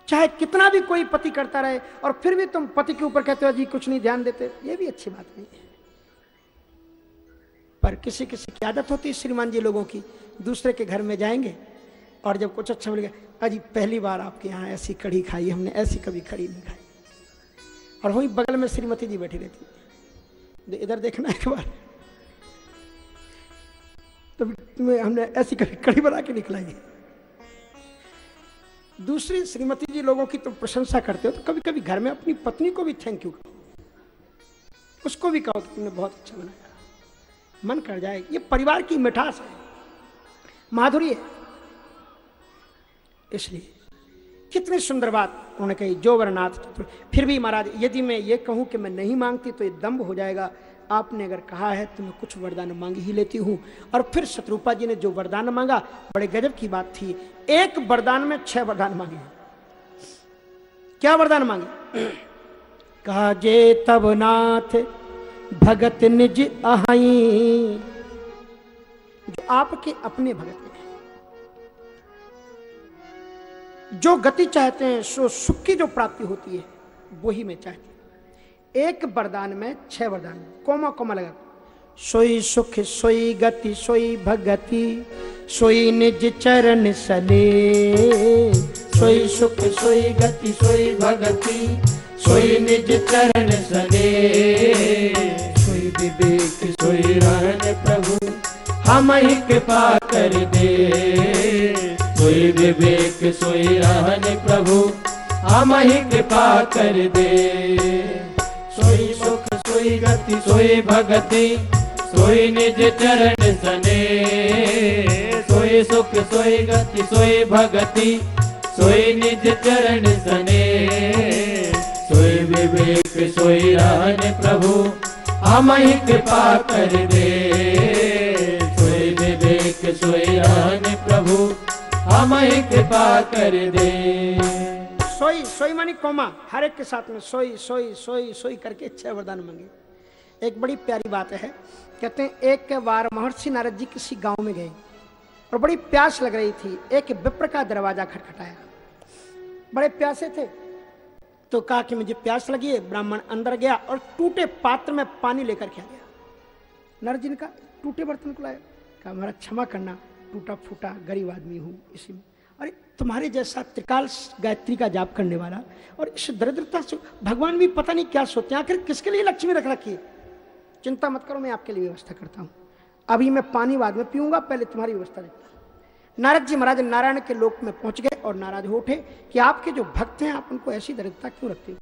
चाहे कितना भी कोई पति करता रहे, और फिर भी तुम पति के ऊपर कहते हो जी कुछ नहीं, ध्यान देते। ये भी अच्छी बात नहीं है। पर किसी किसी की आदत होती है श्रीमान जी लोगों की, दूसरे के घर में जाएँगे, और जब कुछ अच्छा मिल गया अजी, पहली बार आपके यहाँ ऐसी कड़ी खाई, हमने ऐसी कभी कड़ी नहीं खाई। और वही बगल में श्रीमती जी बैठी रहती इधर देखना एक बार। तो तुम्हें हमने ऐसी कभी कड़ी बना के निकलाई। दूसरी, श्रीमती जी लोगों की तुम तो प्रशंसा करते हो तो कभी कभी घर में अपनी पत्नी को भी थैंक यू कहो उसको भी कहो तुमने बहुत अच्छा बनाया। मन कर जाए, ये परिवार की मिठास है। माधुरी है। इसलिए कितनी सुंदर बात उन्होंने कही, जो वरनाथ फिर भी महाराज, यदि मैं ये कहूँ कि मैं नहीं मांगती तो ये दम्भ हो जाएगा। आपने अगर कहा है तो मैं कुछ वरदान मांग ही लेती हूँ। और फिर शत्रुपा जी ने जो वरदान मांगा, बड़े गजब की बात थी। एक वरदान में छह वरदान मांगे क्या वरदान मांगे? कहा, जे तब नाथ भगत निज अहाई। जो आपके अपने भगत में जो गति चाहते हैं, सो सुख की जो प्राप्ति होती है, वही मैं चाहती एक वरदान में, छह वरदान कोमा कोमा लगा। सोई सुख, सोई गति, सोई भगति, सोई निज चरण सले। सोई सुख, सोई गति, सोई भगति, सोई निज चरण सले। सोई विवेक, सोई रहन प्रभु, हम ही कृपा कर दे। सोई विवेक, सोई रहन प्रभु, हम ही कृपा कर दे। सोई सुख सोई गति, सोई भगति, सोई निज चरण सने। सोई सुख, सोई गति, सोई भगति, सोई निज चरण सने। सोई विवेक, सोई रहन प्रभु, हम ही कृपा कर दे। सोई विवेक, सोई रहने प्रभु, हम ही कृपा कर दे। सोई सोई मानी कोमा। हर एक के साथ में सोई सोई सोई सोई करके छह वरदान मांगे। एक बड़ी प्यारी बात है, कहते हैं, एक बार महर्षि नारद जी किसी गाँव में गए और बड़ी प्यास लग रही थी, एक विप्र का दरवाज़ा खटखटाया। बड़े प्यासे थे। तो कहा कि मुझे प्यास लगी है, ब्राह्मण अंदर गया और टूटे पात्र में पानी लेकर के आ गया। ने कहा, टूटे बर्तन को लाया। कहा हमारा क्षमा करना टूटा फूटा गरीब आदमी हूँ, इसी में। अरे, तुम्हारे जैसा त्रिकाल गायत्री का जाप करने वाला और इस दरिद्रता से भगवान भी पता नहीं क्या सोचते हैं। आखिर किसके लिए लक्ष्मी रख रखी चिंता मत करो, मैं आपके लिए व्यवस्था करता हूँ। अभी मैं पानी बाद में पीऊँगा, पहले तुम्हारी व्यवस्था देखता नारद जी महाराज नारायण के लोक में पहुँच गए और नाराज़ हो उठे कि आपके जो भक्त हैं, आप उनको ऐसी दरिद्रता क्यों रखते हो?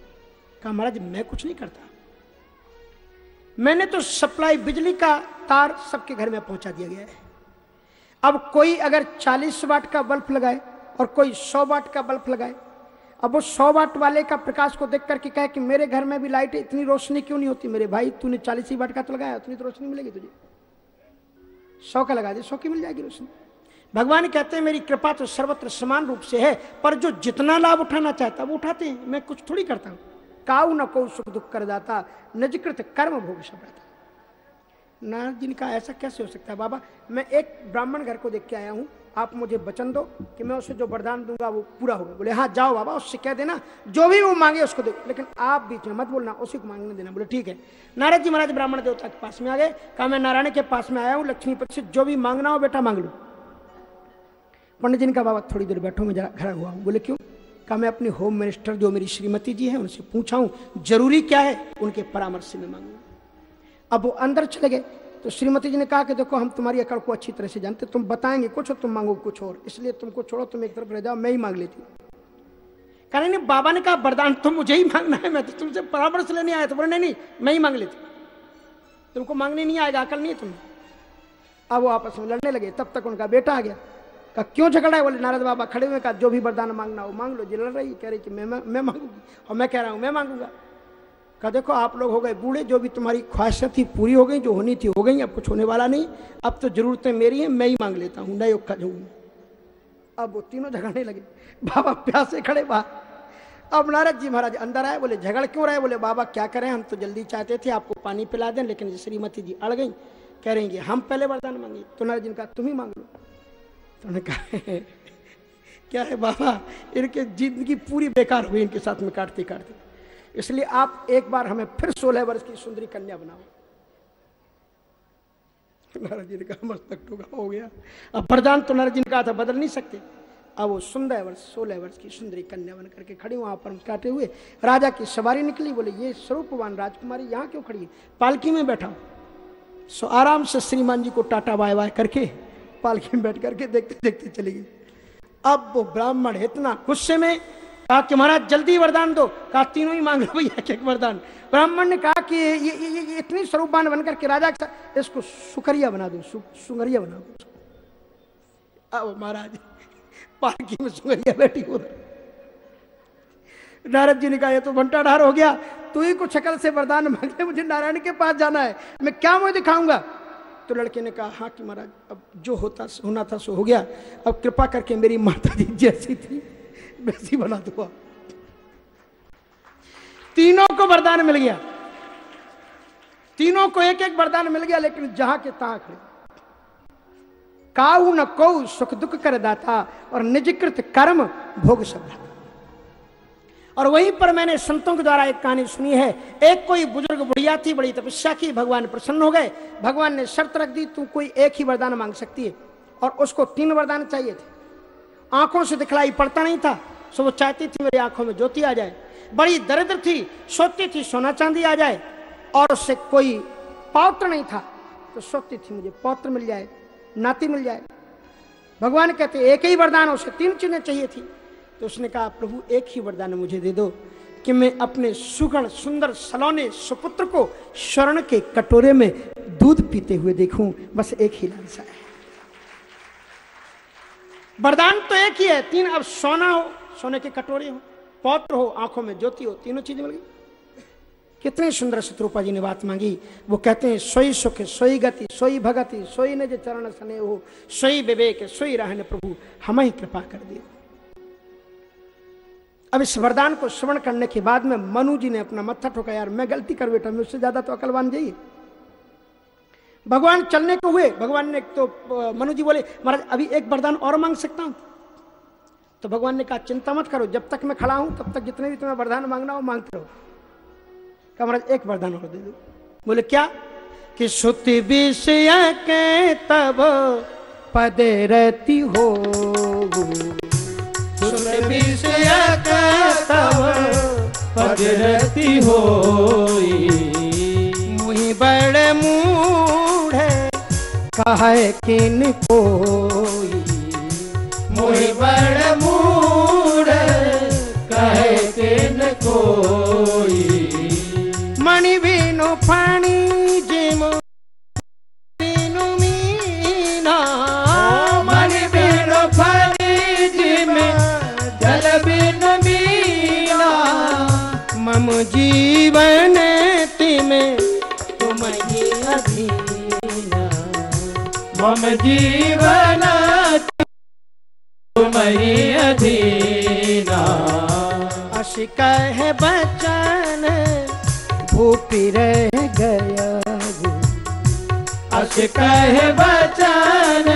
कहा, महाराज, मैं कुछ नहीं करता। मैंने तो सप्लाई बिजली का तार सबके घर में पहुँचा दिया गया है। अब कोई अगर 40 वाट का बल्ब लगाए और कोई 100 वाट का बल्ब लगाए, अब वो 100 वाट वाले का प्रकाश को देख करके कहे कि मेरे घर में भी लाइट इतनी रोशनी क्यों नहीं होती? मेरे भाई, तूने चालीस ही वाट का तो लगाया उतनी तो रोशनी मिलेगी तुझे। सौ का लगा दे, सौ की मिल जाएगी रोशनी। भगवान कहते हैं, मेरी कृपा तो सर्वत्र समान रूप से है, पर जो जितना लाभ उठाना चाहता, वो उठाते हैं। मैं कुछ थोड़ी करता हूँ। काऊ न को सुख दुख कर दाता नजकृत कर्म भोग सब रहता नारद जी ने कहा, ऐसा कैसे हो सकता है? बाबा, मैं एक ब्राह्मण घर को देख के आया हूँ। आप मुझे वचन दो कि मैं उसे जो वरदान दूँगा वो पूरा होगा बोले हाँ जाओ बाबा, उससे कह देना, जो भी वो मांगे उसको दो। लेकिन आप बीच में मत बोलना, उसी को मांगने देना। बोले, ठीक है। नारद जी महाराज ब्राह्मण देवता के पास में आ गए। कहा, मैं नारायण के पास में आया हूँ, लक्ष्मी पद से जो भी मांगना हो बेटा मांग लो। पंडित जी ने कहा, बाबा, थोड़ी देर बैठो, मैं जरा खड़ा हुआ हूँ। बोले, क्यों? कहा, मैं अपने होम मिनिस्टर, जो मेरी श्रीमती जी है, उनसे पूछा हूँ, ज़रूरी क्या है? उनके परामर्श से मैं मांगू अब वो अंदर चले गए। तो श्रीमती जी ने कहा कि देखो, हम तुम्हारी अकड़ को अच्छी तरह से जानते तुम बताएँगे कुछ और, तुम मांगो कुछ और। इसलिए तुमको छोड़ो, तुम एक तरफ़ रह जाओ, मैं ही मांग लेती नहीं, बाबा ने कहा, वरदान तो मुझे ही मांगना है, मैं तो तुमसे परामर्श लेने आया तो बोले, नहीं नहीं, मैं ही मांग लेती तुमको मांगने नहीं आएगा, अकल नहीं तुम्हें। अब वो आपस में लड़ने लगे। तब तक उनका बेटा आ गया। कहा, क्यों झगड़ा है? बोले, नारद बाबा खड़े हुए कहा, जो भी वरदान मांगना हो मांग लो, जी लड़ रही कह रही कि मैं मैं मांगूँगी और मैं कह रहा हूँ, मैं मांगूँगा। कहा, देखो, आप लोग हो गए बूढ़े, जो भी तुम्हारी ख्वाहिशें थी पूरी हो गई, जो होनी थी हो गई, अब कुछ होने वाला नहीं। अब तो जरूरतें मेरी हैं, मैं ही मांग लेता हूँ, नए का जाऊँ। अब वो तीनों झगड़ने लगे। बाबा प्यासे खड़े बाहर अब नारद जी महाराज अंदर आए, बोले, झगड़ क्यों रहे? बोले, बाबा, क्या करें? हम तो जल्दी चाहते थे, आपको पानी पिला दें, लेकिन श्रीमती जी अड़ गई। कह रही हम पहले वरदान मांगे। तो नारद जी ने कहा, तुम ही मांग लो। तो उन्होंने कहा क्या है बाबा? इनके ज़िंदगी पूरी बेकार हुई इनके साथ में काटते काटते इसलिए आप एक बार हमें फिर सोलह वर्ष की सुंदरी कन्या बनाओ। नारद जी ने कहा मस्तक टूका हो गया। अब वरदान तो नारद जी ने कहा था बदल नहीं सकते। अब वो सुंदर वर्ष, सोलह वर्ष की सुंदरी कन्या बन करके खड़ी वहाँ पर काटे हुए राजा की सवारी निकली, बोले, ये स्वरूपवान राजकुमारी यहाँ क्यों खड़ी है? पालकी में बैठा सो आराम से श्रीमान जी को टाटा बाय बाय करके पालकी में बैठ करके देखते देखते चली गई। अब वो ब्राह्मण इतना गुस्से में कहा कि महाराज जल्दी वरदान दो। कहा तीनों ही मांग लो भैया एक एक वरदान। ब्राह्मण ने कहा कि ये, ये, ये, ये इतनी स्वरूपवान बनकर के राजा के साथ इसको सुकरिया बना दो सुंगरिया बना दो। महाराज पालकी में सुंगरिया बैठी उधर नारद जी ने कहा ये तो घंटा ढार हो गया। तू ही कुछ शकल से वरदान मांगे मुझे नारायण के पास जाना है। मैं क्या मुझे दिखाऊँगा? तो लड़के ने कहा हाँ कि महाराज अब जो होता होना था सो हो गया। अब कृपा करके मेरी माता जी जैसी थी। वैसी बना दो तीनों को वरदान मिल गया। तीनों को एक एक वरदान मिल गया, लेकिन जहाँ के तहां खड़े काऊ न को सुख दुख कर दाता, और निजकृत कर्म भोग सब और वहीं पर मैंने संतों के द्वारा एक कहानी सुनी है। एक कोई बुज़ुर्ग बुढ़िया थी, बड़ी तपस्या की, भगवान प्रसन्न हो गए। भगवान ने शर्त रख दी, तू कोई एक ही वरदान मांग सकती है। और उसको तीन वरदान चाहिए थे। आँखों से दिखलाई पड़ता नहीं था, सो वो चाहती थी मेरी आँखों में ज्योति आ जाए। बड़ी दरिद्र थी, सोचती थी सोना चांदी आ जाए, और उससे कोई पौत्र नहीं था तो सोचती थी मुझे पौत्र मिल जाए, नाती मिल जाए। भगवान कहते, एक ही वरदान उसे तीन चीज़ें चाहिए थी। तो उसने कहा, प्रभु, एक ही वरदान मुझे दे दो, कि मैं अपने सुगण, सुंदर, सलोने सुपुत्र को स्वर्ण के कटोरे में दूध पीते हुए देखूँ, बस एक ही लालसा है। वरदान तो एक ही है। तीन, अब सोना हो, सोने के कटोरे हो, पौत्र हो, आँखों में ज्योति हो, तीनों चीज़ें मिल गई। कितने सुंदर शत्रुपा जी ने बात मांगी। वो कहते हैं, सोई सुख, सोई गति, सोई भगति, सोई न जो चरण सने हो, सोई विवेक, सोई रहने प्रभु, हमें ही कृपा कर दियो। अब इस वरदान को श्रवण करने के बाद में मनु जी ने अपना मत्था ठोका, यार, मैं गलती कर मैं उससे ज़्यादा तो अकलवान जाइए। भगवान चलने को हुए। भगवान ने तो मनु जी बोले, महाराज, अभी एक वरदान और मांग सकता हूँ। तो भगवान ने कहा, चिंता मत करो, जब तक मैं खड़ा हूँ, तब तक जितने भी तुम्हें वरदान मांगना हो, मांगते रहो। कहा, महाराज, एक वरदान और दे दो। बोले, क्या? कि श्रुति विषय के तब पद रहती हो। विषय के तब पद रहती हो। कहे किन कोई मुहि बड़ मूढ़ कहे किन कोई मम जीवन तुम्हारी अधीना। अश कह बचन भूपी रह गया अस कह बचन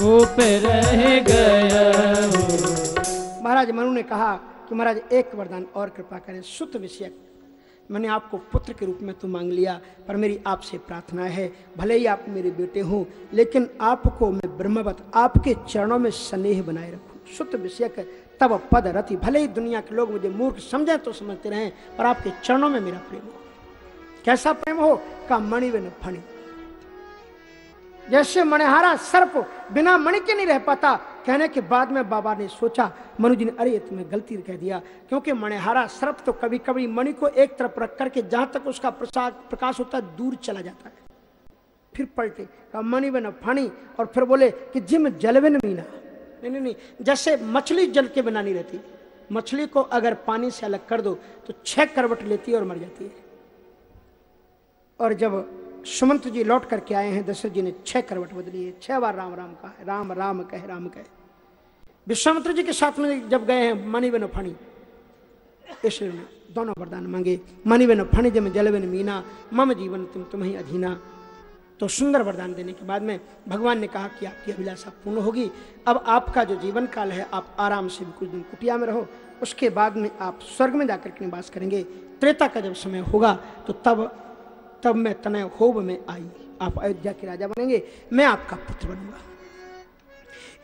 भूप रह गया महाराज मनु ने कहा कि महाराज एक वरदान और कृपा करें सुत विषयक। मैंने आपको पुत्र के रूप में तो मांग लिया, पर मेरी आपसे प्रार्थना है, भले ही आप मेरे बेटे हों, लेकिन आपको मैं ब्रह्मवत, आपके चरणों में स्नेह बनाए रखूँ। सुत विषयक तब पद रति। भले ही दुनिया के लोग मुझे मूर्ख समझे तो समझते रहें, पर आपके चरणों में मेरा प्रेम हो। कैसा प्रेम हो? का मणि व फणी। जैसे मणिहारा सर्प बिना मणि के नहीं रह पाता कहने के बाद में बाबा ने सोचा मनु जी ने, अरे, ये तुम्हें गलती कह दिया। क्योंकि मणिहारा सर्प तो कभी कभी मणि को एक तरफ़ रख करके जहाँ तक उसका प्रसाद प्रकाश होता है, दूर चला जाता है। फिर पलटे, कहा, मणि बिन फानी। और फिर बोले कि, जिम जलविन मीना। नहीं नहीं नहीं, जैसे मछली जल के बिना नहीं रहती। मछली को अगर पानी से अलग कर दो तो छह करवट लेती है और मर जाती है। और जब सुमंत जी लौट करके आए हैं, दशरथ जी ने छह करवट बदली है। छह बार राम राम कहा राम राम कहे राम कहे। विश्वामित्र जी के साथ में जब गए हैं, मणि बन फणी। ईश्वर ने दोनों वरदान मांगे। मणि बन फणी, जब जलवन मीना, मम जीवन तुम तुम्हें अधीना। तो सुंदर वरदान देने के बाद में भगवान ने कहा कि आपकी अभिलाषा पूर्ण होगी। अब आपका जो जीवन काल है, आप आराम से भी कुछ दिन कुटिया में रहो। उसके बाद में आप स्वर्ग में जाकर के निवास करेंगे। त्रेता का जब समय होगा तो तब तब मैं तनय होब में आई। आप अयोध्या के राजा बनेंगे। मैं आपका पुत्र बनूँगा।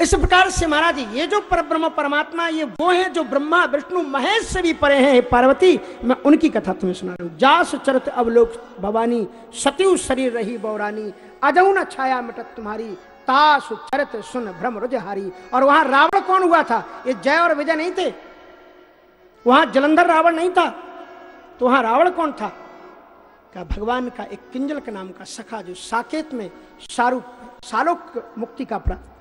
इस प्रकार से महाराज, ये जो पर ब्रह्म परमात्मा, ये वो हैं जो ब्रह्मा, विष्णु, महेश से भी परे हैं। पार्वती, मैं उनकी कथा तुम्हें सुना रहा हूँ। जास चरत अवलोक, भवानी सत्यु शरीर रही बौरानी अजऊ न छाया मिटत तुम्हारी, तास चरत सुन भ्रम रुजहारी। और वहाँ रावण कौन हुआ था? ये जय और विजय नहीं थे? वहाँ जलंधर रावण नहीं था? तो वहाँ रावण कौन था? का भगवान का एक किंजल के नाम का सखा जो साकेत में शाहरुख सालोक मुक्ति का प्राप्त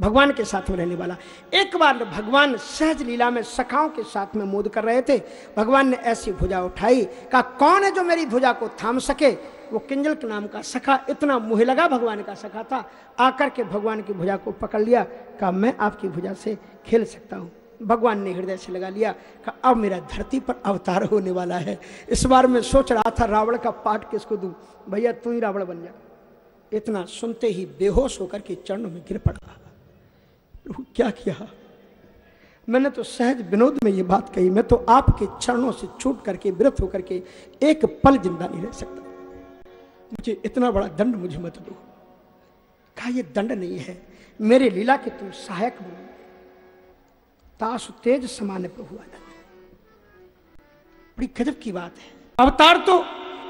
भगवान के साथ में रहने वाला। एक बार भगवान सहज लीला में सखाओं के साथ में मोद कर रहे थे। भगवान ने ऐसी भुजा उठाई, कहा, कौन है जो मेरी भुजा को थाम सके? वो किंजल के नाम का सखा, इतना मुहे लगा भगवान का सखा था। आकर के भगवान की भुजा को पकड़ लिया, कहा, मैं आपकी भुजा से खेल सकता हूँ। भगवान ने हृदय से लगा लिया कि अब मेरा धरती पर अवतार होने वाला है। इस बार मैं सोच रहा था रावण का पाठ किसको दूँ? भैया, तू ही रावण बन जा। इतना सुनते ही बेहोश होकर के चरणों में गिर पड़ा। प्रभु क्या किया? मैंने तो सहज विनोद में ये बात कही, मैं तो आपके चरणों से छूट करके विरत होकर के एक पल ज़िंदा नहीं रह सकता। मुझे इतना बड़ा दंड मुझे मत दो। कहा, ये दंड नहीं है। मेरे लीला के तुम सहायक बनो। तासु तेज समान प्रभु आनंद बड़ी गजब की बात है। अवतार तो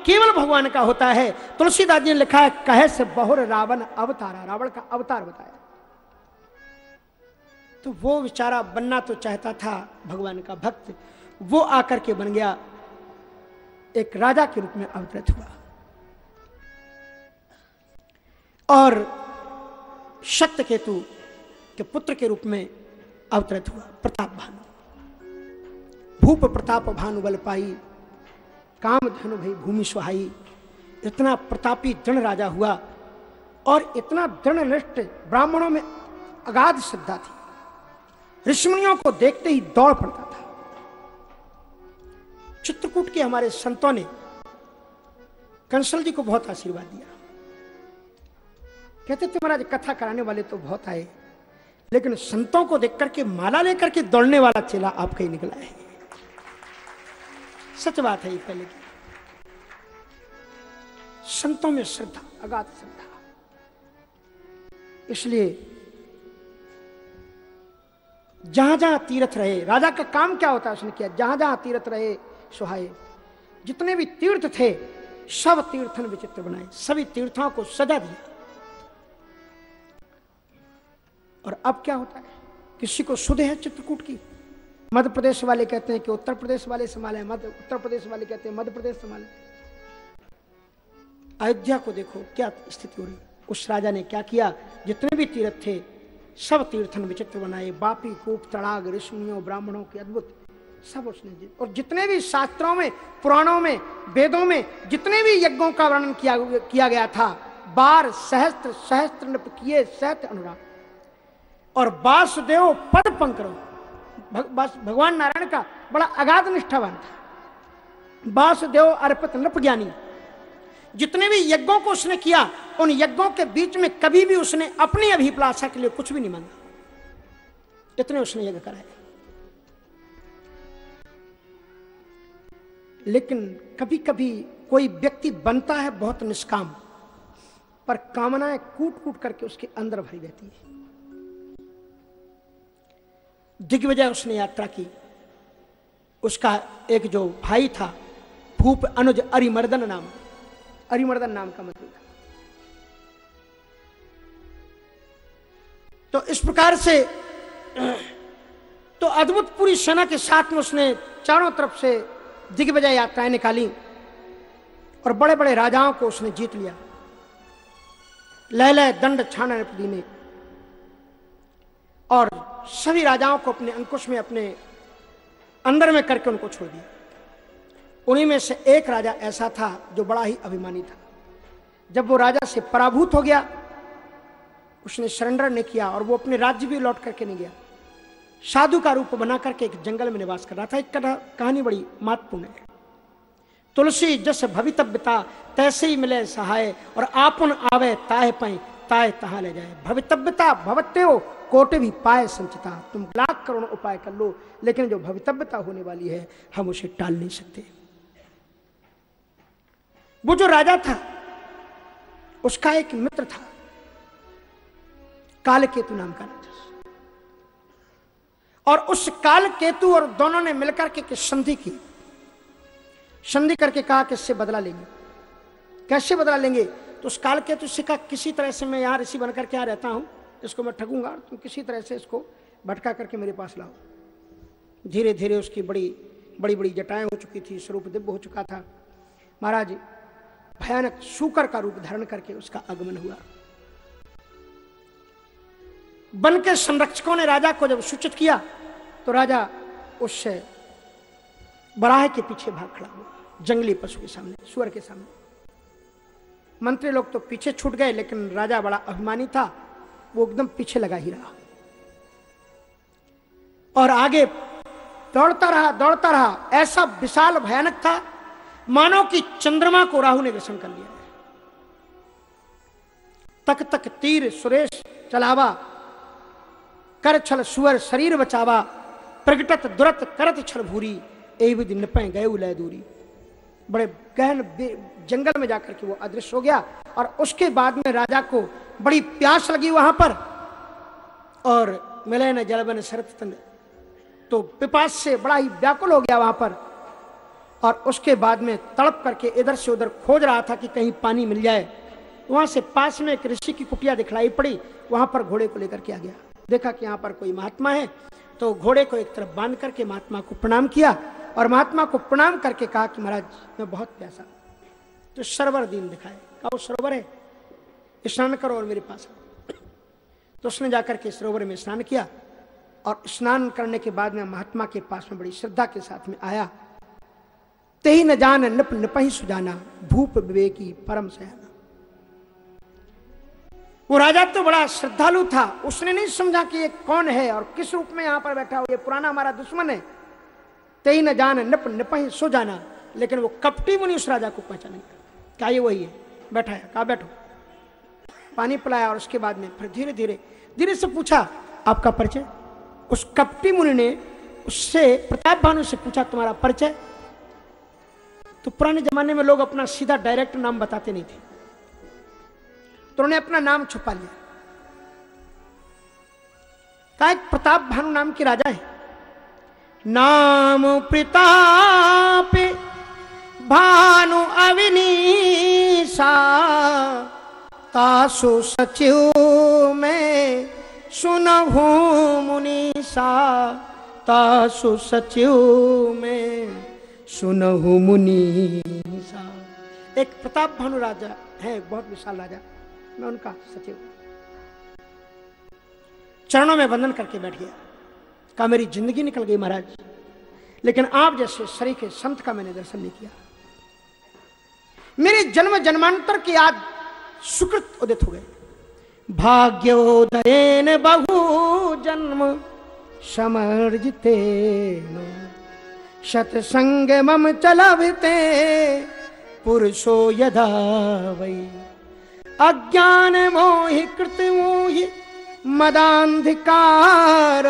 केवल भगवान का होता है। तुलसीदास जी ने लिखा है, कहे से बहुर रावण अवतारा। रावण का अवतार बताया। तो वो बेचारा बनना तो चाहता था भगवान का भक्त। वो आकर के बन गया। एक राजा के रूप में अवतरित हुआ। और सत्य केतु के पुत्र के रूप में अवतरित हुआ। प्रताप भानु। भूप प्रताप भानु बल पाई। काम धनु भई भूमि सुहाई। इतना प्रतापी दृढ़ राजा हुआ। और इतना दृढ़ ब्राह्मणों में अगाध श्रद्धा थी। ऋषिमुनियों को देखते ही दौड़ पड़ता था। चित्रकूट के हमारे संतों ने कंसल जी को बहुत आशीर्वाद दिया। कहते थे, महाराज, कथा कराने वाले तो बहुत आए, लेकिन संतों को देख करके, माला लेकर के दौड़ने वाला चेला आपका ही निकला है? सच बात है ये पहले की। संतों में श्रद्धा, अगाध श्रद्धा। इसलिए जहाँ जहाँ तीर्थ रहे, राजा का काम क्या होता है उसने किया? जहाँ जहाँ तीर्थ रहे, सुहाए। जितने भी तीर्थ थे, सब तीर्थन विचित्र बनाए, सभी तीर्थों को सजा दिया। और अब क्या होता है? किसी को सुध है चित्रकूट की? मध्य प्रदेश वाले कहते हैं कि उत्तर प्रदेश वाले संभाले, मध्य, उत्तर प्रदेश वाले कहते हैं मध्य प्रदेश संभाले। अयोध्या को देखो, क्या स्थिति हो रही? उस राजा ने क्या किया? जितने भी तीर्थ थे सब तीर्थन विचित्र बनाए, बापी कूप, तड़ाग, ऋषियों, ब्राह्मणों के अद्भुत। सब उसने और जितने भी शास्त्रों में, पुराणों में, वेदों में, जितने भी यज्ञों का वर्णन किया किया गया था, बार सहस्त्र सहस्त्र नृप किए सहत अनुराग। और वासुदेव पद पंकरो भगवान नारायण का बड़ा अगाध निष्ठावान था। वासुदेव अर्पित नृप ज्ञानी। जितने भी यज्ञों को उसने किया, उन यज्ञों के बीच में कभी भी उसने अपनी अभिप्लाषा के लिए कुछ भी नहीं मांगा। इतने उसने यज्ञ कराए। लेकिन कभी कभी कोई व्यक्ति बनता है बहुत निष्काम, पर कामनाएँ कूट कूट करके उसके अंदर भरी रहती है। दिग्विजय उसने यात्रा की। उसका एक जो भाई था, भूप अनुज अरिमर्दन नाम अरिमर्दन नाम का मतलब तो इस प्रकार से तो अद्भुत पूरी सेना के साथ में उसने चारों तरफ़ से दिग्विजय यात्राएँ निकाली और बड़े बड़े राजाओं को उसने जीत लिया। लह लह दंड छाना ने और सभी राजाओं को अपने अंकुश में, अपने अंदर में करके उनको छोड़ दिया। उन्हीं में से एक राजा ऐसा था जो बड़ा ही अभिमानी था। जब वो राजा से पराभूत हो गया, उसने सरेंडर नहीं किया और वो अपने राज्य भी लौट करके नहीं गया। साधु का रूप बना करके एक जंगल में निवास कर रहा था। एक कहानी बड़ी महत्वपूर्ण है। तुलसी जस भवितव्यता, तैसे ही मिले सहाय और आपन आवे ताहे पाए ताए तहा ले जाए। भवितव्यता भवत्य हो, कोटे भी पाए संचिता। तुम लाख करोड़ उपाय कर लो, लेकिन जो भवितव्यता होने वाली है, हम उसे टाल नहीं सकते। वो जो राजा था, उसका एक मित्र था काल केतु नाम का राजा। और उस काल केतु और दोनों ने मिलकर के संधि की? संधि करके कहा कि इससे बदला लेंगे? कैसे बदला लेंगे? तो उस काल केतु से कहा, किसी तरह से मैं यहाँ ऋषि बनकर के यहाँ रहता हूँ, इसको मैं ठगूँगा, तुम किसी तरह से इसको भटका करके मेरे पास लाओ। धीरे धीरे उसकी बड़ी बड़ी बड़ी जटाएँ हो चुकी थी, स्वरूप दिव्य हो चुका था। महाराज भयानक सूकर का रूप धारण करके उसका आगमन हुआ। बन के संरक्षकों ने राजा को जब सूचित किया तो राजा उससे बराह के पीछे भाग खड़ा हुआ, जंगली पशु के सामने, सुअर के सामने। मंत्री लोग तो पीछे छूट गए, लेकिन राजा बड़ा अभिमानी था, वो एकदम पीछे लगा ही रहा। और आगे दौड़ता रहा दौड़ता रहा, ऐसा विशाल भयानक था मानो कि चंद्रमा को राहु ने ग्रसन कर लिया तक तक तीर सुरेश चलावा, कर छल सुअर शरीर बचावा, प्रगटत दुरत करत छल भूरी, ए विधि निपे गए उलय दूरी। बड़े गहन जंगल में जाकर के वो अदृश्य हो गया और उसके बाद में राजा को बड़ी प्यास लगी वहाँ पर और मिले न जलबन शरत तो पिपास से बड़ा ही व्याकुल हो गया वहाँ पर। और उसके बाद में तड़प करके इधर से उधर खोज रहा था कि कहीं पानी मिल जाए। वहाँ से पास में एक ऋषि की कुटिया दिखलाई पड़ी। वहाँ पर घोड़े को लेकर के आ गया। देखा कि यहाँ पर कोई महात्मा है तो घोड़े को एक तरफ़ बाँध करके महात्मा को प्रणाम किया और महात्मा को प्रणाम करके कहा कि महाराज, मैं बहुत प्यासा तो सरोवर दीन दिखाए। कहा, वो सरोवर है, स्नान करो और मेरे पास तो उसने जाकर के सरोवर में स्नान किया और स्नान करने के बाद में महात्मा के पास में बड़ी श्रद्धा के साथ में आया। ते ही न जान, निप निपही सुजाना, भूप विवेकी परम सयाना। वो राजा तो बड़ा श्रद्धालु था, उसने नहीं समझा कि ये कौन है और किस रूप में यहाँ पर बैठा हो ये पुराना हमारा दुश्मन है। ते ही न जान, नप निपही सो जाना लेकिन वो कपटी मुनि उस राजा को पहचाने क्या ये वही है? बैठा है, कहा बैठो? पानी पिलाया और उसके बाद में फिर धीरे धीरे धीरे से पूछा, आपका परिचय? उस कपटी मुनि ने उससे प्रताप भानु से पूछा, तुम्हारा परिचय? तो पुराने जमाने में लोग अपना सीधा डायरेक्ट नाम बताते नहीं थे। तो उन्होंने अपना नाम छुपा लिया। कहा, एक प्रताप भानु नाम के राजा है। नाम प्रताप भानु अविनीसा तासु सचिव में सुनहु मुनीसा तासु सचिव में सुनहु मुनीसा एक प्रताप भानु राजा है, बहुत विशाल राजा। मैं उनका सचिव चरणों में बंधन करके बैठ गया। कहा मेरी ज़िंदगी निकल गई महाराज। लेकिन आप जैसे शरीर के संत का मैंने दर्शन नहीं किया। मेरे जन्म जन्मांतर की आज सुकृत उदित हो गए भाग्योदयन बहु जन्म समर्जिते सत्संग मम चलविते, पुरुषो यदा वै। अज्ञान मोहि, कृत मोहि मदांधिकार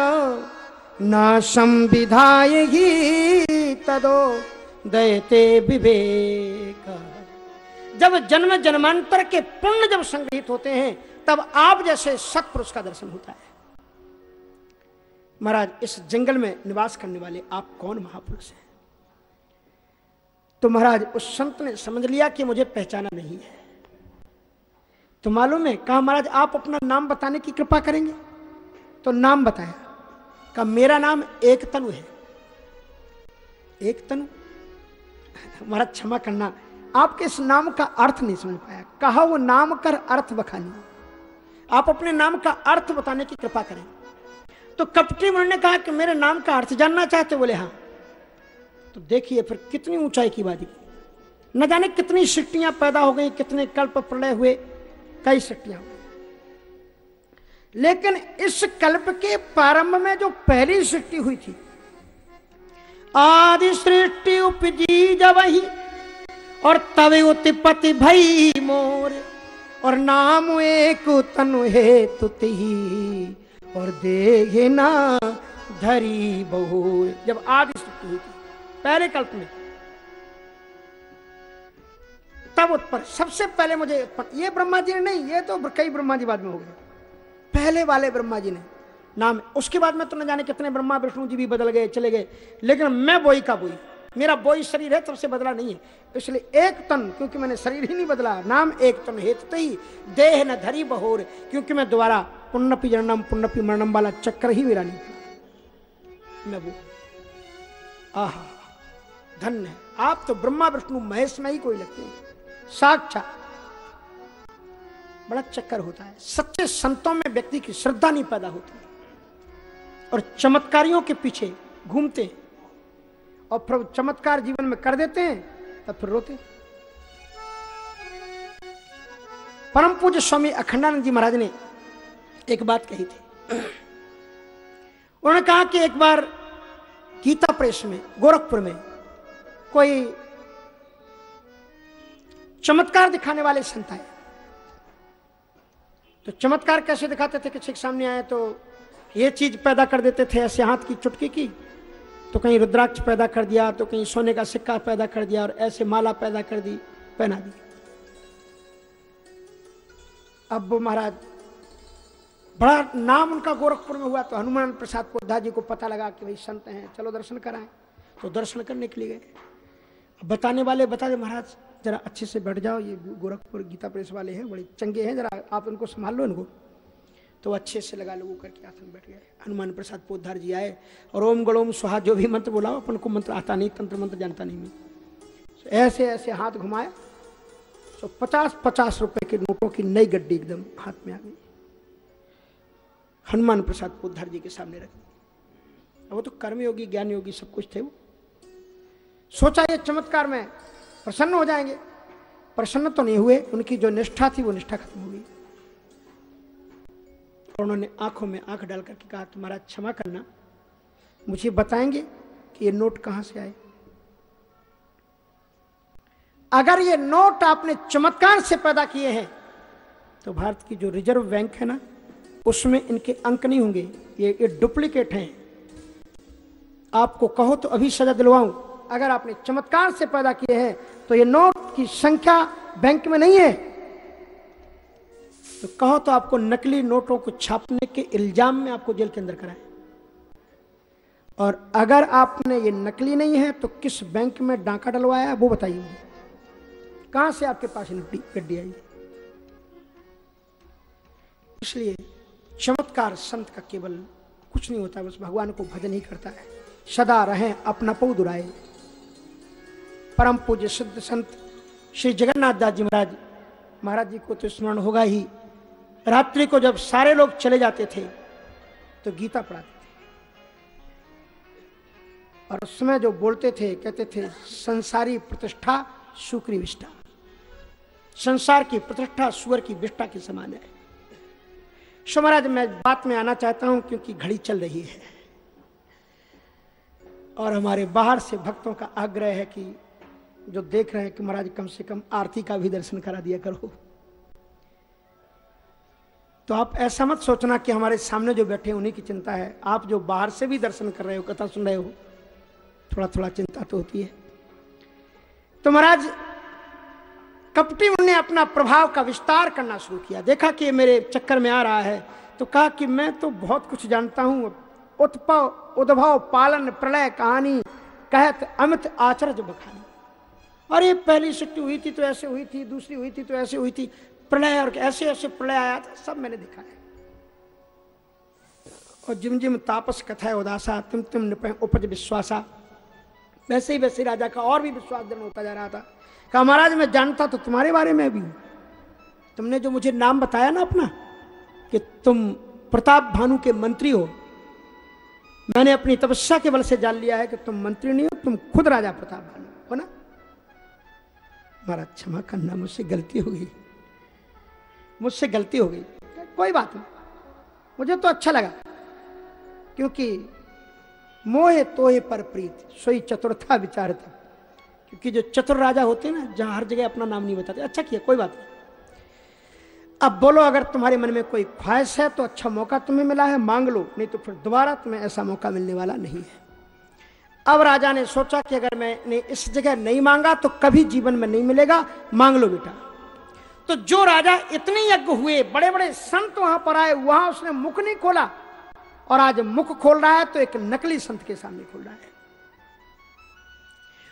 न संविधाय ही तदो, दयते विवेक। जब जन्म जन्मांतर के पुण्य जब संग्रहित होते हैं, तब आप जैसे सत्पुरुष का दर्शन होता है। महाराज, इस जंगल में निवास करने वाले आप कौन महापुरुष हैं? तो महाराज, उस संत ने समझ लिया कि मुझे पहचाना नहीं है। तो मालूम है, कहा, महाराज, आप अपना नाम बताने की कृपा करेंगे? तो नाम बताया। कहा, मेरा नाम एक तनु है। एक तनु महाराज, क्षमा करना, आपके इस नाम का अर्थ नहीं समझ पाया। कहा, वो नाम कर अर्थ बखानी। आप अपने नाम का अर्थ बताने की कृपा करें। तो कपटी मन ने कहा कि मेरे नाम का अर्थ जानना चाहते बोले हाँ। तो देखिए फिर कितनी ऊंचाई की बात न जाने कितनी सृष्टियाँ पैदा हो गई, कितने कल्प प्रलय हुए, कई सृष्टियाँ लेकिन इस कल्प के प्रारंभ में जो पहली सृष्टि हुई थी, आदि सृष्टि उपजी जब ही, और तवे उत्पत्ति भई मोर, और नाम एक तनु हे तुति और देहे ना धरी बहुर जब आदि सृष्टि हुई थी, पहले कल्प में, तब उत्पन्न सबसे पहले मुझे ये ब्रह्मा जी ने नहीं, ये तो कई ब्रह्मा जी बाद में हो गए। पहले वाले ब्रह्मा जी ने, नाम, उसके बाद में तो न जाने कितने ब्रह्मा, विष्णु जी भी बदल गए, चले गए, लेकिन मैं बोई का बोई। मेरा बोई शरीर है, तब से बदला नहीं है। इसलिए एक तन, क्योंकि मैंने शरीर ही नहीं बदला, नाम एक तन, हेत ही देह न धरी बहोर, क्योंकि मैं दोबारा पुण्यपी जन्म पुण्यपी मरणम वाला चक्कर ही मेरा नहीं। मैं वो आहा, धन्य आप तो ब्रह्मा, विष्णु, महेश में ही कोई लगते हैं। साक्षात बड़ा चक्कर होता है। सच्चे संतों में व्यक्ति की श्रद्धा नहीं पैदा होती। और चमत्कारियों के पीछे घूमते हैं। और फिर चमत्कार जीवन में कर देते हैं, तब फिर रोते परम पूज्य स्वामी अखंडानंद जी महाराज ने एक बात कही थी। उन्होंने कहा कि एक बार गीता प्रेस में, गोरखपुर में कोई चमत्कार दिखाने वाले संत आए। तो चमत्कार कैसे दिखाते थे किसी के सामने आए तो ये चीज़ पैदा कर देते थे, ऐसे हाथ की चुटकी की तो कहीं रुद्राक्ष पैदा कर दिया तो कहीं सोने का सिक्का पैदा कर दिया और ऐसे माला पैदा कर दी, पहना दी। अब महाराज बड़ा नाम उनका गोरखपुर में हुआ तो हनुमान प्रसाद पोधा जी को पता लगा कि भाई संत हैं, चलो दर्शन कराएँ। तो दर्शन करने के लिए गए। बताने वाले, बता दे महाराज, जरा अच्छे से बैठ जाओ, ये गोरखपुर गीता प्रेस वाले हैं, बड़े चंगे हैं, जरा आप उनको संभाल लो इनको। तो अच्छे से लगा लोगों करके आसन बैठ गए। हनुमान प्रसाद पोधार जी आए, और ओम गणोम सुहा, जो भी मंत्र बोला, अपन को मंत्र आता नहीं, तंत्र मंत्र जानता नहीं। मैं तो ऐसे ऐसे हाथ घुमाए तो पचास पचास रुपए के नोटों की नई गड्डी एकदम हाथ में आ गई। हनुमान प्रसाद पोधार जी के सामने रख दी वो तो कर्म योगी, ज्ञान योगी सब कुछ थे वो। सोचा ये चमत्कार में प्रसन्न हो जाएँगे। प्रसन्न तो नहीं हुए, उनकी जो निष्ठा थी, वो निष्ठा खत्म हो गई। और उन्होंने आँखों में आँख डाल करके कहा, तुम्हारा क्षमा करना। मुझे बताएँगे कि ये नोट कहाँ से आए? अगर ये नोट आपने चमत्कार से पैदा किए हैं तो भारत की जो रिज़र्व बैंक है ना उसमें इनके अंक नहीं होंगे। ये ये डुप्लीकेट हैं। आपको कहो तो अभी सजा दिलवाऊं। अगर आपने चमत्कार से पैदा किए हैं तो ये नोट की संख्या बैंक में नहीं है। तो कहो तो आपको नकली नोटों को छापने के इल्ज़ाम में आपको जेल के अंदर कराए। और अगर आपने ये नकली नहीं है तो किस बैंक में डांका डलवाया वो बताइए। कहाँ से आपके पास गड्डी आई इसलिए चमत्कार संत का केवल कुछ नहीं होता, बस भगवान को भजन ही करता है। सदा रहें अपना पौ दुराए परम पूज्य सिद्ध संत श्री जगन्नाथ दास जी महाराज महाराज जी को तो स्मरण होगा ही। रात्रि को जब सारे लोग चले जाते थे तो गीता पढ़ाते थे। और उस समय जो बोलते थे, कहते थे, संसारी प्रतिष्ठा सुक्री विष्ठा संसार की प्रतिष्ठा सुअर की विष्ठा के समान है। महाराज मैं बात में आना चाहता हूँ क्योंकि घड़ी चल रही है। और हमारे बाहर से भक्तों का आग्रह है कि जो देख रहे हैं कि महाराज, कम से कम आरती का भी दर्शन करा दिया करो। तो आप ऐसा मत सोचना कि हमारे सामने जो बैठे उन्हीं की चिंता है। आप जो बाहर से भी दर्शन कर रहे हो, कथा सुन रहे हो थोड़ा थोड़ा चिंता तो होती है। तो महाराज कपटी ने अपना प्रभाव का विस्तार करना शुरू किया। देखा कि मेरे चक्कर में आ रहा है तो कहा कि मैं तो बहुत कुछ जानता हूँ। उत्पव उद्भव, पालन, प्रलय, कहानी, कहत, अमित, आचरज, बखानी। और ये पहली सृष्टि हुई थी तो ऐसे हुई थी, दूसरी हुई थी तो ऐसे हुई थी। प्रलय और ऐसे ऐसे प्रलय आया था, सब मैंने देखा है। और जिम जिम तापस कथा उदासा, तुम तुम उपज विश्वासा। वैसे ही वैसे राजा का और भी विश्वास जन्म होता जा रहा था। कहा, महाराज, मैं जानता तो तुम्हारे बारे में भी तुमने जो मुझे नाम बताया ना अपना, कि तुम प्रताप भानु के मंत्री हो, मैंने अपनी तपस्या के बल से जान लिया है कि तुम मंत्री नहीं हो, तुम खुद राजा प्रताप भानु हो ना? महाराज, क्षमा करना, मुझसे गलती हो गई। मुझसे गलती हो गई। कोई बात नहीं। मुझे तो अच्छा लगा, क्योंकि मोहे तोहे पर प्रीत, सोई चतुर्था विचार था। क्योंकि जो चतुर राजा होते हैं ना, जहाँ हर जगह अपना नाम नहीं बताते। अच्छा किया, कोई बात नहीं। अब बोलो, अगर तुम्हारे मन में कोई ख्वाहिश है तो अच्छा मौका तुम्हें मिला है, मांग लो। नहीं तो फिर दोबारा तुम्हें ऐसा मौका मिलने वाला नहीं है। अब राजा ने सोचा कि अगर मैंने इस जगह नहीं मांगा तो कभी जीवन में नहीं मिलेगा। मांग लो बेटा। तो जो राजा इतने यज्ञ हुए बड़े बड़े संत वहाँ पर आए, वहाँ उसने मुख नहीं खोला। और आज मुख खोल रहा है तो एक नकली संत के सामने खोल रहा है।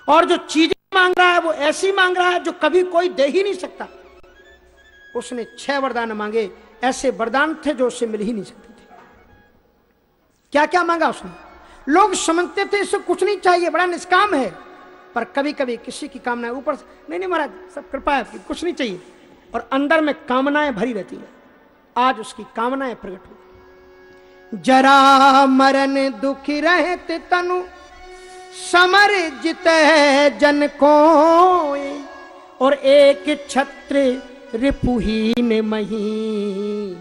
और जो चीज़ें मांग रहा है वो ऐसी मांग रहा है जो कभी कोई दे ही नहीं सकता। उसने छह वरदान मांगे, ऐसे वरदान थे जो उससे मिल ही नहीं सकते थे। क्या क्या मांगा उसने? लोग समझते थे इससे कुछ नहीं चाहिए, बड़ा निष्काम है। पर कभी कभी किसी की कामना ऊपर से नहीं नहीं महाराज, सब कृपा है कुछ नहीं चाहिए। और अंदर में कामनाएँ भरी रहती है। आज उसकी कामनाएँ प्रकट हुई। जरा मरण दुखी रहते तनु समर जित जन को और एक छत्र रिपुहीन मही।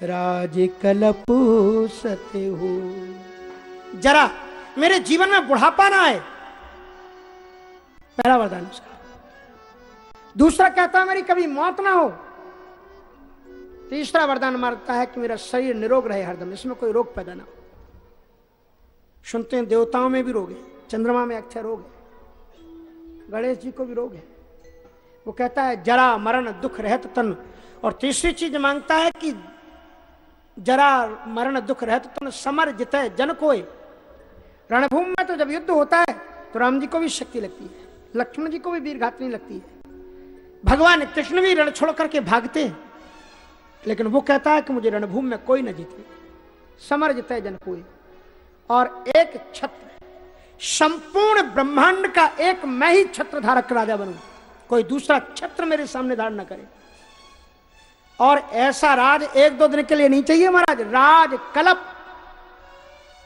राज कलप सत्य हो जरा मेरे जीवन में बुढ़ापा ना आए। पहला वरदान उसका। दूसरा कहता है, मेरी कभी मौत ना हो। तीसरा वरदान मारता है कि मेरा शरीर निरोग रहे हरदम, इसमें कोई रोग पैदा ना हो। सुनते हैं, देवताओं में भी रोग है। चंद्रमा में अक्षय रोग है। गणेश जी को भी रोग है। वो कहता है, जरा मरण दुख रहत तन। और तीसरी चीज़ माँगता है कि जरा मरण दुख रहत तन, समर जित, जन कोय रणभूमि में तो जब युद्ध होता है तो राम जी को भी शक्ति लगती है। लक्ष्मण जी को भी वीर घातनी लगती है। भगवान कृष्ण भी रण छोड़ करके भागते हैं। लेकिन वो कहता है कि मुझे रणभूमि में कोई न जीते। समर जिते, जन कोई। और एक छत्र संपूर्ण ब्रह्मांड का एक मैं ही छत्र धारक राजा बनू। कोई दूसरा छत्र मेरे सामने धारण न करे। और ऐसा राज एक दो दिन के लिए नहीं चाहिए महाराज। राज कल्प।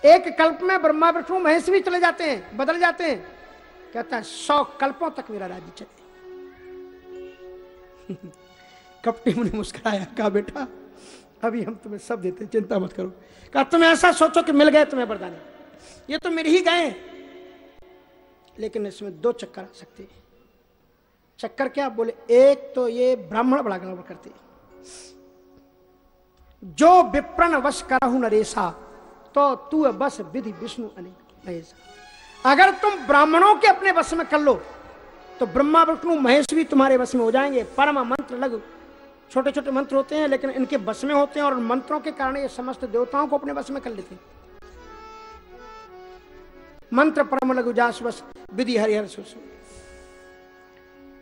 एक कल्प में ब्रह्मा, विष्णु, महेश भी चले जाते हैं, बदल जाते हैं। कहता है, सौ कल्पों तक मेरा राज्य चले। कपटी मुझे मुस्कुराया, कहा, बेटा, अभी हम तुम्हें सब देते चिंता मत करो। कहा, तुम ऐसा सोचो कि मिल गए तुम्हें वरदान ये तो मिल ही गए लेकिन इसमें दो चक्कर आ सकते हैं। चक्कर क्या? बोले, एक तो ये ब्राह्मण बड़ा गड़बड़ करते जो विप्रण वश करहु नरेशा तो तू बस विधि विष्णु अनेक अगर तुम ब्राह्मणों के अपने वश में कर लो तो ब्रह्मा, विष्णु, महेश भी तुम्हारे वश में हो जाएँगे। परम मंत्र लघु। छोटे छोटे मंत्र होते हैं, लेकिन इनके वश में होते हैं और मंत्रों के कारण ये समस्त देवताओं को अपने वश में कर लेते हैं। मंत्र परम लघु जास वश विधि हरिहर सुसु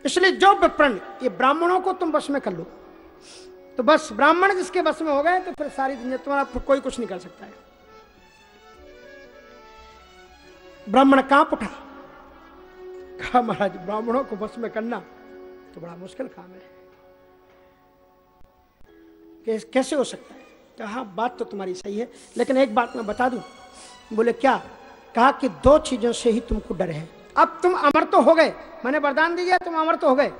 इसलिए जो विप्रण, ये ब्राह्मणों को तुम बस में कर लो। तो बस ब्राह्मण जिसके बस में हो गए तो फिर सारी दुनिया तुम्हारा कोई कुछ नहीं कर सकता है। ब्राह्मण काँप उठा। कहा, महाराज, ब्राह्मणों को बस में करना तो बड़ा मुश्किल काम है। कैसे हो सकता है? तो हाँ बात तो तुम्हारी सही है, लेकिन एक बात मैं बता दूँ। बोले, क्या कहा कि दो चीज़ों से ही तुमको डर है। अब तुम अमर तो हो गए। मैंने वरदान दिया, तुम अमर तो हो गए।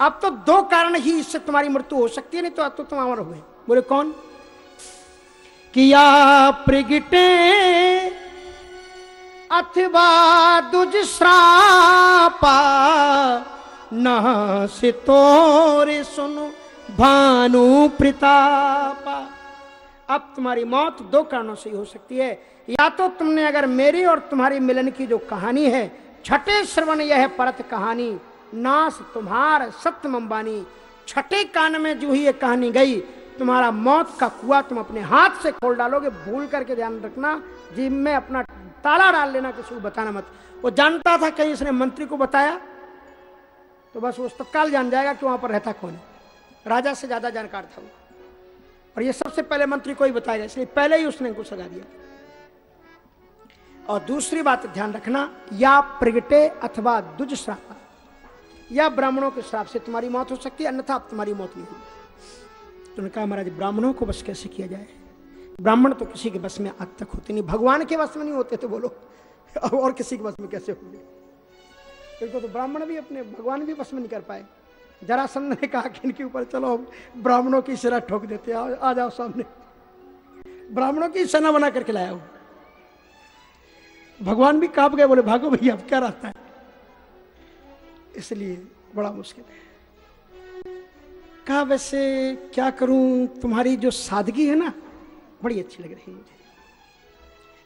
अब तो दो कारण ही इससे तुम्हारी मृत्यु हो सकती है, नहीं तो अब तो तुम अमर हो गए। बोले, कौन? किया प्रगटे, अथवा दुजश्रापा, न से तोरे सुनो भानु प्रतापा अब तुम्हारी मौत दो कारणों से ही हो सकती है। या तो तुमने अगर मेरी और तुम्हारी मिलन की जो कहानी है, छठे श्रवण यह परत कहानी, नास तुम्हार सत्यम अंबानी। छठे कान में जो ही ये कहानी गई, तुम्हारा मौत का कुआ तुम अपने हाथ से खोल डालोगे, भूल करके ध्यान रखना। जिम में अपना ताला डाल लेना, किसी को बताना मत। वो जानता था कहीं इसने मंत्री को बताया तो बस उस तत्काल जान जाएगा कि वहाँ पर रहता कौन है। राजा से ज़्यादा जानकार था वो। और ये सबसे पहले मंत्री को ही बताएगा इसलिए पहले ही उसने उनको सजा दिया। और दूसरी बात ध्यान रखना या प्रगटे अथवा दुज श्राप। या ब्राह्मणों के श्राप से तुम्हारी मौत हो सकती है अन्यथा तुम्हारी मौत नहीं होगी। तुमने कहा महाराज ब्राह्मणों को बस कैसे किया जाए? ब्राह्मण तो किसी के बस में आज तक होते नहीं। भगवान के बस में नहीं होते तो बोलो और किसी के बस में कैसे होंगे? देखो तो ब्राह्मण भी अपने भगवान भी बस में नहीं कर पाए। जरासंध ने कहा कि इनके ऊपर चलो ब्राह्मणों की सिरा ठोक देते आ, आ जाओ सामने। ब्राह्मणों की सेना बना करके लाया हूँ। भगवान भी काँप गए, बोले, भागो भैया, अब क्या रास्ता है? इसलिए बड़ा मुश्किल है। कहा, वैसे क्या करूँ? तुम्हारी जो सादगी है ना, बड़ी अच्छी लग रही है मुझे।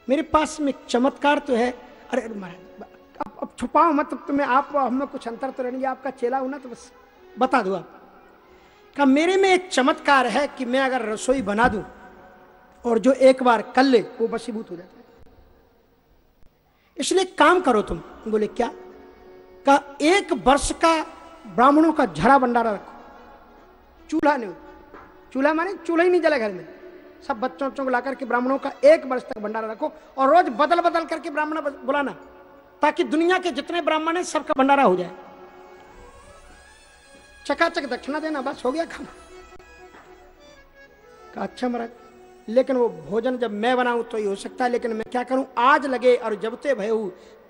मेरे पास में चमत्कार तो है। अरे महाराज, अब अब छुपाओ मत तो मैं, आप, हमें कुछ अंतर तो रहेंगे। आपका चेला हूँ ना तो बस बता दो आप। का मेरे में एक चमत्कार है कि मैं अगर रसोई बना दूँ और जो एक बार कर ले, वो बसीभूत हो जाता है। इसलिए काम करो तुम। बोले, क्या? का एक वर्ष का ब्राह्मणों का झरा भंडारा रखो। चूल्हा नहीं, चूल्हा माने चूल्हा ही नहीं जला घर में। सब बच्चों बच्चों को ला करके ब्राह्मणों का एक वर्ष तक भंडारा रखो और रोज बदल बदल करके ब्राह्मण बुलाना, ताकि दुनिया के जितने ब्राह्मण है सबका भंडारा हो जाए। चकाचक दक्षिणा देना, बस हो गया खाना। अच्छा महाराज लेकिन वो भोजन जब मैं बनाऊँ तो ही हो सकता है, लेकिन मैं क्या करूँ? आज लगे और जब ते भय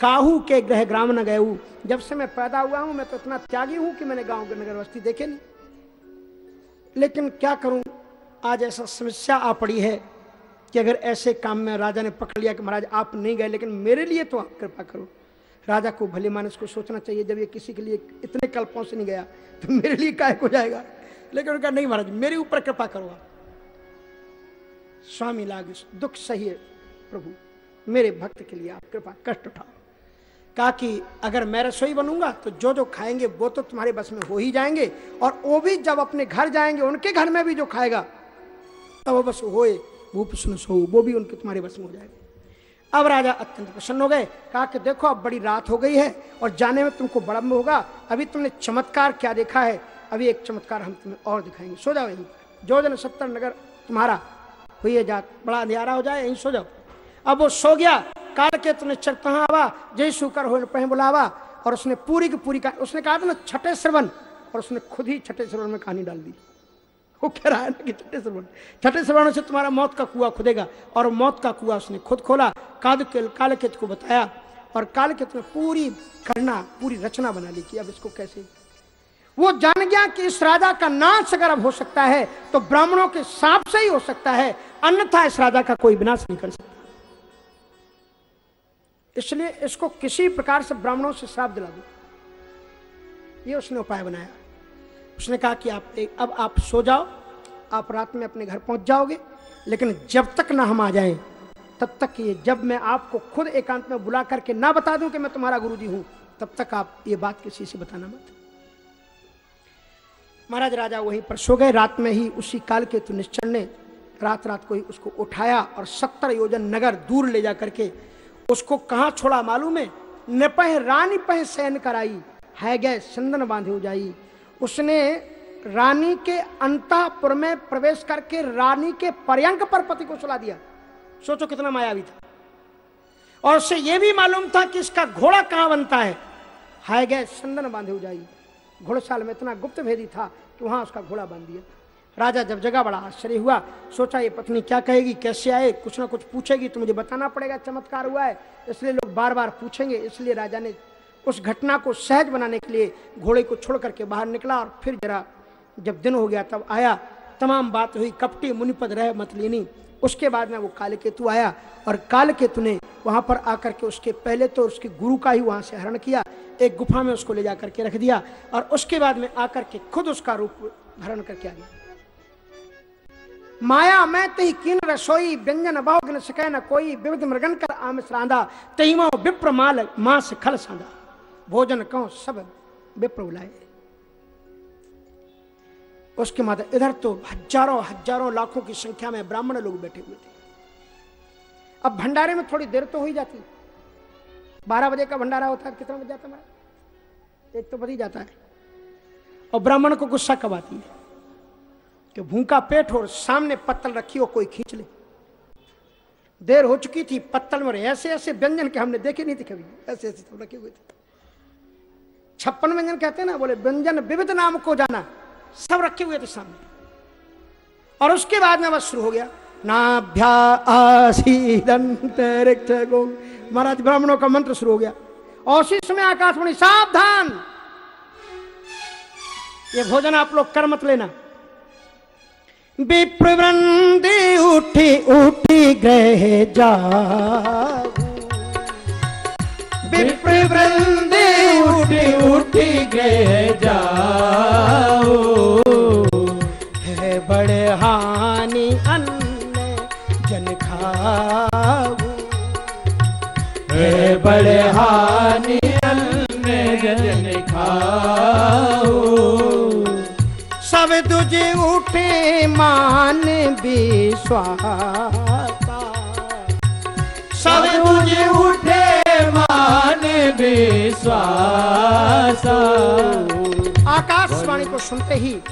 काहू के ग्रह ग्राम न गए जब से मैं पैदा हुआ हूँ, मैं तो इतना त्यागी हूँ कि मैंने गाँव के नगर बस्ती देखे नहीं। लेकिन क्या करूँ? आज ऐसा समस्या आ पड़ी है कि अगर ऐसे काम में राजा ने पकड़ लिया कि महाराज आप नहीं गए, लेकिन मेरे लिए तो आप कृपा करो। राजा को भले मानस को सोचना चाहिए, जब ये किसी के लिए इतने कल्पों से नहीं गया तो मेरे लिए काय हो जाएगा? लेकिन उनका, नहीं महाराज, मेरे ऊपर कृपा करो आप। स्वामी लाग, दुख सही प्रभु, मेरे भक्त के लिए आप कृपा, कष्ट उठाओ। कहा कि अगर मैं रसोई बनूँगा तो जो जो खाएँगे, वो तो तुम्हारे बस में हो ही जाएँगे, और वो भी जब अपने घर जाएँगे, उनके घर में भी जो खाएगा, तब तो वो बस होए, वो सुन सो, वो भी उनके तुम्हारे बस में हो जाएगा। अब राजा अत्यंत प्रसन्न हो गए, कहा कि देखो, अब बड़ी रात हो गई है, और जाने में तुमको बड़म्ब होगा, अभी तुमने चमत्कार क्या देखा है? अभी एक चमत्कार हम तुम्हें और दिखाएँगे। सो जाओ यहीं जो जन सत्तर नगर तुम्हारा हुई है जात, बड़ा अंधेरा हो जाए, यहीं सो जाओ। अब वो सो गया काल के तुमने चरता आवा? जय सुकर हो पह बुलावा, और उसने पूरी की पूरी का, उसने कहा था ना, छठे श्रवण, और उसने खुद ही छठे श्रवण में कहानी डाल दी। वो कह रहा है ना कि छठे श्रवण छठे श्रवण से तुम्हारा मौत का कुआ खुदेगा, और मौत का कुआ उसने खुद खोला काद के, कालकेत को बताया, और काल कालकेत ने पूरी करना पूरी रचना बना ली कि अब इसको कैसे वो जान गया कि इस राजा का नाश अगर अब हो सकता है तो ब्राह्मणों के साप से ही हो सकता है। अन्यथा इस राजा का कोई विनाश नहीं कर सकता। इसलिए इसको किसी प्रकार से ब्राह्मणों से श्राप दिला दो। ये उसने उपाय बनाया। उसने कहा कि आप एक अब आप सो जाओ, आप रात में अपने घर पहुँच जाओगे, लेकिन जब तक ना हम आ जाएँ, तब तक ये जब मैं आपको खुद एकांत में बुला करके ना बता दूँ कि मैं तुम्हारा गुरुजी हूँ, तब तक आप ये बात किसी से बताना मत। महाराज राजा वहीं पर सो गए। रात में ही उसी काल के तु निश्चर ने रात रात को ही उसको उठाया और सत्तर योजन नगर दूर ले जा करके उसको कहाँ छोड़ा मालूम है? नपह रानी पह सहन कराई, है गए संदन बांधे जाई। उसने रानी के अंतापुर में प्रवेश करके रानी के पर्यंक पर पति को सुला दिया। सोचो कितना मायावी था। और उसे यह भी मालूम था कि इसका घोड़ा कहाँ बनता है। हाय गए संदन बांधे जाई। घोड़साल में इतना गुप्त भेदी था कि वहाँ उसका घोड़ा बाँध दिया। राजा जब जगह बड़ा आश्चर्य हुआ। सोचा, ये पत्नी क्या कहेगी? कैसे आए? कुछ ना कुछ पूछेगी तो मुझे बताना पड़ेगा। चमत्कार हुआ है। इसलिए लोग बार बार पूछेंगे। इसलिए राजा ने उस घटना को सहज बनाने के लिए घोड़े को छोड़ करके बाहर निकला और फिर जरा जब दिन हो गया तब आया। तमाम बात हुई। कपटी मुनिपद रह मत लेनी। उसके बाद में वो काल केतु आया और काल केतु ने वहाँ पर आकर के उसके पहले तो उसके गुरु का ही वहाँ से हरण किया, एक गुफा में उसको ले जा करके रख दिया और उसके बाद में आकर के खुद उसका रूप हरण करके आ गया। माया मैं तही किन रसोई, व्यंजन बहु न सकै न कोई, विविध मृगन कर आम सरांदा तही विप्र माल मांस खल सांदा भोजन कहो सब विप्र बुलाए उसके माता, इधर तो हज़ारों हज़ारों लाखों की संख्या में ब्राह्मण लोग बैठे हुए थे। अब भंडारे में थोड़ी देर तो हो ही जाती। बारह बजे का भंडारा होता है, कितना बज जाता हमारा एक तो बज ही जाता है। और ब्राह्मण को गुस्सा कब आती है? कि भूखा पेट हो सामने पत्तल रखी हो, कोई खींच ले। देर हो चुकी थी पत्तल में ऐसे ऐसे व्यंजन के हमने देखे नहीं थे कभी। ऐसे ऐसे सब रखे हुए थे। छप्पन व्यंजन कहते हैं ना, बोले, व्यंजन विविध नाम को जाना। सब रखे हुए थे सामने। और उसके बाद में बस शुरू हो गया। नाभ्या महाराज ब्राह्मणों का मंत्र शुरू हो गया। और उसी समय आकाशवाणी, सावधान। ये भोजन आप लोग कर मत लेना। विप्रवृंदे उठी उठी ग्रह जा विप्रवृंदे उठी उठी ग्रह जाओ। है बड़े हानि अन्न जन खाऊ है बड़े हानि अन्न जन खाओ। सब तुझे उठे मान विश्वासा सब तुझे विश्वास आकाशवाणी को सुनते ही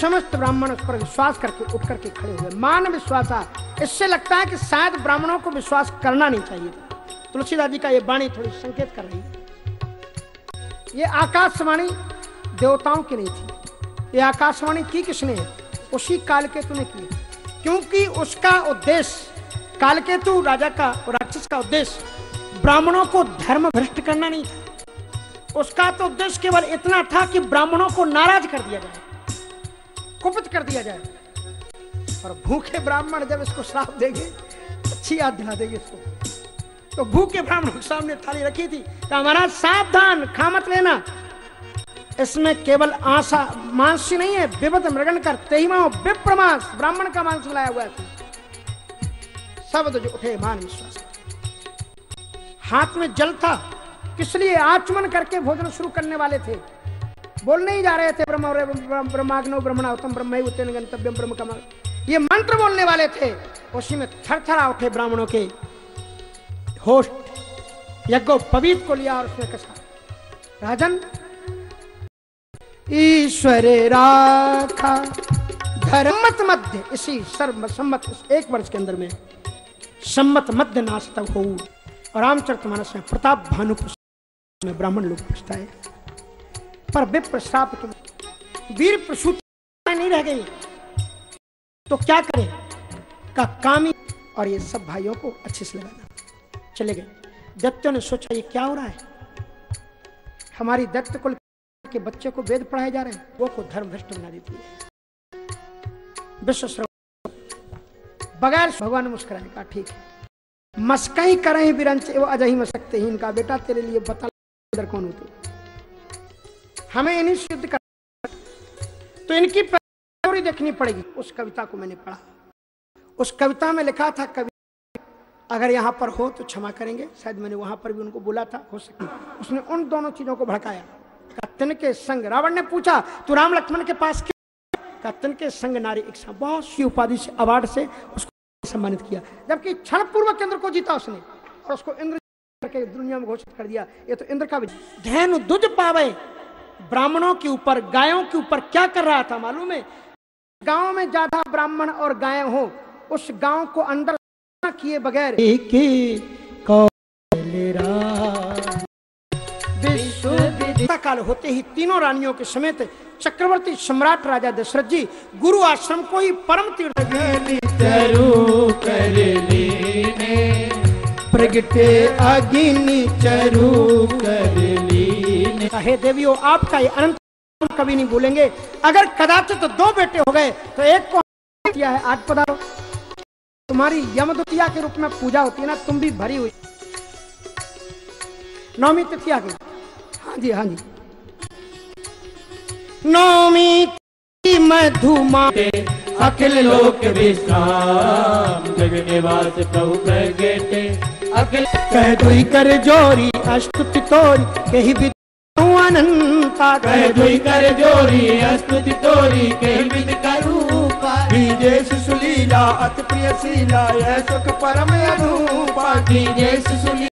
समस्त ब्राह्मण उस पर विश्वास करके उठ करके खड़े हुए। मान विश्वास, इससे लगता है कि शायद ब्राह्मणों को विश्वास करना नहीं चाहिए तुलसीदास जी का ये वाणी थोड़ी संकेत कर रही है। ये आकाशवाणी देवताओं की नहीं थी। ये आकाशवाणी की किसने? उसी कालकेतु ने की। क्योंकि उसका उद्देश्य, कालकेतु राजा का और राक्षस का उद्देश्य ब्राह्मणों को धर्म भ्रष्ट करना नहीं था। उसका तो उद्देश्य केवल इतना था कि ब्राह्मणों को नाराज़ कर दिया जाए, कुपित कर दिया जाए। और भूखे ब्राह्मण जब इसको श्राप देंगे, अच्छी याद दिला देंगे इसको। तो भूखे ब्राह्मणों के सामने थाली रखी थी तो सावधान खा मत लेना इसमें केवल आशा मांस नहीं है विविध मृगन कर तेईमा विप्रमांस, ब्राह्मण का मांस लाया हुआ है। शब्द जो उठे, मान विश्वास हाथ में जल था। किस लिए आचमन करके भोजन शुरू करने वाले थे? बोलने ही जा रहे थे ब्रह्म ब्रह्माग्नो ब्रह्म ब्रह्म कमल। ये मंत्र बोलने वाले थे। उसी में थरथरा उठे ब्राह्मणों के। होस्ट, यज्ञो पवित्र को लिया और उसने कसा राजन, ईश्वर राखा, धर्मत मध्य, इसी सर्व, सम्मत, एक वर्ष के अंदर में, सम्मत मध्य नाश तक हो और रामचरित मानस में प्रताप भानु में ब्राह्मण लोग पूछता है पर विप्र श्राप के वीर प्रसूत नहीं रह गई तो क्या करें? का कामी और ये सब भाइयों को अच्छे से लगाना। चले गए। दत्तों ने सोचा, ये क्या हो रहा है? हमारी दत्त कुल के बच्चे को वेद पढ़ाए जा रहे हैं। वो को धर्म भ्रष्ट बना देती है। विश्व बगैर भगवान ने मुस्कुराए कहा ठीक है। मस्कई करें बिरंच वो अजही मसकते ही इनका। बेटा, तेरे लिए बता इधर कौन होते हमें इन्हीं से युद्ध कर तो इनकी थोड़ी देखनी पड़ेगी। उस कविता को मैंने पढ़ा। उस कविता में लिखा था, कवि, अगर यहाँ पर हो तो क्षमा करेंगे। शायद मैंने वहाँ पर भी उनको बोला था, हो सके उसने उन दोनों चीज़ों को भड़काया। कत्तन के संग रावण ने पूछा, तू राम लक्ष्मण के पास क्यों? कत्तन के संग नारी एक बहुत सी उपाधि से, अवार्ड से उसको सम्मानित किया। जबकि क्षण पूर्वक इंद्र को जीता उसने और उसको इंद्र करके दुनिया में घोषित कर दिया। ये तो इंद्र का धैनु दुज पावे। ब्राह्मणों के ऊपर, गायों के ऊपर क्या कर रहा था मालूम है? गाँव में ज़्यादा ब्राह्मण और गाय हो, उस गाँव को अंदर किए बगैर विश्व काल होते ही तीनों रानियों के समेत चक्रवर्ती सम्राट राजा दशरथ जी गुरु आश्रम को ही परम तीर्थ प्रगटे अग्नि चरु हे देवियों, आपका ये अनंत कभी नहीं भूलेंगे। अगर कदाचित तो दो बेटे हो गए तो एक को किया है आज पधारो तुम्हारी यमदुतिया के रूप में पूजा होती है ना, तुम भी भरी हुई। नौमी तिथिया की हाँ जी हाँ जी। नौमी तिथि मधुमा अखिल लोक विश्राम जग निवास प्रभु प्रगटे। अखिल कह दुई कर जोरी अस्तुति तोरी कही भी अनंता। कह दुई कर जोरी स्तुति तोरी के विद करूपा सुलीला अति प्रिय शीला यह सुख परम अनूपा। कीजे सुली